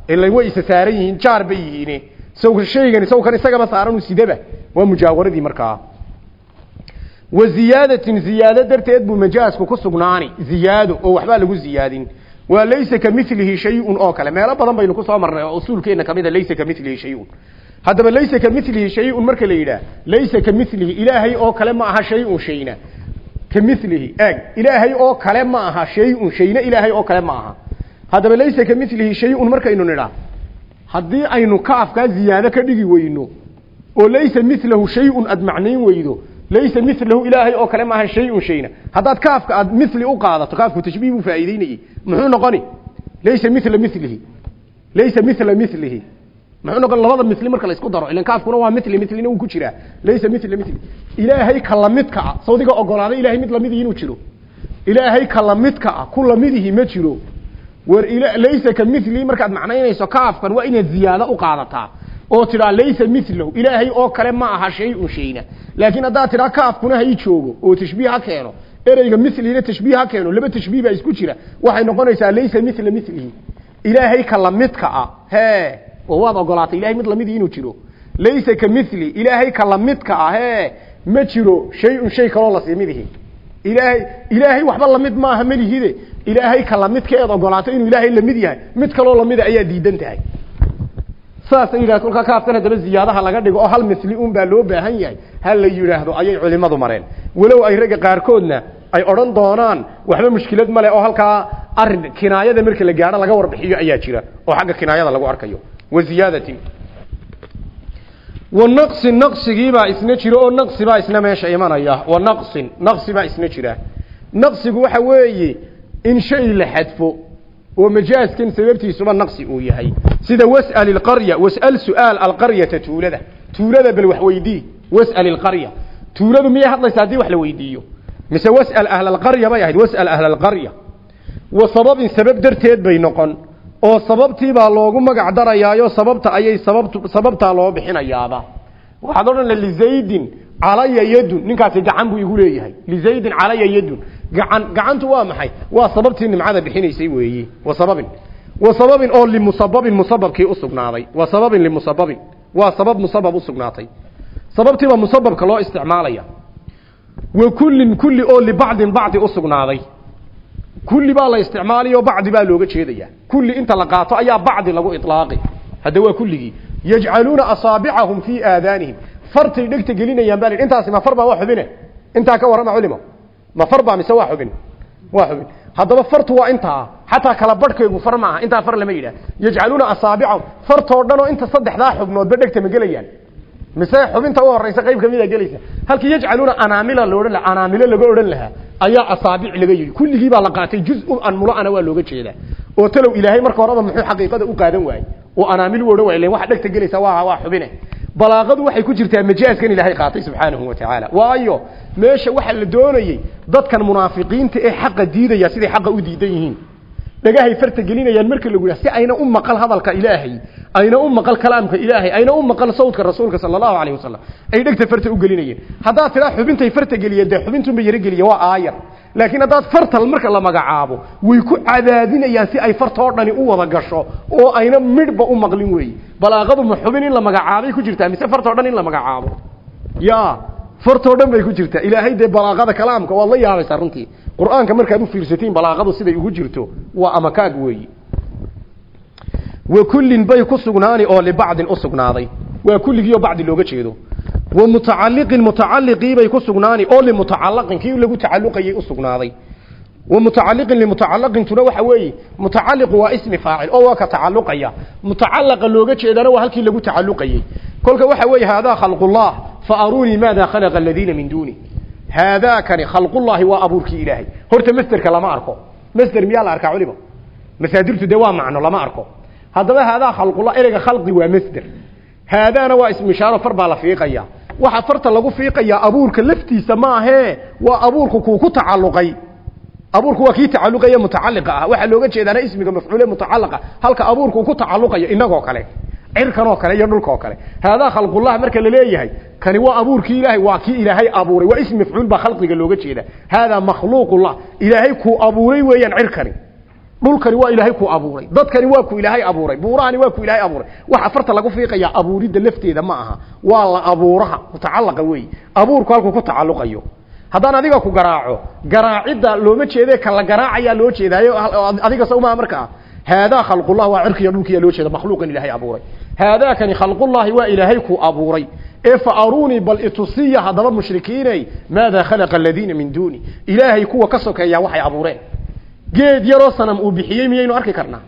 Speaker 1: ila way isa saaran yihiin jaar bay yihiin saw shaygan sawkan isagaba saaran uu sidaba. Waa mujaawaradii markaa. Wa ziyaadatin ziyaado darteed buu majaasku ku sugnaani ziyaado oo waxbaa lagu ziyaadin waa laysa ka milihi shay-un oo kale. Meelo badan baynu ku soo marnay oo usuulkeenna ka mid a laysa ka milihi shay-un. Haddaba laysa ka milihi shay-un marka la yidhaah laysa ka milihi ilaahay oo kale ma aha shay-un shayna. Ka milihi eeg ilaahay oo kale ma aha shay-un shayna ilaahay oo kale ma aha. Haddaba laysa ka milihi shay-un markaynu nidhaa haddii aynu kaafkaa ziyaado ka dhigi weyno oo laysa milahu shay-un aad macnayn weydo laysa milahu ilaahay oo kale maaha shay-un shayna haddaad kaafka aad mili u qaadato kaafku tashbiih buu faa'iideynayey muxuu noqoni laysa mila milihi laysa mila milihi muxuu noqon labada mili marka la isku daro ilan kaafkuna waa mili milina wuu ku jiraa laysa mila mili ilaahay ka lamidka ah sawdiga ogolaaday ilahay mid lamidii inuu jiro ilaahay ka lamidka ah ku lamidihi ma jiro war laysa markaad macnaynayso waa inaad ziyaado u oo tidhaa laysa milahu ilaahay oo kale ma aha shay-un shayna. Laakiin haddaad tidhaa kaafkuna ha ii joogo. Oo tashbiih ha keeno. Ereyga milina tashbiih ha keeno. Laba tashbiih isku jira. Waxay noqonaysaa laysa mila milihi ilaahay ka lamidka ah. Hee. Oo waad ogolaatay ilahay mid lamidii inuu jiro. Laysa ka mili ilaahay ka lamidka ah. Hee. Ma jiro shay-un shay kaloo la sii midihi. Ilaahay ilaahay waxba la mid maaha malihide ilaahay ka lamidka eed ogolaato inuu ilaahay la mid yahay. Mid kaloo lamida ayaa diidan tahay saasay yidhaha kolkaa kaafkan haddaba ziyaadaha laga dhigo oo hal misli un baa loo baahan yahay ha la yidhaahdo ayay culimadu mareen. Walow ay ragga qaarkoodna ay odhan doonaan waxba mushkilad male oo halkaa arrin kinaayada marka la gaadho laga warbixiyo ayaa jira oo xagga kinaayada lagu arkayo. Wa ziyaadatin. Wa naqsin naqsigiibaa isna jiro oo naqsi baa isna meesha imanaya. Wa naqsin naqsi baa isna jira. Naqsigu waxa weeye in shay la xadfo oo majaaskan sababtiisuba naqsi uu yahay. Sida was'al ilqarya was'al su'aal alqaryata tuulada. Tuulada bal wax weydii was'al ilqarya tuuladu miyay hadlaysaa haddii wax la weydiiyo. Mise was'al ahla alqarya bay ahayd was'al ahla alqarya. Wa sababin sabab darteed bay noqon. Oo sababtii baa loogu magac darayaayo sababta ayay sababt sababtaa loo bixinayaaba. Waxaad odhan lizaydin calaya yadun. Ninkaasi gacan buu igu leeyahay. Lizaydin calaya gacan gacantu waa maxay? Waa sababtii nimcada bixinaysay weeye wa sababin. Wa sababin oo limusababin musababkii usugnaaday wa sababin limusababin. Waa sabab musabab usugnaatay sababtiibaa musababka loo isticmaalaya. Wa kullin kulli oo libacdin bacdi usugnaaday kulli baa la isticmaalayo bacdi baa looga jeedaya. Kulli inta la qaato ayaa bacdi lagu ilaaqi hadda waa kulligii. Yajcaluuna asaabicahum fii aadaanihim. Fartay dhegta gelinayaan baa intaasi ma far baa waa xubine. Intaa ka warrama culimo ma far baa mise waa xubin? Waa xubin. Haddaba fartu waa intaa. Xataa kala badhkeegu far ma aha. Intaa far lama yidhaah. Yajcaluuna asaabicahum fartoo dhan oo inta saddexdaa xubnoodba dhegta ma gelayaan. Mise xubinta u horeysa qayb kamida gelaysa. Halkii yajcaluuna anaamila loodhan laha anaamilo laga odhan lahaa ayaa asaabic laga yidhi. Kulligii baa la qaatay juz-un anmulo-ana waa looga jeedaa. Oo talow ilaahay marka horeba muxuu xaqiiqada u qaadan waayey. Oo anaamil u odhan waay waxa dhegta gelaysa waa waa xubine balaaqadu waxay ku jirtaa majaaskan ilaahay qaatay subxaanahu wa tacaala. Waayo meesha waxaa la doonayey dadkan munaafiqiinta ee xaqa diidaya siday xaqa u diidan yihiin. Dhagahay farta gelinayaan marka lagu yidhaha si ayna u maqal hadalka ilaahay ayna u maqal kalaamka ilaahay ayna u maqal sawdka rasuulka sala allahu calayhi ay dhegta farta u gelinayeen. Haddaad tidhaa xubintay farta geliyeen dee xubintunba yaro geliya waa aayar laakiin haddaad fartal marka la magacaabo way ku cadaadinayaan si ay fartoo dhani u wada gasho oo ayna midhba u maqlin weeye balaaqadu ma xubin in la magacaabay ku jirtaa mise fartoo dhan in la magacaabo? Ya fartoo dhan bay ku jirtaa. Ilaahay dee balaaqada kalaamka waad la yaabaysaa runtii. Qur'aanka markaad u fiirsatiin balaaqadu siday ugu jirto waa amakaag weeyi. Wa kullin bay ku sugnaani oo libacdin u sugnaaday. Waa kulligii oo bacdi looga jeedo wa bay ku sugnaani oo limutacallaqin kii lagu tacalluqayay u sugnaaday. Wa mutacalliqin limutacallaqintuna waxa weeye mutacalliqu waa ismi faacil oo waa ka tacalluqaya. Mutacallaqa looga waa halkii lagu tacalluqayay. Kolka waxa weeye haadaa khalqullah fa aruunii maada khalaqa aladiina min duuni. Haadaakani khalqullaahi waa abuurkii ilaahay. Horta masderka lama arko. Masder miyaa la arkaa culimo masaadirtu dee waa macno lama arko. Haddaba haadaa khalqullah ereyga khalqi waa masder. Haadaana waa ismu ishaaro far la fiiqaya waxa farta lagu fiiqayaa abuurka laftiisa maahee waa abuurku kuu ku tacalluqay. Abuurku waa kii tacalluqaya mutacalliqa ah. Waxaa looga jeedaana ismiga mafcuule mutacalliqa halka abuurku uu ku tacalluqayo inagoo kale cirkan oo kale iyo dhulka oo kale. Haadaa khalqullah marka la leeyahay kani waa abuurkii ilaahay waa kii ilaahay abuuray. Waa ism mafcuul baa khalqiga looga jeeda. Haadaa makhluuqullah ilaahay kuu abuuray weeyaan cirkani dhulkani waa ilaahay ku abuuray. Dadkani waa ku ilaahay abuuray. Buurahani waa ku ilaahay abuuray. Waxa farta lagu fiiqayaa abuuridda lafteeda ma aha. Waa la abuuraha mutacalaqa weey. Abuurku halku ku tacalluqayo. Haddaan adiga ku garaaco garaacidda looma jeede ka la garaacayaa loo jeedaayo adiga sawmaa markaa. Haadaa khalqullah waa cirkiya dhulkiya loo jeeda makhluuqan ilaahay abuuray. Haadaakani khalqullahi waa ilaahay ku abuuray. Ee fa aruunii bal itusiya haddaba mushrikiinay maadaa khalaqa aladiina min duuni. Ilaahay kuwa ka sokeeyaa waxay abuureen geed yaroo sanam uu bixiyey miyaynu arki karnaa?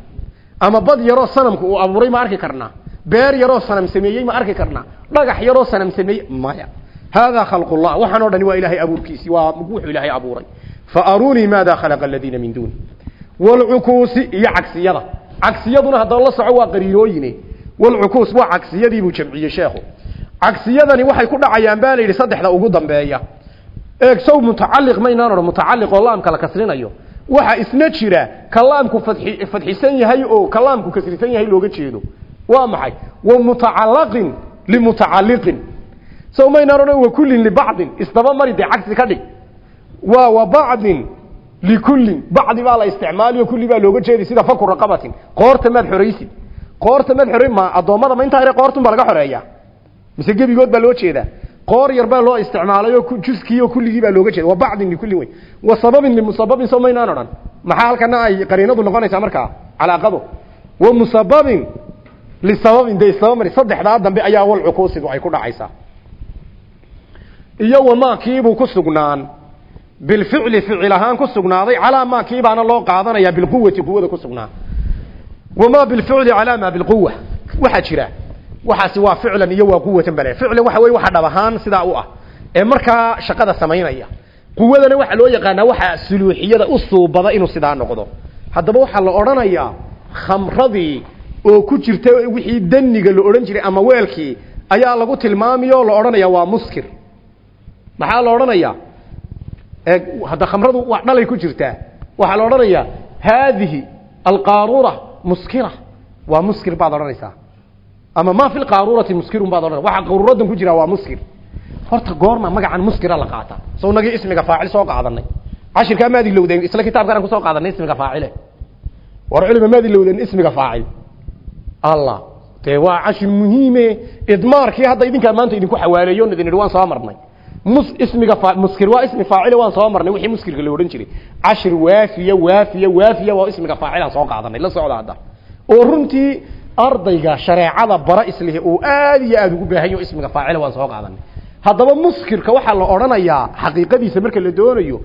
Speaker 1: Ama bad yaroo sanamku uu abuuray ma arki karnaa? Beer yaroo sanam sameeyey ma arki karnaa? Dhagax yaroo sanam sameeyey maya. Haadaa khalqullah waxaan o dhani waa ilaahay abuurkiisii waa wuxuu ilaahay abuuray. Fa aruunii maadaa khalaqa aladiina min duuni walcukuusi iyo cagsiyada. Cagsiyaduna haddaba la soco waa qariinooyine walcukuus waa cagsiyadii buu jamciyey sheekhu. Cagsiyadani waxay ku dhacayaan baa la yidhi saddexda ugu dambeeya. Eeg sow mutacalliq maynaan odhan mutacalliq oo laamka la kasrinayo waxa isna jira kalaamku fadxi fadxisan yahay oo kalaamku kasrisan yahay looga jeedo. Waa maxay? Wa mutacallaqin limutacalliqin sow maynaan odhan wa kullin libacdin isdaba mari dee cagsi ka dhig. Waa wa bacdin likullin bacdi baa la isticmaaliyo kulli baa looga jeeday sida faku raqabatin. Qoorta maad xoraysid. Qoorta maad xorey ma ma intaa yare qoortun baa xoreeyaa. Mise gebigood baa loo jeedaa qoor yar baa loo isticmaalay oo juskii oo kulligii baa looga jeeda wa bacdin likulli wey wa sababin limusababin soo maynaan maxaa halkana ay qariinadu noqonaysaa markaa calaaqadu. Wa musababin lisababin dee isaba mari. Saddexdaa dambe ayaa walcukuusigu ay ku dhacaysaa. Iyo wamaa kiibuu ku sugnaan. Bilficli ficil ahaan ku sugnaaday. Calaa maa kiibaana loo qaadanayaa bilquwati quwada ku sugnaa. Wamaa bilficli calaa maa bilquwa waxaa jira waxaasi waa ficlan iyo waa quwatan bale. Ficlan waxa weye waxa dhab sidaa u ah. Ee markaa shaqada samaynaya quwadana waxaa loo yaqaanaa waxa suluuxiyada u suubada inuu sidaa noqdo. Haddaba waxaa la odhanayaa khamradii oo ku jirta wixii daniga la odhan jiray ama weelkii ayaa lagu tilmaamiyo la odhanaya waa muskir. Maxaa la odhanayaa? Hadda khamradu waa dhalay ku jirtaa waxaa la odhanayaa haadihi alqaarura muskira. Waa muskir baad odhanaysaa ama ma fi lqaarurati muskirun baad odhanay waxa qaruuradan ku jira waa muskir. Horta goorma magacan muskira la qaata. Soo nagii ismiga faacil soo qaadanay cashirkaa maad ilowdeen isla kitaabkan ku soo qaadanay ismiga faacile. War culima maad ilowdeen ismiga faacil. Allah dee waa cashir muhiime. Idmaarkii hadda idinkaa maanta idinku xawaaleeyo idin idhi soo marnay. Mus ismiga fa muskir waa ismi faacile waan soo marnay. Wixii muskirka la odhan jiray. Cashir waafiya waafiya waafiya waa ismiga faacilaan soo qaadanay la socda hadda. Oo runtii ardayga shareecada bara islihi uu aad iyo aada ugu baahan yaho ismiga faacila waan soo qaadanay. Haddaba muskirka waxaa la odhanayaa xaqiiqadiisa marka la doonayo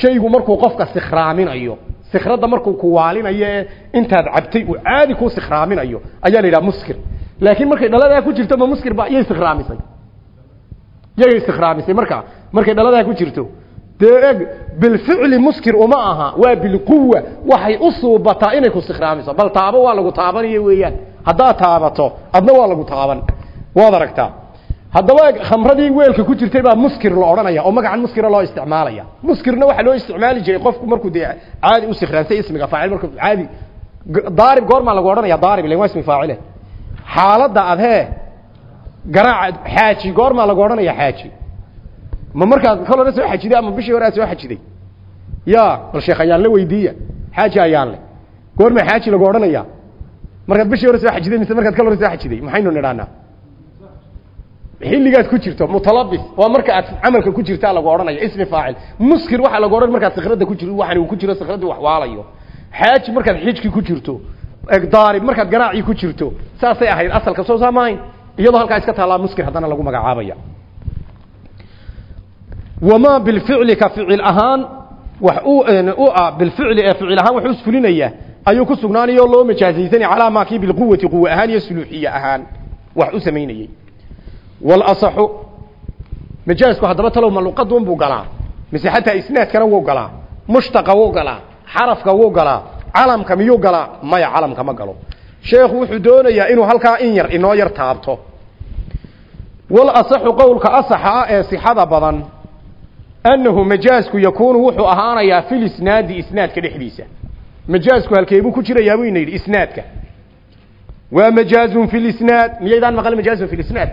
Speaker 1: shaygu markuu qofka sikhraaminayo sikradda markuu kuwaalinayo ee intaad cabtay uu caadi kuu sikhraaminayo ayaa la yidhaha muskir. Laakiin markay dhaladaa ku jirto ma muskir ba yay sikhraamisay yay sikhraamisay marka markay dhaladaa ku jirto dee eg bilficli muskir uma aha waa bilquwa waxay u suubataa inay ku sikhraamiso bal taabo waa lagu taabanayo weeyaan. Haddaad taabato adna waa lagu taaban. Waad aragtaa. Haddaba khamradii weelka ku jirtay baa muskir la odhanaya oo magacan muskira loo isticmaalaya. Muskirna waxaa loo isticmaali jiray qofku markuu dee caadi u sikraansay ismiga faacil markuu caadi daarib goormaa lagu odhanaya daarib ilen waa ismi faacile xaaladda adhee garaaca xaaji goormaa lagu odhanaya xaaji ma markaad hore soo xajiday ama bishii hore aad soo xajiday ya bal sheekh ayaan la weydiiya. Xaaji ayaan le. Goormaa xaaji lagu odhanaya markaad bishii hore soo xajiday mise markaad kal soo xajiday maxaynu nidhahnaa xilligaad ku jirto mutalabis waa marka aad camalka ku jirtaa lagu odhanaya ismi faacil. Muskir waxaa lagu odhan markaad sikrada ku jiro waxan ku jiro sikradii wax waalayo. Xaaji markaad xijki ku jirto daarib markaad garaacii ku jirto saasay ahayd asalka soo saamahayn iyadoo halkaa iska taallaa muskir haddana lagu magacaabaya wamaa bilficli ka ficil ahaan wax bilficli ee ficil ahaan wax u ayuu ku sugnaanayo loo majaazaysanay calaa maa kii bilquwati quwa ahaan iyo suluuxiye ahaan wax u samaynayey walasaxu majaasku haddaba talow ma luqadun buu galaa mise xataa isnaadkana wuu galaa mushtaqa wuu galaa xarafka wuu galaa calamka miyuu galaa maya calamka ma galo sheekhu wuxuu doonayaa inuu halkaa in yar inoo yar taabto wal asaxu qowlka asaxa ee sixada badan annahu majaasku yakuunu wuxuu ahaanayaa fil isnaadi isnaadka dhexdiisa majaasku halkeebuu ku jirayaa ina yidhi isnaadka waa majaazun fi lisnaad miyaydaan maqal majaazun fi lisnaad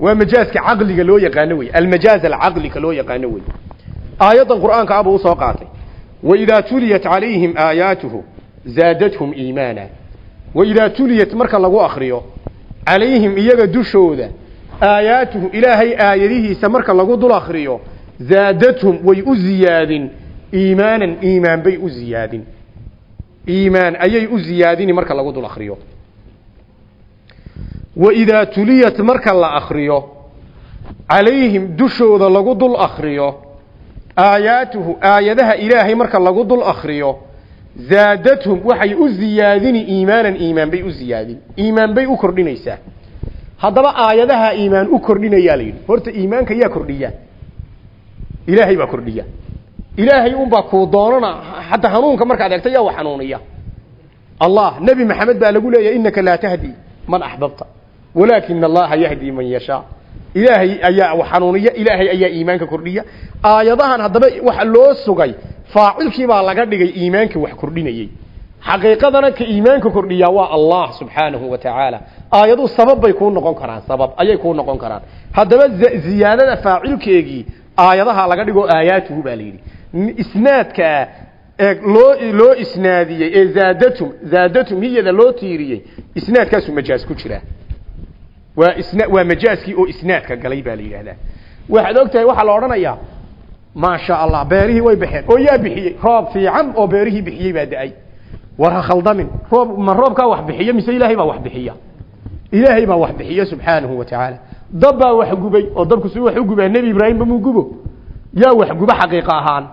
Speaker 1: waa majaaska caqliga loo yaqaano wey almajaaz alcaqlika loo yaqaano wey aayaddan qur'aanka abuu u soo qaatay waidaa tuliyat calayhim aayaatuhu zaadathum iimaana waidaa tuliyat marka lagu akriyo calayhim iyaga dushooda aayaatuhu ilaahay aayadihiisa marka lagu dul akriyo zaadathum way u ziyaadin iimaanan iimaan bay u ziyaadin iimaan ayay u ziyaadini marka lagu dul akriyo waidaa tuliyat marka la akriyo calayhim dushooda lagu dul akriyo aayaatuhu aayadaha ilaahay marka lagu dul akriyo zaadathum waxay u ziyaadini iimaanan iimaan bay u ziyaadin iimaan bay u kordhinaysaa haddaba aayadaha iimaan u kordhinayaa la horta iimaanka yaa kordhiya ilaahay baa kordhiya. Ilaahay unbaa kuu doonana hadda hanuunka markaad eegta yaa wa xanuuniya allah nebi maxamed baa lagu leeyahay innaka laa tahdi man axbabta walaakina allaha yahdi man yashaa ilaahay ayaa wax xanuuniya ilaahay ayaa iimaanka kordhiya. Aayadahan haddaba waxa loo sugay faacilkii baa laga dhigay iimaanka wax kordhinayey xaqiiqadana ka iimaanka kordhiya waa allah subxaanahu wa tacaala aayadu sabab bay kuu noqon karaan sabab ayay kuu noqon karaan. Haddaba ziyaadada faacilkeegii aayadaha laga dhigo aayaatuhu baa la yidhi. Isnaadka ee loo loo isnaadiyey ee zaadatum zaadatum hiyada loo tiiriyey isnaadkaasu majaaz ku jira waa isna waa majaaskii oo isnaadka galay baa la yidhaahdaa. Waxaad og tahay waxaa la odhanayaa maasha allah beerihii way baxeen. Oo yaa bixiyey roob fiican oo beerihii bixiyey baa da'ay. War ha khaldamin roob ma roobkaa wax bixiya mise ilaahay baa wax bixiya? Ilaahay baa wax bixiya subxaanahu wa tacaala dab baa wax gubay oo dabku si wax u gubaa nebi ibraahimba muu gubo. Yaa wax guba xaqiiqa ahaan.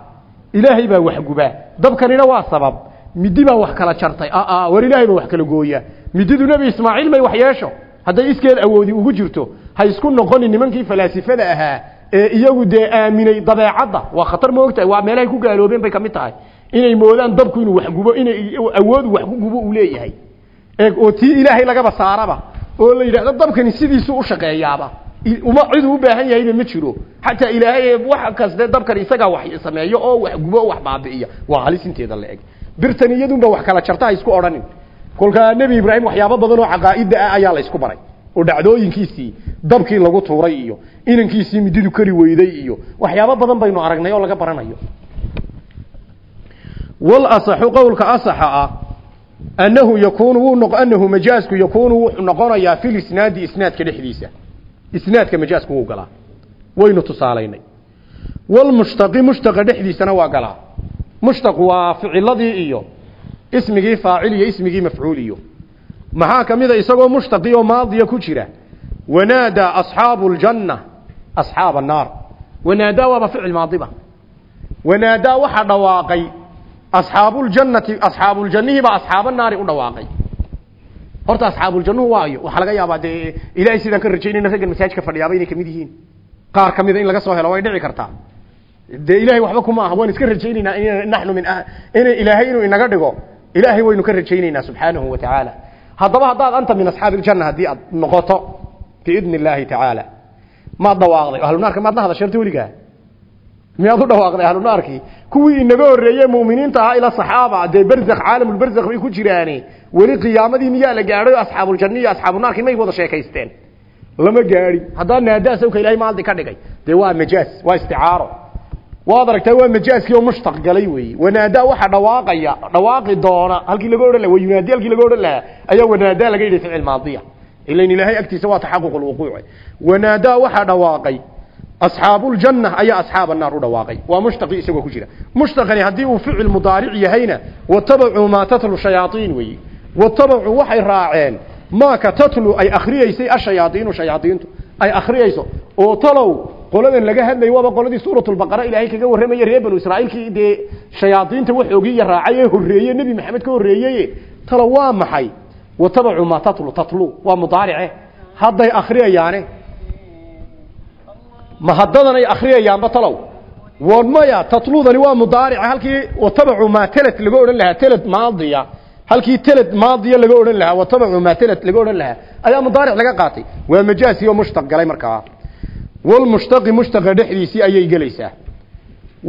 Speaker 1: Ilaahay baa wax gubaa dabkanina waa sabab. Midi baa wax kala jartay. Aa war ilaahay baa wax kala gooya. Mididu nebi ismaaciil may wax yeesho. Hadday iskeed awoodi ugu jirto ha isku noqonin nimankii falaasifada ahaa ee iyagu dee aaminay dabeecadda. Waa khatar moogtahay waa meelahay ku gaaloobeen bay ka mid tahay. Inay moodaan dabku inuu wax gubo inay awoodu wax ku gubo uu leeyahay. Oo tii ilaahay lagaba saaraba oo la yidhahdo dabkani sidiisu u shaqeeyaaba. Uma ciduu u baahan yahayba ma jiro. Xataa ilaahay wax kaste dabkan isagaa wax sameeyo oo wax gubo oo wax baabi'iya. Waa halis inteeda la eg. Birtan wax kala jarta ha isku odhanin. Kolkaa nebi ibraahim waxyaabo badan oo caqaa'ida ah ayaa la isku baray. Oo dhacdooyinkiisii dabkii lagu tuuray iyo inankiisii mididu kari weyday iyo waxyaabo badan baynu aragnay oo laga baranayo. Wal asaxu qowlka asaxa ah annahu noq annahu majaasku yakuunu wuxuu noqonayaa fil isnaadi isnaadka dhexdiisa isnaadka majaasku wuu galaa waynu tusaalaynay wal mushtaqi mushtaqa dhexdiisana waa galaa mushtaq waa ficiladii iyo ismigii faacil iyo ismigii mafcuul iyo maxaa ka isagoo mushtaqi oo maadiya ku jira wanaadaa asxaabu ljanna asxaaba annaar wanaadaa waaba ficil maadiba wanaadaa waxaa dhawaaqay asxaabuljannati asxaabuljannihii baa asxaaba naari u dhawaaqay. Horta asxaabuuljannuhu waayo waxaa laga yaabaa dee ilaahay sidaan ka rajaynayna raggan masaajka fadhiyaaba inay ka mid yihiin. Qaar ka mida in laga soo helo way dhici kartaa. Dee ilahay waxba kuma aha waan iska rajaynaynaa in naxnu min in ilaahay inuu inaga dhigo ilaahay waynu ka rajaynaynaa subxaanahu wa tacaala. Haddaba haddaad anta min asxaabi iljanna haddii aad noqoto biidni illaahi tacaala maad dhawaaqday. Ahlunaarka maad la hadashay horta weligaa miyaad u dhawaaqday ahlunaarkii kuwii inaga horreeye mu'miniinta ahaa ila saxaaba dee berzakh caalamulberzakh bay ku jiraane weli qiyaamadii miyaa la gaadhay oo asxaabuuljanna iyo asxaabunaarkii may wada sheekaysteen? Lama gaadhin haddaa naadaas awka ilahay maaldi ka dhigay. Dee waa majaaz waa isticaaro. Waad waa majaaskii oo mushtaq galay weeye wanaadaa waxa dhawaaqaya dhawaaqi doona halkii laga odhan laha wayunaadi halkii laga odhan lahaa ayaa wanaadaa laga yidhi ficil maadiya. Ilain ilaahay agtiisa waa taxaquq lwuquuc wanaadaa waxaa dhawaaqay asxaabuuljanna ayaa asxaab annaar u dhawaaqay. Waa mushtaqi isagoo ku jira. Mushtaqani haddii uu ficil mudaaric yahayna watabacuu maa tatlu shayaaiin weeye watabacuu waxay raaceen maaka tatlu ay akhriyeysay ashayaaiinu shayaaiintu ay akhriyeyso oo talow qoladan laga hadlayo waaba qoladii suuratulbaqara ilaahay kaga warramaya reer banu israa'iilkii dee shayaadiinta waxoogii iyo raacay ee horreeye nebi maxamed ka horreeyey talow waa maxay? Akhriyayaane ma haddadan ay akhriyayaanba talow. War maya tatludani waa mudaarica halkii watabacuu maa talad laga odhan lahaa talad maadiya. Halkii talad maadiya laga odhan lahaa watabacu maa talad laga odhan lahaa ayaa mudaaric laga qaatay. Waa majaasi oo mushtaq galay markaa. Walmushtaqi mushtaqa dhexdiisii ayay gelaysaa.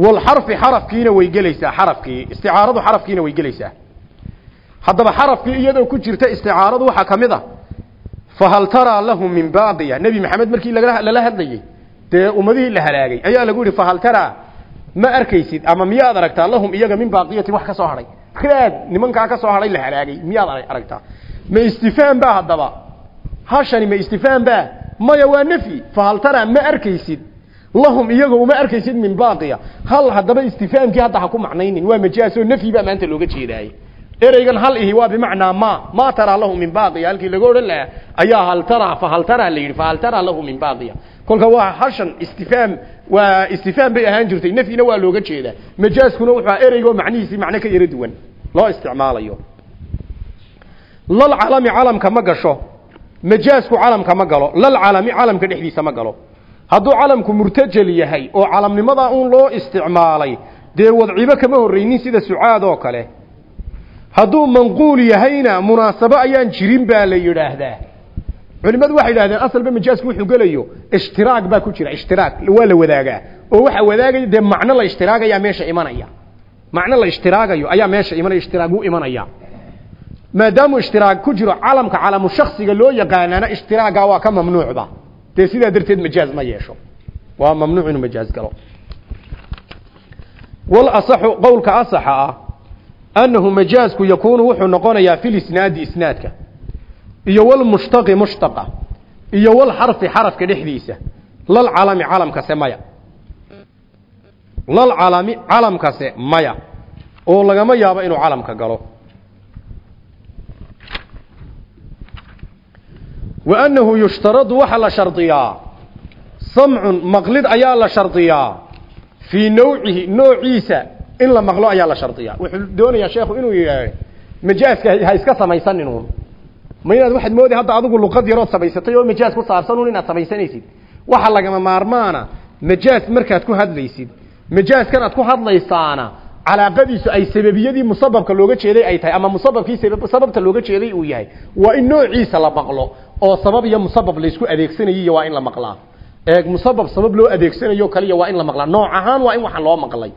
Speaker 1: Walxarfi xarafkiina way gelaysaa xarafkii. Isticaaradu xarafkiina way gelaysaa. Haddaba xarafkii iyadoo ku jirta isticaaradu waxaa ka mid a fahal taraa lahum min baaqiya nebi maxamed markii lala hadlayey dee ummadihii la halaagay. Ayaa lagu yihi fahal taraa ma arkaysid ama miyaad aragtaa? Lahum iyaga min baaqiyatin wax ka soo hadhay raad nimankaa ka soo hadhay la halaagay miyaad aragtaa? Ma istifhaam baa haddaba. Hashani ma istifhaam baa. Maya waa nafyi fahal taraa ma arkaysid. Lahum iyaga uma arkaysid min baaqiya. Hal haddaba istifhaamkii hadda ha ku macnaynin waa majaas oo nafyi baa maanta looga jeedaaye ereygan hal ihi waa bimacnaa ma ma taraa lahu min baaqiya. Halkii laga odhan lahaa ayaa hal taraa fahal taraa la yidhi fahal taraa lahu min baaqiya kolka waa hashan istifhaam waa istifhaam bay ahaan jirtay. Nafyina waa looga jeedaa. Majaaskuna wuxuu ereygo macnihiisii macno ka yaro duwan. Loo isticmaalayo. Lal calami calamka ma gasho. Majaasku calamka ma galo. Lal calami calamka dhexdiisa ma galo. Hadduu calamku murtajal yahay oo calamnimadaa uun loo isticmaalay dee wadcibo kama horreynin sida sucaad oo kale. Hadduu manquul yahayna munaasabo ayaan jirin baa la yidhaahdaa culimadu waxay yidhahdeen asalba majaasku wuxuu gelayo ishtiraag baa ku jira ishtiraag waa la wadaagaa. Oo waxa wadaagaya dee macno la ishtiraagayaa meesha imanaya. Macno la ishtiraagayo ayaa meesha imanaya ishtiraagu imanaya. Maadaamu ishtiraag ku jiro calamka calamu shaksiga loo yaqaanaana ishtiraaga waa ka mamnuucba dee sidaa darteed majaaz ma yeesho. Waa mamnuuc inuu majaaz galo. Wal asaxu qowlka asaxa ah annahu majaazku yakuunu wuxuu noqonayaa fi lisnaadi isnaadka iyo walmushtaqi mushtaqa iyo walxarfi xarafka dhexdiisa. Lal calami calamkase maya. Lal calami calamkase maya oo lagama yaabo inuu calamka galo. Wa annahu yushtaradu waxaa la shardiyaa. Samcun maqlid ayaa la shardiyaa. Fii nawcihi noociisa in la maqlo ayaa la shardiyaa. Wuxuu doonayaa sheekhu inuu yidhaah majaaska ha iska samaysaninun ma inaad waxaad moodi hadda adigu luqad yarood samaysatay oo majaas ku saabsanun inaad samaysanaysid waxa lagama maarmaana majaas markaad ku hadlaysid majaaskan aad ku hadlaysaana calaaqadiisu ay sababiyadii musababka looga jeeday ay tahay ama musababkii sababta looga jeeday uu yahay. Waa in noociisa la maqlo oo sabab iyo musabab laysku adeegsanayiyo waa in la maqlaa. Eeg musabab sabab loo adeegsanayo kaliya waa in la maqlaa. Nooc ahaan waa in waxaan loo maqlay.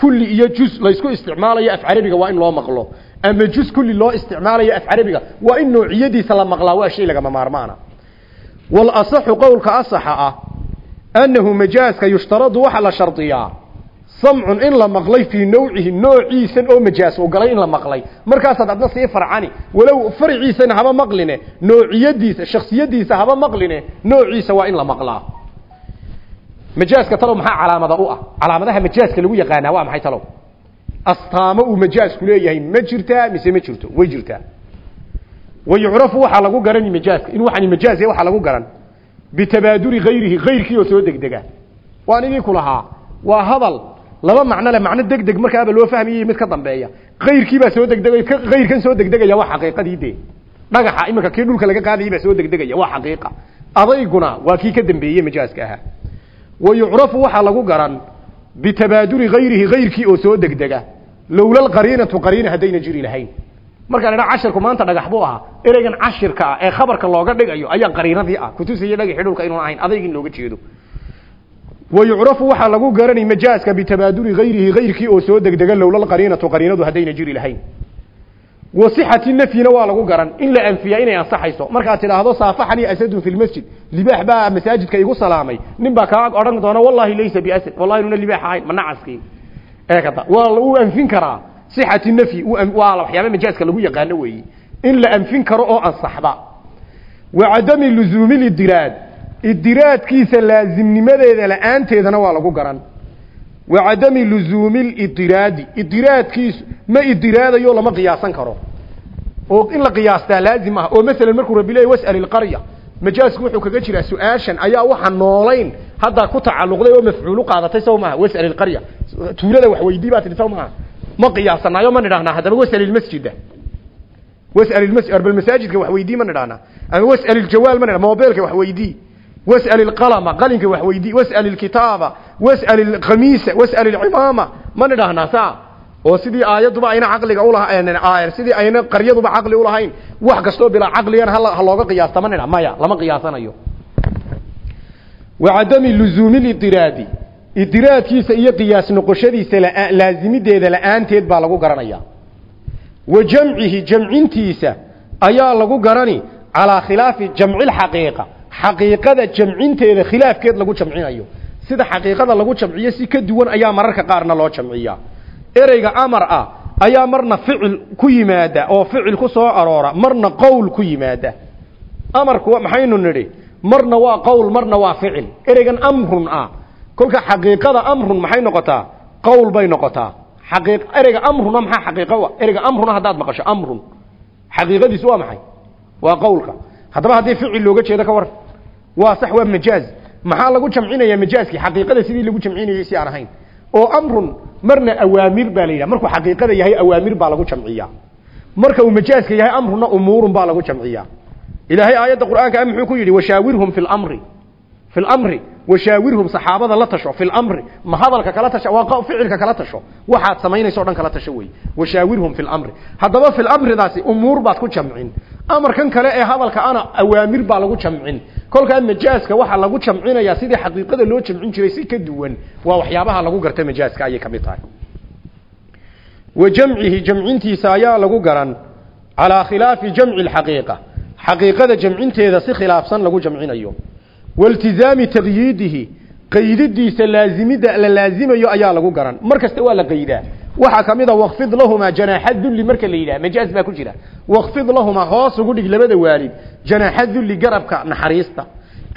Speaker 1: Kulli iyo juz laysku isticmaalayo af carabiga waa in loo maqlo ama juz kulli loo isticmaalayo af carabiga waa in noociyadiisa la maqlaa waa shay lagama maarmaana. Wal asaxu qowlka asaxa ah annahu majaaska yushtaradu waxa la shardiyaa samcun in la maqlay fii nawcihi noociisan oo majaas u galay in la maqlay. Markaasaad adna sii farcani walow farciisana haba maqline noociyadiisa shaksiyadiisa haba maqline noociisa waa in la maqlaa. Majaaska talow maxaa calaamada u ah? Calaamadaha majaaska lagu yaqaanaa waa maxay talow astaamo uu majaasku leeyahay ma jirtaa mise ma jirto? Way jirtaa. Wayucrafu waxaa lagu garani majaaska. In waxani majaaz yahay waxaa lagu garan. Bitabaaduri hayrihi hayrkii oo soo degdega. Waa anigii ku waa hadal. Laba macno le macno degdeg markaaba loo fahmayay mid ka dambeeya. Kayrkii baa soo degdegay kayrkan soo degdegaya waa xaqiiqadii dee. Dhagaxa iminka kii dhulka laga qaadayay soo degdegaya waa xaqiiqa. Adayguna waa kii ka dambeeyey majaaska ahaa wayucrafu waxaa lagu garan. Bitabaaduri hayrihi hayrkii oo soo degdega lowla alqariinatu qariina haddayna jiri lahayn markaan idha cashirku maanta dhagax buu ahaa ereygan cashirka ah ee khabarka looga dhigayo ayaa qariinadii ah kutusaya dhagaxii dhulka inuun ahayn adayg in looga jeedo wayucrafu waxaa lagu garanay majaaska bitabaaduri hayrihi hayrkii oo soo degdega lowla alqariinatu qariinadu haddayna jiri lahayn wasixati nafyina waa lagu garan in la anfiya inay ansaxayso markaad tidhaahdo saafaxanii asadun fi lmasjid libaax baa masaajidka igu salaamay nin baa kaa doona wallahi laysa biasad wallahi nuna libaax ahayn ma nacaskii eekada waa uu anfin karaa sixati nafyi waa waxyaaba majaaska lagu yaqaano weeyi in la anfin karo oo ansaxda. Wa cadami luzuumi lidiraad idiraadkiisa laazimnimadeeda la'aanteedana waa lagu garan. Wa cadami luzuumi lidiraadi idiraadkiisu ma idiraadayo lama qiyaasan karo. Oo in la qiyaastaa laazim ah oo masalan markuu rabbi was'al ilqarya majaasku wuxuu kaga jiraa su'aashan ayaa waxa noolayn haddaa ku tacalluqday oo mafcuulu qaadatay soo maaha wasal tuulada waxweydii baa tidhi soo ma qiyaasanaayo ma nidhahnaa haddaba wasal ilmasjida wasal ilmasjid arbal masaajidka waxweydii ma nidhahnaa ama wasal iljawaal ma nidhah mobeelka waxweydii wasal ilqalama qalinka waxweydii wasal ilkitaaba wasal ilkhamiisa wasal ilcimaama ma nidhahnaa saa oo sidii aayaduba ayna caqliga ulaha sidii ayna qaryaduba caqli ulahayn wax kastoo bilaa caqligan ha looga qiyaasta ma nidha maya lama qiyaasanayo. Wacadami luzuumi lidiraadi idiraadkiisa iyo qiyaas noqoshadiisa laazimideeda la'aanteed baa lagu garanaya. Wa jamcihi jamcintiisa ayaa lagu garani calaa khilaafi jamci lxaqiiqa xaqiiqada jamcinteeda khilaafkeed lagu jamcinayo. Sida xaqiiqada lagu jamciyo si ka duwan ayaa mararka qaarna loo jamciyaa ereyga amar ah ayaa marna ficil ku yimaada oo ficil ku soo aroora marna qowl ku yimaada. Amarku maxaynu nidhi marna waa qowl marna waa ficil. Ereygan amrun ah kolka xaqiiqada amrun maxay noqotaa? Qowl bay noqotaa. Xaqii ereyga amruna maxaa xaqiiqo ereyga amruna haddaad maqasho amrun. Xaqiiqadiisu waa maxay? Waa qowlka. Haddaba haddii ficil looga jeedo ka war waa sax waa majaaz maxaa lagu jamcinayaa majaaskii xaqiiqada sidii lagu jamcinayay si aan ahayn oo amrun marna awaamir baa la yidhaha. Xaqiiqada yahay awaamir baa lagu jamciyaa. Marka uu majaaska yahay amruna umuurun baa lagu jamciyaa. Ilaahay aayadda qur'aanka a muxuu ku yidhi washaawirhum fi lamri fi lamri washaawirhum saxaabada la tasho. Fi lamri ma hadalka kala tasha waa ficilka kala tasho. Waxaad samaynayso o dhan kala tasho wey. Washaawirhum fi lamri haddaba fi lamridaasi umuur baad ku jamcin amarkan kale ee hadalka ana awaamir baa lagu jamcin. Kolkaa majaaska waxaa lagu jamcinayaa sidii xaqiiqada loo jamcin jiray si ka duwan waa waxyaabaha lagu garta majaaska ayay ka mid tahay. Wa jamcihi jamcintiisa ayaa lagu garan calaa khilaafi jamci lxaqiiqa xaqiiqada jamcinteeda si khilaafsan lagu jamcinayo. Waltizaami taqyiidihi qaydidiisa laazimida la laazimayo ayaa lagu garan. Mar kasta waa la qaydaa. Waxaa ka mid a wakfid lahumaa janaaxa dulli marka la yidhaha majaaz baa ku jira. Wakfid lahumaa hoos ugu dhig labada waalid janaaxa dulli garabka naxariista.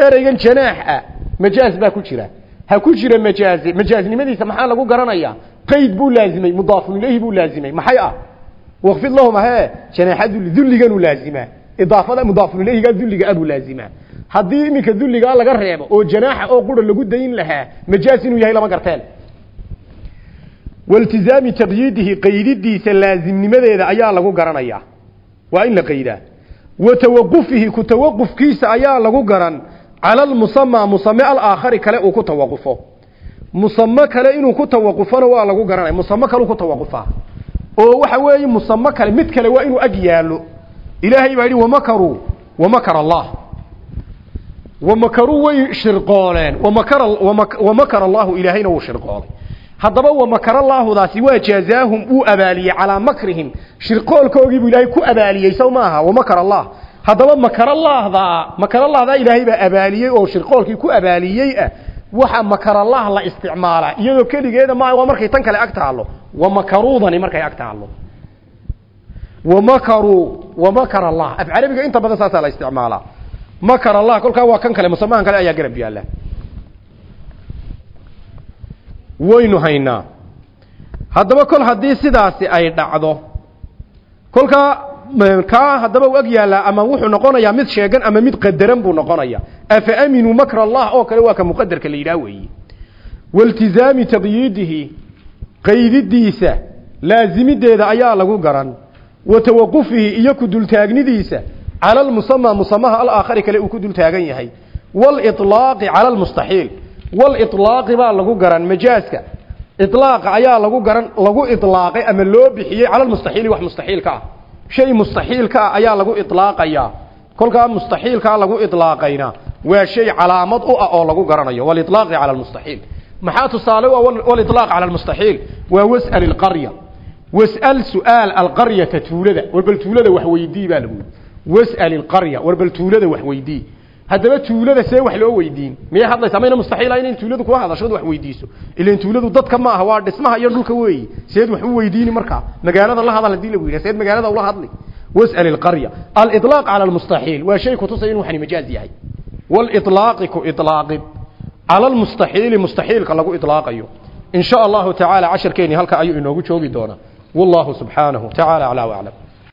Speaker 1: Ereygan janaax ah majaaz baa ku jira. Ha ku jira majaazi majaaznimadiisa maxaa lagu garanayaa? Qayd buu laazimay mudaafun ilayhi buu laazimay. Maxay ah? Wakfid lahumaa he janaaxa dulli dulliganuu laazimaa idaafada mudaafun ilayhiga dulliga abuu laazimaa haddii iminka dulligaa laga reebo oo janaaxa oo qura lagu dayn lahaa majaaz inuu yahay lama garteen. Waltizaami taqyiidihi qaydidiisa laazimnimadeeda ayaa lagu garanayaa. Waa in la qaydaa. Wa tawaqufihi ku tawaqufkiisa ayaa lagu garan. Cala almusamaa musame alaakhari kale uu ku tawaqufo musame kale inuu ku tawaqufona waa lagu garanaya musame kale ku tawaqufaa oo waxa weeye musame kale mid kale waa inuu ag yaallo. Ilaahay baa yidhi wamakaruu wamakar allah wamakaruu way shirqooleen. Wamakar wamakar allahu ilaahayna wuu shirqoolay. Haddaba wamakarallaahudaasi waa jaazaahum uu abaaliyey calaa makrihim. Shirqoolkoogii buu ilaahay ku abaaliyey sow maaha wamakar allah. Haddaba makarallahdaa makarallahdaa ilaahay baa abaaliyey oo shirqoolkii ku abaaliyey ah. Waxa makarallah la isticmaalaa iyadoo keligeeda ma waa markay tan kale ag taallo wamakaruudani markay ag taallo wamakaruu wamakar allah. Af carabiga inta badan saasaa la isticmaalaa makar allah kolkaa waa kan kale musamahan kale ayaa garab yaalla. Waynu haynaa. Haddaba kol haddii sidaasi ay dhacdo kolkaa kaa haddaba u ag yaallaa ama wuxuu noqonayaa mid sheegan ama mid qadaran buu noqonaya afa aaminuu makr allah oo kale waa ka muqadarka la yidhaah weeye. Waltizaami taqyiidihi qaydidiisa laazimideeda ayaa lagu garan. Wa tawaqufihi iyo ku dultaagnidiisa cala almusama musamaha alaakhari kale uu ku dultaagan yahay waliطlaaqi cala almustaxiil waliطlaaqi baa lagu garan majaaska iطlaaqa ayaa lagu garan lagu iطlaaqay ama loo bixiyey cala almustaxiili wax mustaxiilka ah shay mustaxiilka ah ayaa lagu iطlaaqayaa kolkaa mustaxiilkaa lagu iطlaaqayna waa shay calaamad u ah oo lagu garanayo waliطlaaqi cala almustaxiil maxaa tusaale u ah waliطlaaq cala almustaxiil waa was'al ilqarya was'al su'aal alqaryata tuulada war bal tuulada wax weydii baa lagu was'al ilqarya war bal tuulada wax weydii haddaba tuulada see wax loo weydiin miyay hadlaysaa mayna mustaxiil ah inay tuuladu kula hadasho wax weydiiso ilaan tuuladu dadka ma aha waa dhismaha iyo dhulka weeyi seed wax u weydiini markaa magaalada la hadal hadii lagu yidhaha seed magaalada ula hadli was'al ilqarya aliطlaaq cala almustaxiil waa shay kutusaya in waxani majaaz yahay waliطlaaqi ku iطlaaqid cala almustaxiili mustaxiilka lagu iطlaaqayo in sha allahu tacaala casharkeeni halka ayuu inoogu joogi doonaa wallahu subxaanahu tacaala aclaa waclam